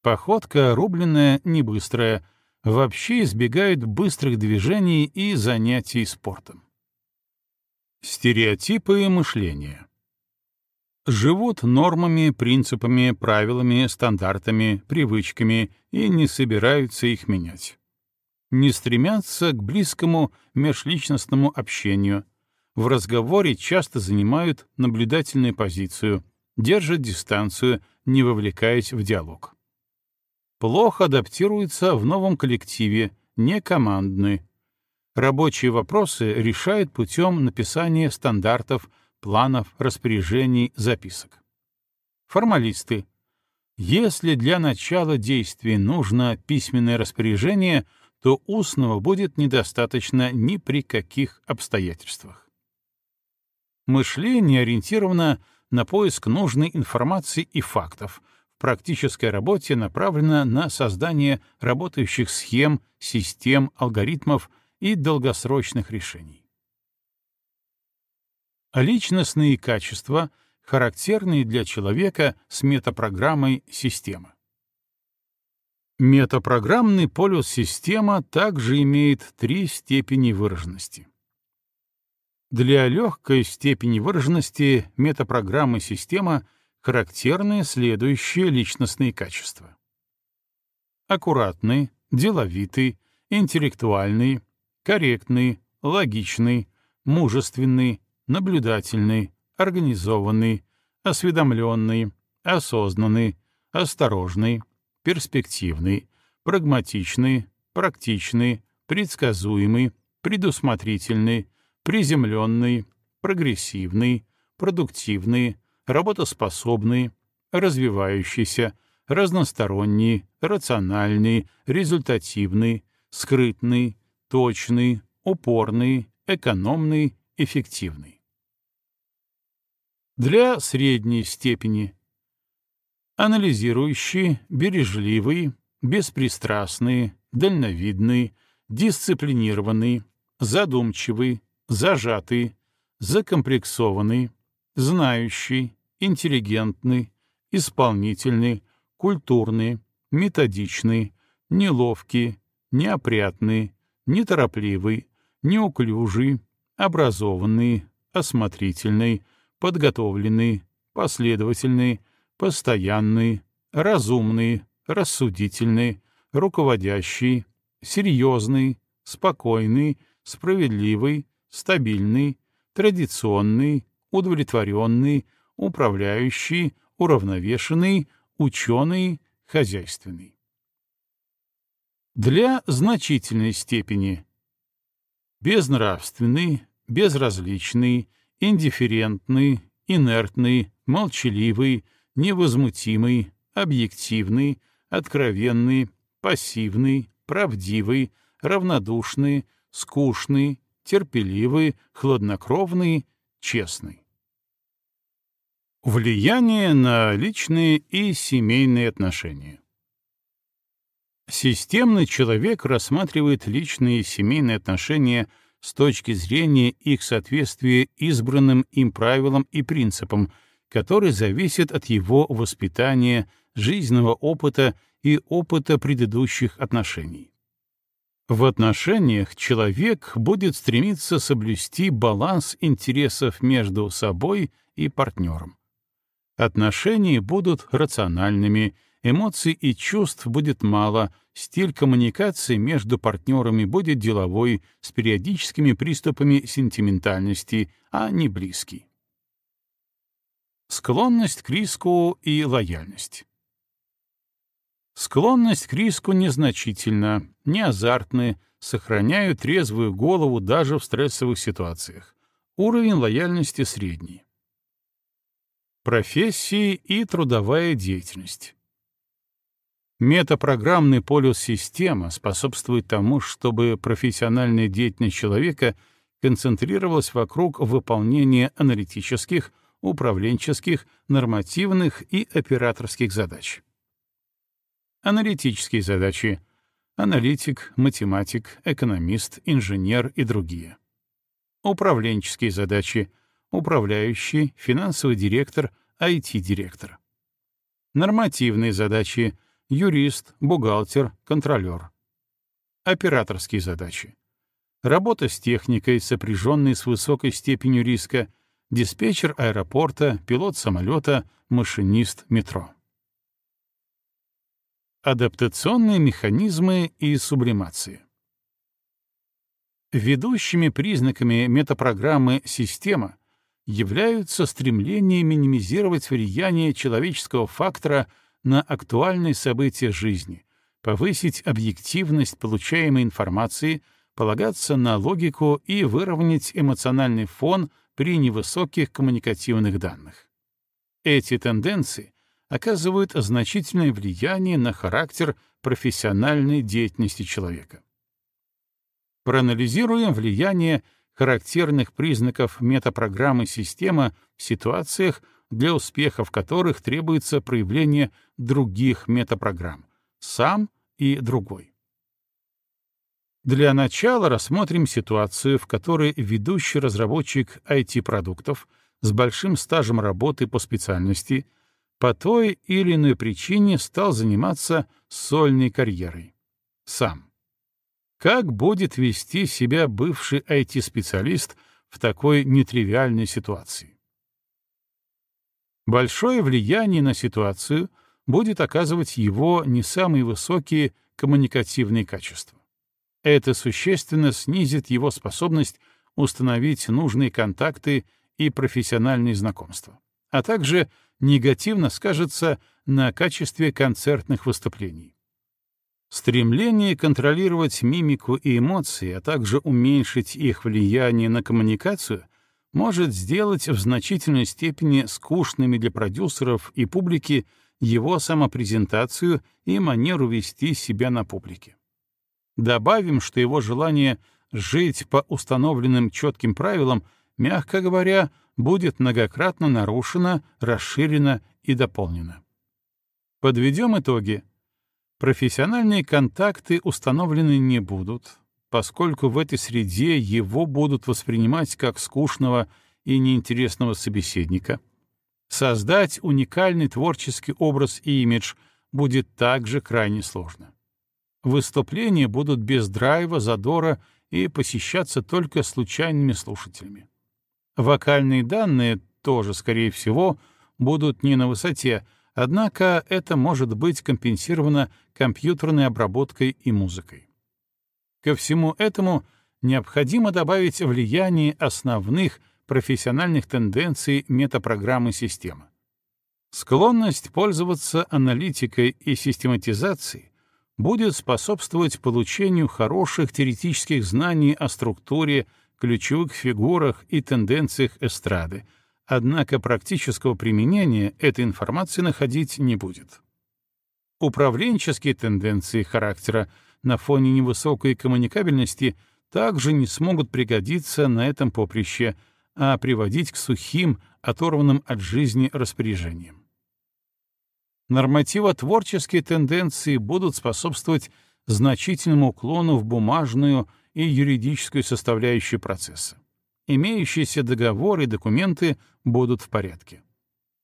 Походка рубленная, не быстрая, вообще избегают быстрых движений и занятий спортом. Стереотипы мышления. Живут нормами, принципами, правилами, стандартами, привычками и не собираются их менять. Не стремятся к близкому межличностному общению. В разговоре часто занимают наблюдательную позицию, держат дистанцию, не вовлекаясь в диалог. Плохо адаптируются в новом коллективе, не командны, Рабочие вопросы решают путем написания стандартов, планов, распоряжений, записок. Формалисты. Если для начала действий нужно письменное распоряжение, то устного будет недостаточно ни при каких обстоятельствах. Мышление ориентировано на поиск нужной информации и фактов, в практической работе направлено на создание работающих схем, систем, алгоритмов — и долгосрочных решений. Личностные качества, характерные для человека с метапрограммой системы. Метапрограммный полюс система также имеет три степени выраженности. Для легкой степени выраженности метапрограммы система характерны следующие личностные качества. Аккуратный, деловитый, интеллектуальный, корректный, логичный, мужественный, наблюдательный, организованный, осведомленный, осознанный, осторожный, перспективный, прагматичный, практичный, предсказуемый, предусмотрительный, приземленный, прогрессивный, продуктивный, работоспособный, развивающийся, разносторонний, рациональный, результативный, скрытный, точный, упорный, экономный, эффективный. Для средней степени анализирующий, бережливый, беспристрастный, дальновидный, дисциплинированный, задумчивый, зажатый, закомплексованный, знающий, интеллигентный, исполнительный, культурный, методичный, неловкий, неопрятный, неторопливый, неуклюжий, образованный, осмотрительный, подготовленный, последовательный, постоянный, разумный, рассудительный, руководящий, серьезный, спокойный, справедливый, стабильный, традиционный, удовлетворенный, управляющий, уравновешенный, ученый, хозяйственный для значительной степени безнравственный, безразличный, индифферентный, инертный, молчаливый, невозмутимый, объективный, откровенный, пассивный, правдивый, равнодушный, скучный, терпеливый, хладнокровный, честный. Влияние на личные и семейные отношения. Системный человек рассматривает личные и семейные отношения с точки зрения их соответствия избранным им правилам и принципам, которые зависят от его воспитания, жизненного опыта и опыта предыдущих отношений. В отношениях человек будет стремиться соблюсти баланс интересов между собой и партнером. Отношения будут рациональными, эмоций и чувств будет мало, стиль коммуникации между партнерами будет деловой, с периодическими приступами сентиментальности, а не близкий. Склонность к риску и лояльность. Склонность к риску незначительна, не азартны, сохраняют трезвую голову даже в стрессовых ситуациях. Уровень лояльности средний. Профессии и трудовая деятельность. Метапрограммный полюс система способствует тому, чтобы профессиональная деятельность человека концентрировалась вокруг выполнения аналитических, управленческих, нормативных и операторских задач. Аналитические задачи — аналитик, математик, экономист, инженер и другие. Управленческие задачи — управляющий, финансовый директор, IT-директор. Нормативные задачи — юрист, бухгалтер, контролер. Операторские задачи. Работа с техникой, сопряженной с высокой степенью риска, диспетчер аэропорта, пилот самолета, машинист метро. Адаптационные механизмы и сублимации. Ведущими признаками метапрограммы «Система» являются стремление минимизировать влияние человеческого фактора на актуальные события жизни, повысить объективность получаемой информации, полагаться на логику и выровнять эмоциональный фон при невысоких коммуникативных данных. Эти тенденции оказывают значительное влияние на характер профессиональной деятельности человека. Проанализируем влияние характерных признаков метапрограммы система в ситуациях, для успеха в которых требуется проявление других метапрограмм — сам и другой. Для начала рассмотрим ситуацию, в которой ведущий разработчик IT-продуктов с большим стажем работы по специальности — по той или иной причине стал заниматься сольной карьерой. Сам. Как будет вести себя бывший IT-специалист в такой нетривиальной ситуации? Большое влияние на ситуацию будет оказывать его не самые высокие коммуникативные качества. Это существенно снизит его способность установить нужные контакты и профессиональные знакомства, а также негативно скажется на качестве концертных выступлений. Стремление контролировать мимику и эмоции, а также уменьшить их влияние на коммуникацию, может сделать в значительной степени скучными для продюсеров и публики его самопрезентацию и манеру вести себя на публике. Добавим, что его желание жить по установленным четким правилам, мягко говоря, будет многократно нарушена, расширена и дополнена. Подведем итоги. Профессиональные контакты установлены не будут, поскольку в этой среде его будут воспринимать как скучного и неинтересного собеседника. Создать уникальный творческий образ и имидж будет также крайне сложно. Выступления будут без драйва, задора и посещаться только случайными слушателями. Вокальные данные тоже, скорее всего, будут не на высоте, однако это может быть компенсировано компьютерной обработкой и музыкой. Ко всему этому необходимо добавить влияние основных профессиональных тенденций метапрограммы системы. Склонность пользоваться аналитикой и систематизацией будет способствовать получению хороших теоретических знаний о структуре, ключевых фигурах и тенденциях эстрады, однако практического применения этой информации находить не будет. Управленческие тенденции характера на фоне невысокой коммуникабельности также не смогут пригодиться на этом поприще, а приводить к сухим, оторванным от жизни распоряжениям. Нормативотворческие тенденции будут способствовать значительному уклону в бумажную и юридическую составляющую процесса. Имеющиеся договоры и документы будут в порядке.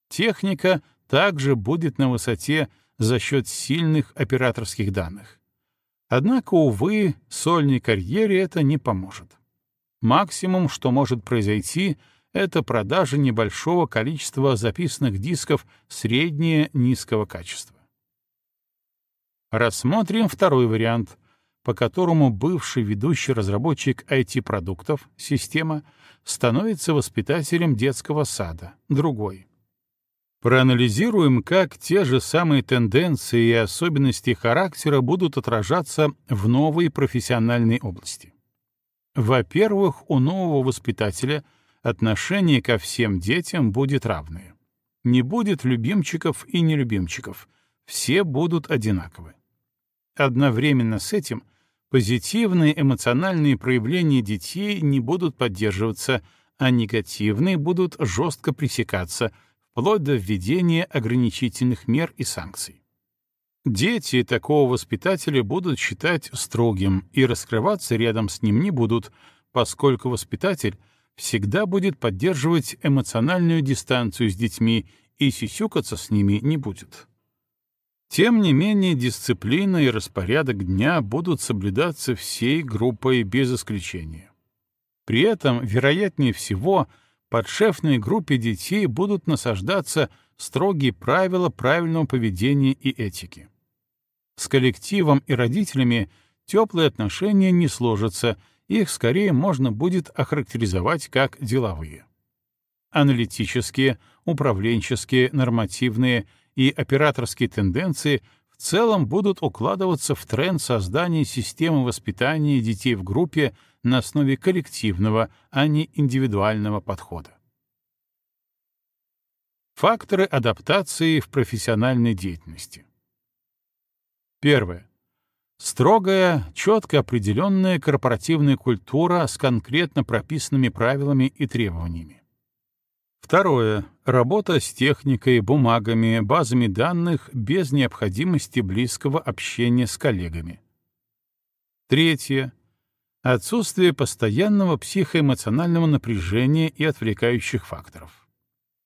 Техника также будет на высоте за счет сильных операторских данных. Однако, увы, сольной карьере это не поможет. Максимум, что может произойти, это продажа небольшого количества записанных дисков среднее-низкого качества. Рассмотрим второй вариант, по которому бывший ведущий разработчик IT-продуктов, система, становится воспитателем детского сада, другой. Проанализируем, как те же самые тенденции и особенности характера будут отражаться в новой профессиональной области. Во-первых, у нового воспитателя отношение ко всем детям будет равное. Не будет любимчиков и нелюбимчиков, все будут одинаковы. Одновременно с этим позитивные эмоциональные проявления детей не будут поддерживаться, а негативные будут жестко пресекаться, вплоть до введения ограничительных мер и санкций. Дети такого воспитателя будут считать строгим и раскрываться рядом с ним не будут, поскольку воспитатель всегда будет поддерживать эмоциональную дистанцию с детьми и сисюкаться с ними не будет. Тем не менее, дисциплина и распорядок дня будут соблюдаться всей группой без исключения. При этом, вероятнее всего, подшефной группе детей будут насаждаться строгие правила правильного поведения и этики. С коллективом и родителями теплые отношения не сложатся, их скорее можно будет охарактеризовать как деловые. Аналитические, управленческие, нормативные и операторские тенденции в целом будут укладываться в тренд создания системы воспитания детей в группе на основе коллективного, а не индивидуального подхода. Факторы адаптации в профессиональной деятельности. Первое. Строгая, четко определенная корпоративная культура с конкретно прописанными правилами и требованиями. Второе. Работа с техникой, бумагами, базами данных без необходимости близкого общения с коллегами. Третье. Отсутствие постоянного психоэмоционального напряжения и отвлекающих факторов.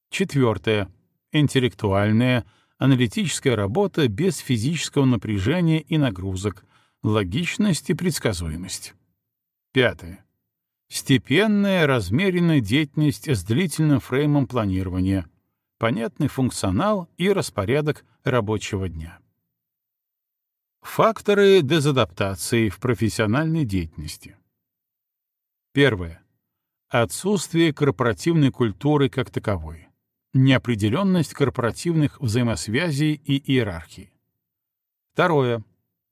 Четвертое. Интеллектуальная, аналитическая работа без физического напряжения и нагрузок, логичность и предсказуемость. Пятое. Степенная, размеренная деятельность с длительным фреймом планирования, понятный функционал и распорядок рабочего дня. Факторы дезадаптации в профессиональной деятельности. Первое. Отсутствие корпоративной культуры как таковой неопределенность корпоративных взаимосвязей и иерархии. Второе.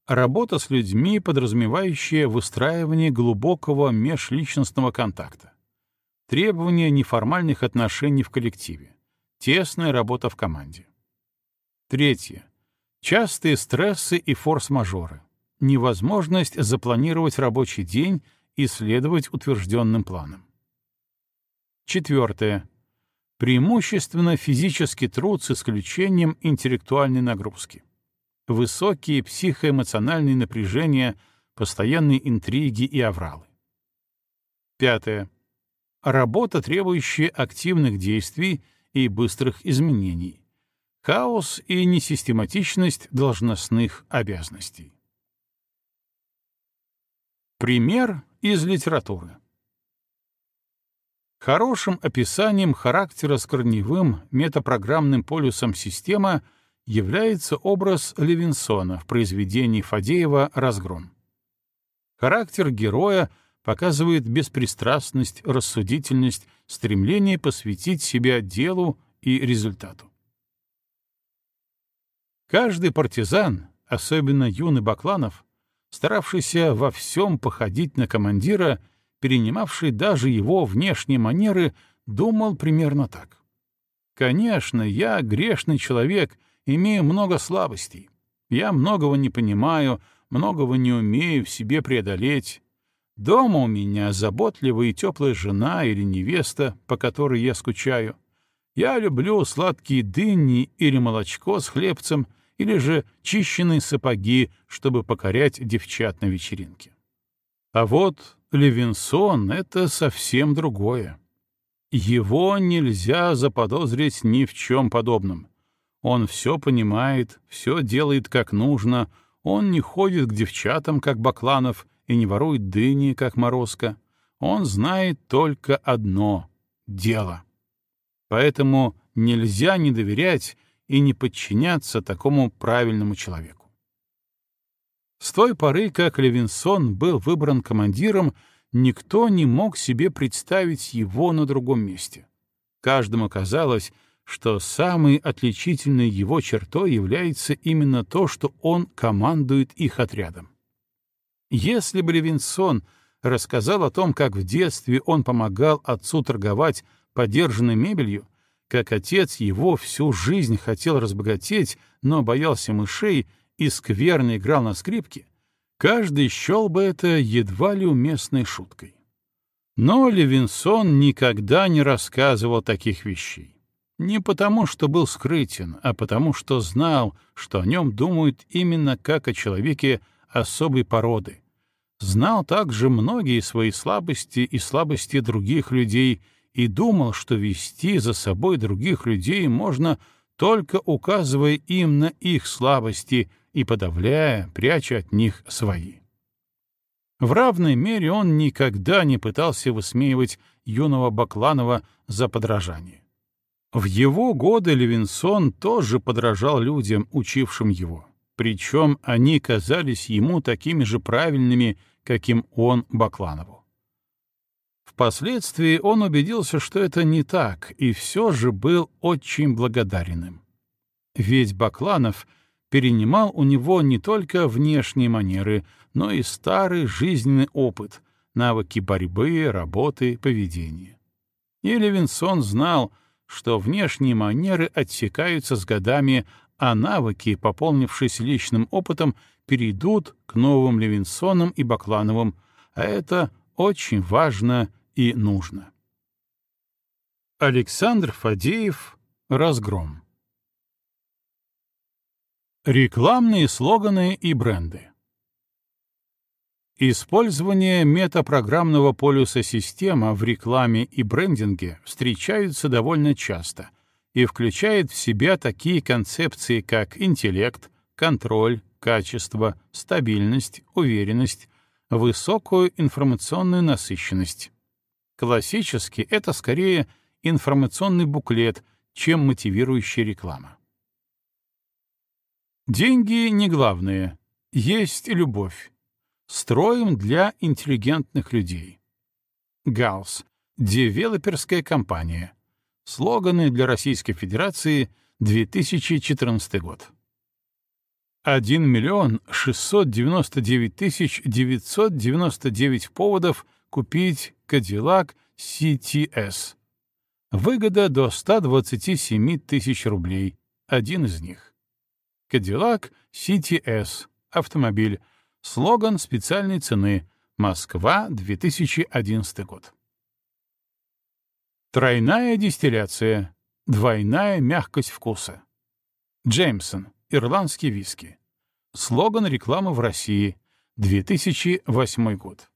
Работа с людьми, подразумевающая выстраивание глубокого межличностного контакта. Требование неформальных отношений в коллективе. Тесная работа в команде. Третье. Частые стрессы и форс-мажоры. Невозможность запланировать рабочий день и следовать утвержденным планам. Четвертое Преимущественно физический труд с исключением интеллектуальной нагрузки. Высокие психоэмоциональные напряжения, постоянные интриги и авралы. Пятое. Работа, требующая активных действий и быстрых изменений. Хаос и несистематичность должностных обязанностей. Пример из литературы. Хорошим описанием характера с корневым метапрограммным полюсом система является образ Левинсона в произведении Фадеева «Разгром». Характер героя показывает беспристрастность, рассудительность, стремление посвятить себя делу и результату. Каждый партизан, особенно юный Бакланов, старавшийся во всем походить на командира, перенимавший даже его внешние манеры, думал примерно так. «Конечно, я грешный человек, имею много слабостей. Я многого не понимаю, многого не умею в себе преодолеть. Дома у меня заботливая и теплая жена или невеста, по которой я скучаю. Я люблю сладкие дыни или молочко с хлебцем, или же чищенные сапоги, чтобы покорять девчат на вечеринке. А вот Левинсон — это совсем другое. Его нельзя заподозрить ни в чем подобном. Он все понимает, все делает как нужно, он не ходит к девчатам, как Бакланов, и не ворует дыни, как Морозко. Он знает только одно — дело. Поэтому нельзя не доверять и не подчиняться такому правильному человеку. С той поры, как Левинсон был выбран командиром, никто не мог себе представить его на другом месте. Каждому казалось, что самой отличительной его чертой является именно то, что он командует их отрядом. Если бы Левинсон рассказал о том, как в детстве он помогал отцу торговать подержанной мебелью, как отец его всю жизнь хотел разбогатеть, но боялся мышей и скверно играл на скрипке, каждый счел бы это едва ли уместной шуткой. Но Левинсон никогда не рассказывал таких вещей. Не потому, что был скрытен, а потому, что знал, что о нем думают именно как о человеке особой породы. Знал также многие свои слабости и слабости других людей и думал, что вести за собой других людей можно только указывая им на их слабости и подавляя, пряча от них свои. В равной мере он никогда не пытался высмеивать юного Бакланова за подражание. В его годы Левинсон тоже подражал людям, учившим его, причем они казались ему такими же правильными, каким он Бакланову. Впоследствии он убедился, что это не так, и все же был очень благодарен им. Ведь Бакланов перенимал у него не только внешние манеры, но и старый жизненный опыт, навыки борьбы, работы, поведения. И Левинсон знал, что внешние манеры отсекаются с годами, а навыки, пополнившись личным опытом, перейдут к новым Левинсонам и Баклановым, а это очень важно и нужно. Александр Фадеев «Разгром» Рекламные слоганы и бренды Использование метапрограммного полюса система в рекламе и брендинге встречаются довольно часто и включает в себя такие концепции, как интеллект, контроль, качество, стабильность, уверенность, высокую информационную насыщенность. Классически это скорее информационный буклет, чем мотивирующая реклама. Деньги не главное, есть любовь. Строим для интеллигентных людей. Галс. Девелоперская компания. Слоганы для Российской Федерации 2014 год. 1 миллион 699 тысяч 999 поводов купить Cadillac CTS. Выгода до 127 тысяч рублей. Один из них. Cadillac CTS. Автомобиль Слоган специальной цены «Москва, 2011 год». Тройная дистилляция. Двойная мягкость вкуса. Джеймсон. Ирландский виски. Слоган рекламы в России. 2008 год.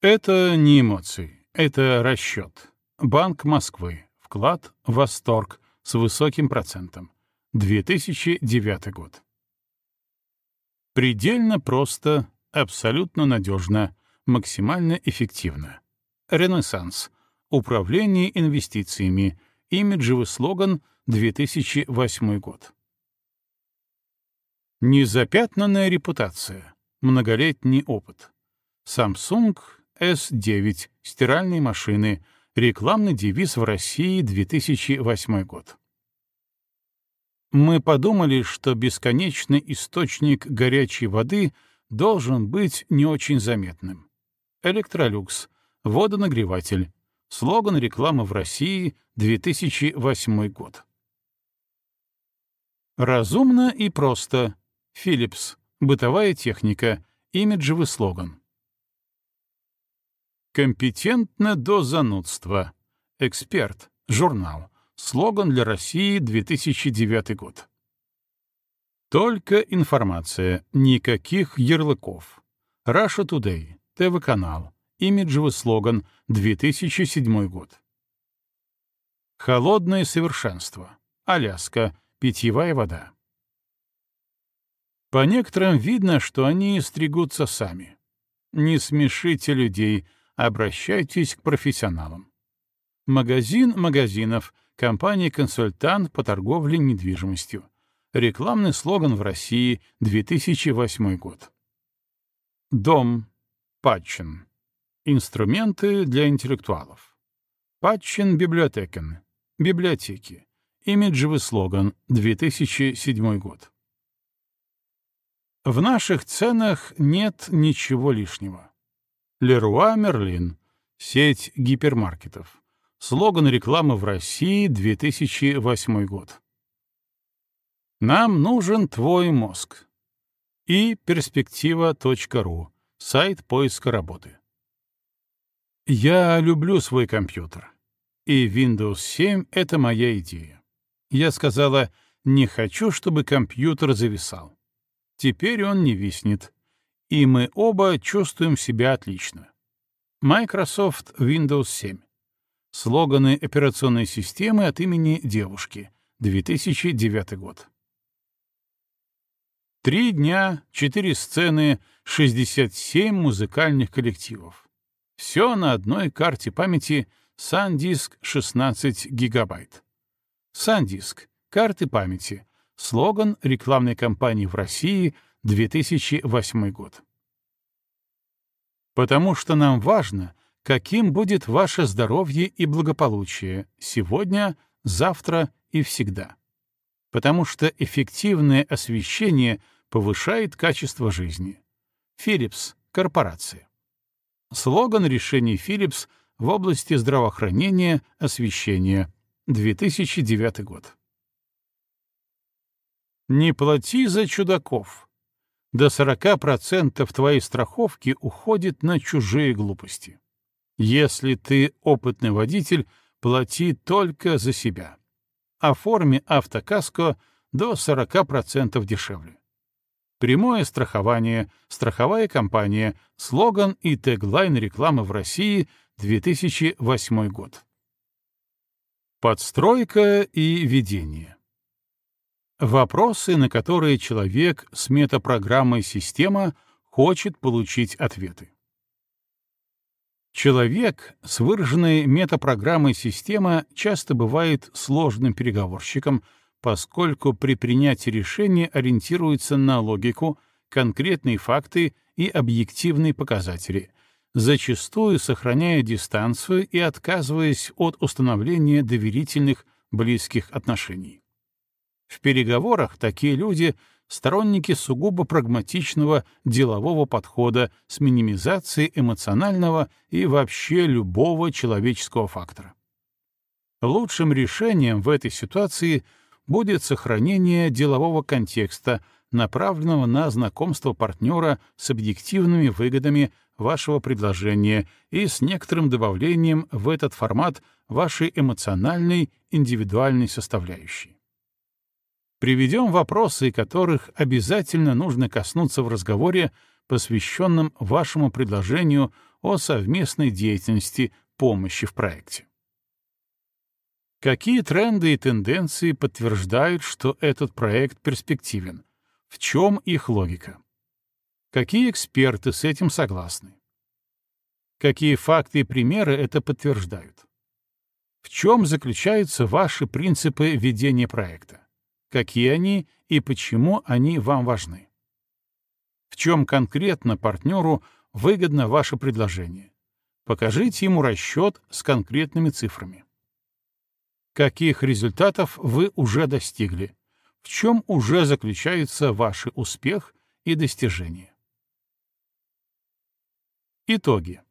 Это не эмоции, это расчет. Банк Москвы. Вклад «Восторг» с высоким процентом. 2009 год. Предельно просто, абсолютно надежно, максимально эффективно. Ренессанс. Управление инвестициями. Имиджевый слоган 2008 год. Незапятнанная репутация. Многолетний опыт. Samsung S9. Стиральные машины. Рекламный девиз в России 2008 год. Мы подумали, что бесконечный источник горячей воды должен быть не очень заметным. Электролюкс. Водонагреватель. Слоган рекламы в России 2008 год. Разумно и просто. Philips. Бытовая техника, имиджевый слоган. Компетентно до занудства. Эксперт. Журнал. Слоган для России 2009 год. Только информация, никаких ярлыков. Russia Today, ТВ-канал, имиджевый слоган, 2007 год. Холодное совершенство. Аляска, питьевая вода. По некоторым видно, что они стригутся сами. Не смешите людей, обращайтесь к профессионалам. Магазин магазинов, компания-консультант по торговле недвижимостью. Рекламный слоган в России, 2008 год. Дом. Патчин. Инструменты для интеллектуалов. Патчин библиотекен. Библиотеки. Имиджевый слоган, 2007 год. В наших ценах нет ничего лишнего. Леруа Мерлин. Сеть гипермаркетов. Слоган рекламы в России, 2008 год. Нам нужен твой мозг. И перспектива.ру, сайт поиска работы. Я люблю свой компьютер. И Windows 7 — это моя идея. Я сказала, не хочу, чтобы компьютер зависал. Теперь он не виснет. И мы оба чувствуем себя отлично. Microsoft Windows 7. Слоганы операционной системы от имени девушки. 2009 год. Три дня, четыре сцены, 67 музыкальных коллективов. Все на одной карте памяти SanDisk 16 гигабайт. SanDisk — карты памяти. Слоган рекламной кампании в России 2008 год. Потому что нам важно, каким будет ваше здоровье и благополучие сегодня, завтра и всегда. Потому что эффективное освещение — повышает качество жизни. Philips — корпорация. Слоган решений Philips в области здравоохранения, освещения. 2009 год. Не плати за чудаков. До 40% твоей страховки уходит на чужие глупости. Если ты опытный водитель, плати только за себя. Оформи автокаско до 40% дешевле. Прямое страхование, страховая компания, слоган и теглайн рекламы в России 2008 год. Подстройка и ведение. Вопросы, на которые человек с метапрограммой система хочет получить ответы. Человек с выраженной метапрограммой система часто бывает сложным переговорщиком, поскольку при принятии решения ориентируется на логику, конкретные факты и объективные показатели, зачастую сохраняя дистанцию и отказываясь от установления доверительных близких отношений. В переговорах такие люди — сторонники сугубо прагматичного делового подхода с минимизацией эмоционального и вообще любого человеческого фактора. Лучшим решением в этой ситуации — будет сохранение делового контекста, направленного на знакомство партнера с объективными выгодами вашего предложения и с некоторым добавлением в этот формат вашей эмоциональной, индивидуальной составляющей. Приведем вопросы, которых обязательно нужно коснуться в разговоре, посвященном вашему предложению о совместной деятельности помощи в проекте. Какие тренды и тенденции подтверждают, что этот проект перспективен? В чем их логика? Какие эксперты с этим согласны? Какие факты и примеры это подтверждают? В чем заключаются ваши принципы ведения проекта? Какие они и почему они вам важны? В чем конкретно партнеру выгодно ваше предложение? Покажите ему расчет с конкретными цифрами каких результатов вы уже достигли, в чем уже заключается ваш успех и достижения. Итоги.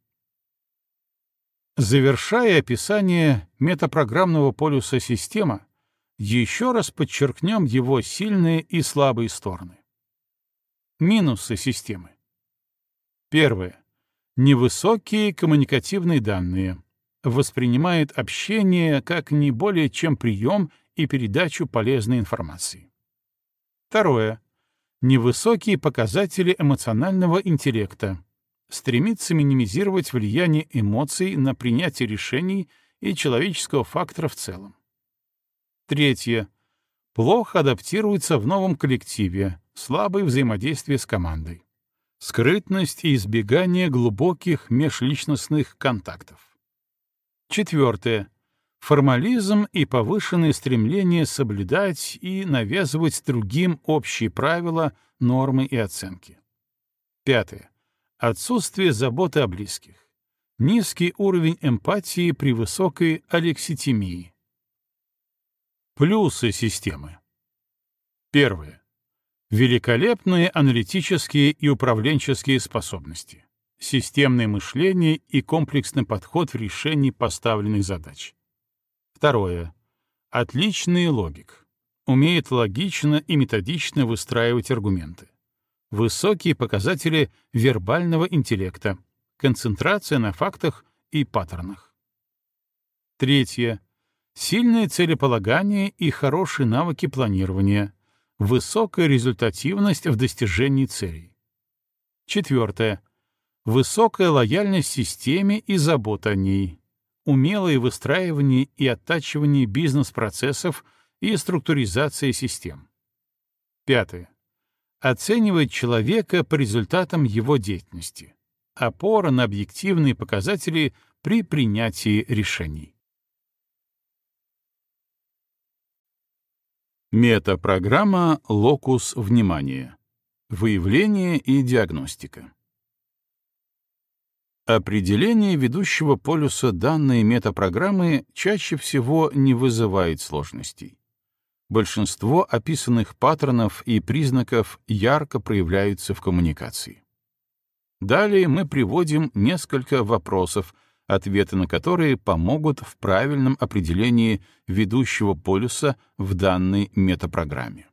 Завершая описание метапрограммного полюса система, еще раз подчеркнем его сильные и слабые стороны. Минусы системы. Первое. Невысокие коммуникативные данные. Воспринимает общение как не более чем прием и передачу полезной информации. Второе. Невысокие показатели эмоционального интеллекта. Стремится минимизировать влияние эмоций на принятие решений и человеческого фактора в целом. Третье. Плохо адаптируется в новом коллективе, слабое взаимодействие с командой. Скрытность и избегание глубоких межличностных контактов. Четвертое. Формализм и повышенное стремление соблюдать и навязывать другим общие правила, нормы и оценки. Пятое. Отсутствие заботы о близких. Низкий уровень эмпатии при высокой алекситимии. Плюсы системы. Первое. Великолепные аналитические и управленческие способности, системное мышление и комплексный подход в решении поставленных задач. Второе. Отличный логик. Умеет логично и методично выстраивать аргументы. Высокие показатели вербального интеллекта, концентрация на фактах и паттернах. Третье. Сильное целеполагание и хорошие навыки планирования, высокая результативность в достижении целей. Четвертое. Высокая лояльность системе и забота о ней, умелое выстраивание и оттачивание бизнес-процессов и структуризация систем. Пятое. Оценивает человека по результатам его деятельности. Опора на объективные показатели при принятии решений. Метапрограмма «Локус внимания». Выявление и диагностика. Определение ведущего полюса данной метапрограммы чаще всего не вызывает сложностей. Большинство описанных паттернов и признаков ярко проявляются в коммуникации. Далее мы приводим несколько вопросов, ответы на которые помогут в правильном определении ведущего полюса в данной метапрограмме.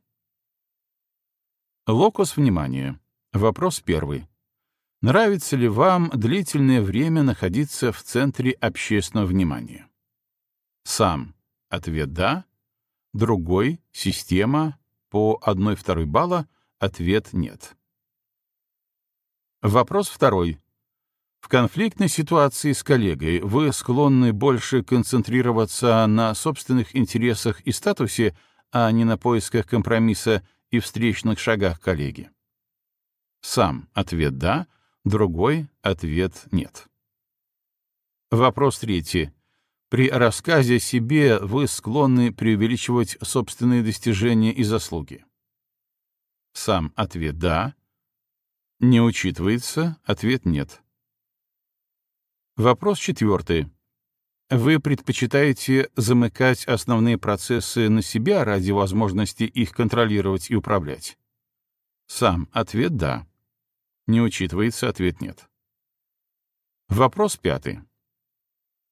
Локус внимания. Вопрос первый. Нравится ли вам длительное время находиться в центре общественного внимания? Сам. Ответ «да». Другой. Система. По 1-2 балла. Ответ «нет». Вопрос второй. В конфликтной ситуации с коллегой вы склонны больше концентрироваться на собственных интересах и статусе, а не на поисках компромисса и встречных шагах коллеги? Сам ответ «да», другой ответ «нет». Вопрос третий. При рассказе о себе вы склонны преувеличивать собственные достижения и заслуги? Сам ответ «да». Не учитывается, ответ «нет». Вопрос четвертый. Вы предпочитаете замыкать основные процессы на себя ради возможности их контролировать и управлять? Сам ответ «да». Не учитывается ответ «нет». Вопрос пятый.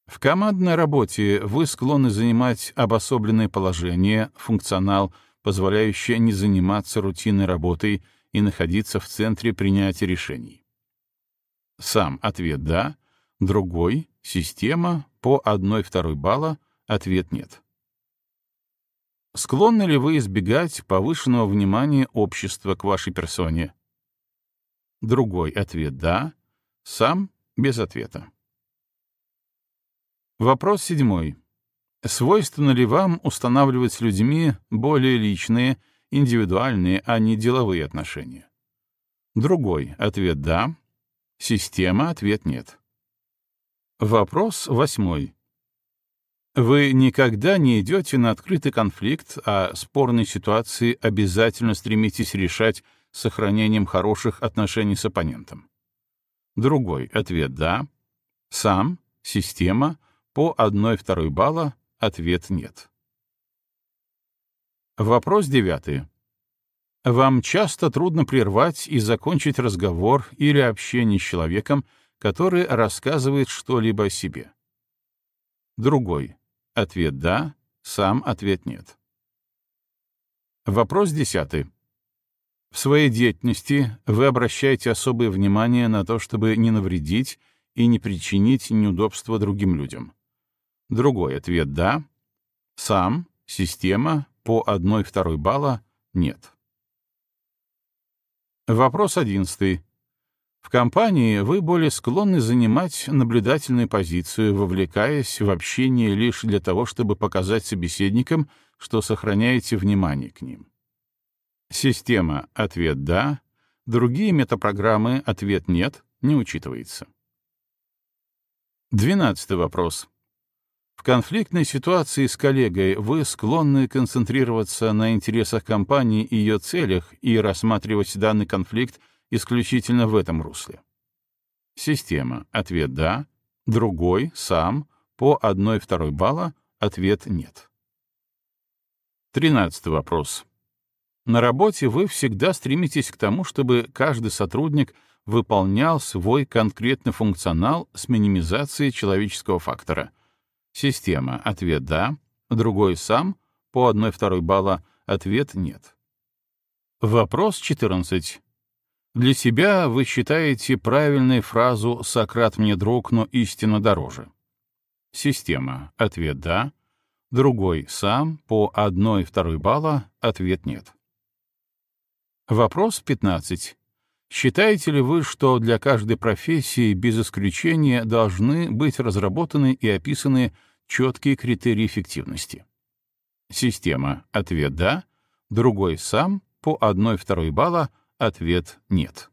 В командной работе вы склонны занимать обособленное положение, функционал, позволяющий не заниматься рутинной работой и находиться в центре принятия решений. Сам ответ «да», Другой — система по 1-2 балла, ответ нет. Склонны ли вы избегать повышенного внимания общества к вашей персоне? Другой ответ — да, сам — без ответа. Вопрос седьмой. Свойственно ли вам устанавливать с людьми более личные, индивидуальные, а не деловые отношения? Другой ответ — да, система — ответ — нет. Вопрос восьмой. Вы никогда не идете на открытый конфликт, а спорные ситуации обязательно стремитесь решать сохранением хороших отношений с оппонентом. Другой ответ «да». Сам, система, по 1-2 балла, ответ «нет». Вопрос девятый. Вам часто трудно прервать и закончить разговор или общение с человеком, который рассказывает что-либо о себе. Другой. Ответ «да», сам ответ «нет». Вопрос десятый. В своей деятельности вы обращаете особое внимание на то, чтобы не навредить и не причинить неудобства другим людям. Другой ответ — да. Сам, система, по одной второй балла — нет. Вопрос одиннадцатый. В компании вы более склонны занимать наблюдательную позицию, вовлекаясь в общение лишь для того, чтобы показать собеседникам, что сохраняете внимание к ним. Система «Ответ да», другие метапрограммы «Ответ нет» не учитывается. Двенадцатый вопрос. В конфликтной ситуации с коллегой вы склонны концентрироваться на интересах компании и ее целях и рассматривать данный конфликт исключительно в этом русле. Система. Ответ «да». Другой, сам, по одной второй балла, ответ «нет». Тринадцатый вопрос. На работе вы всегда стремитесь к тому, чтобы каждый сотрудник выполнял свой конкретный функционал с минимизацией человеческого фактора. Система. Ответ «да». Другой сам. По одной второй балла. Ответ «нет». Вопрос 14. Для себя вы считаете правильной фразу «Сократ мне друг, но истина дороже». Система. Ответ «да». Другой сам. По одной второй балла. Ответ «нет». Вопрос 15. Считаете ли вы, что для каждой профессии без исключения должны быть разработаны и описаны четкие критерии эффективности? Система. Ответ «да». Другой сам. По одной второй балла. Ответ «нет».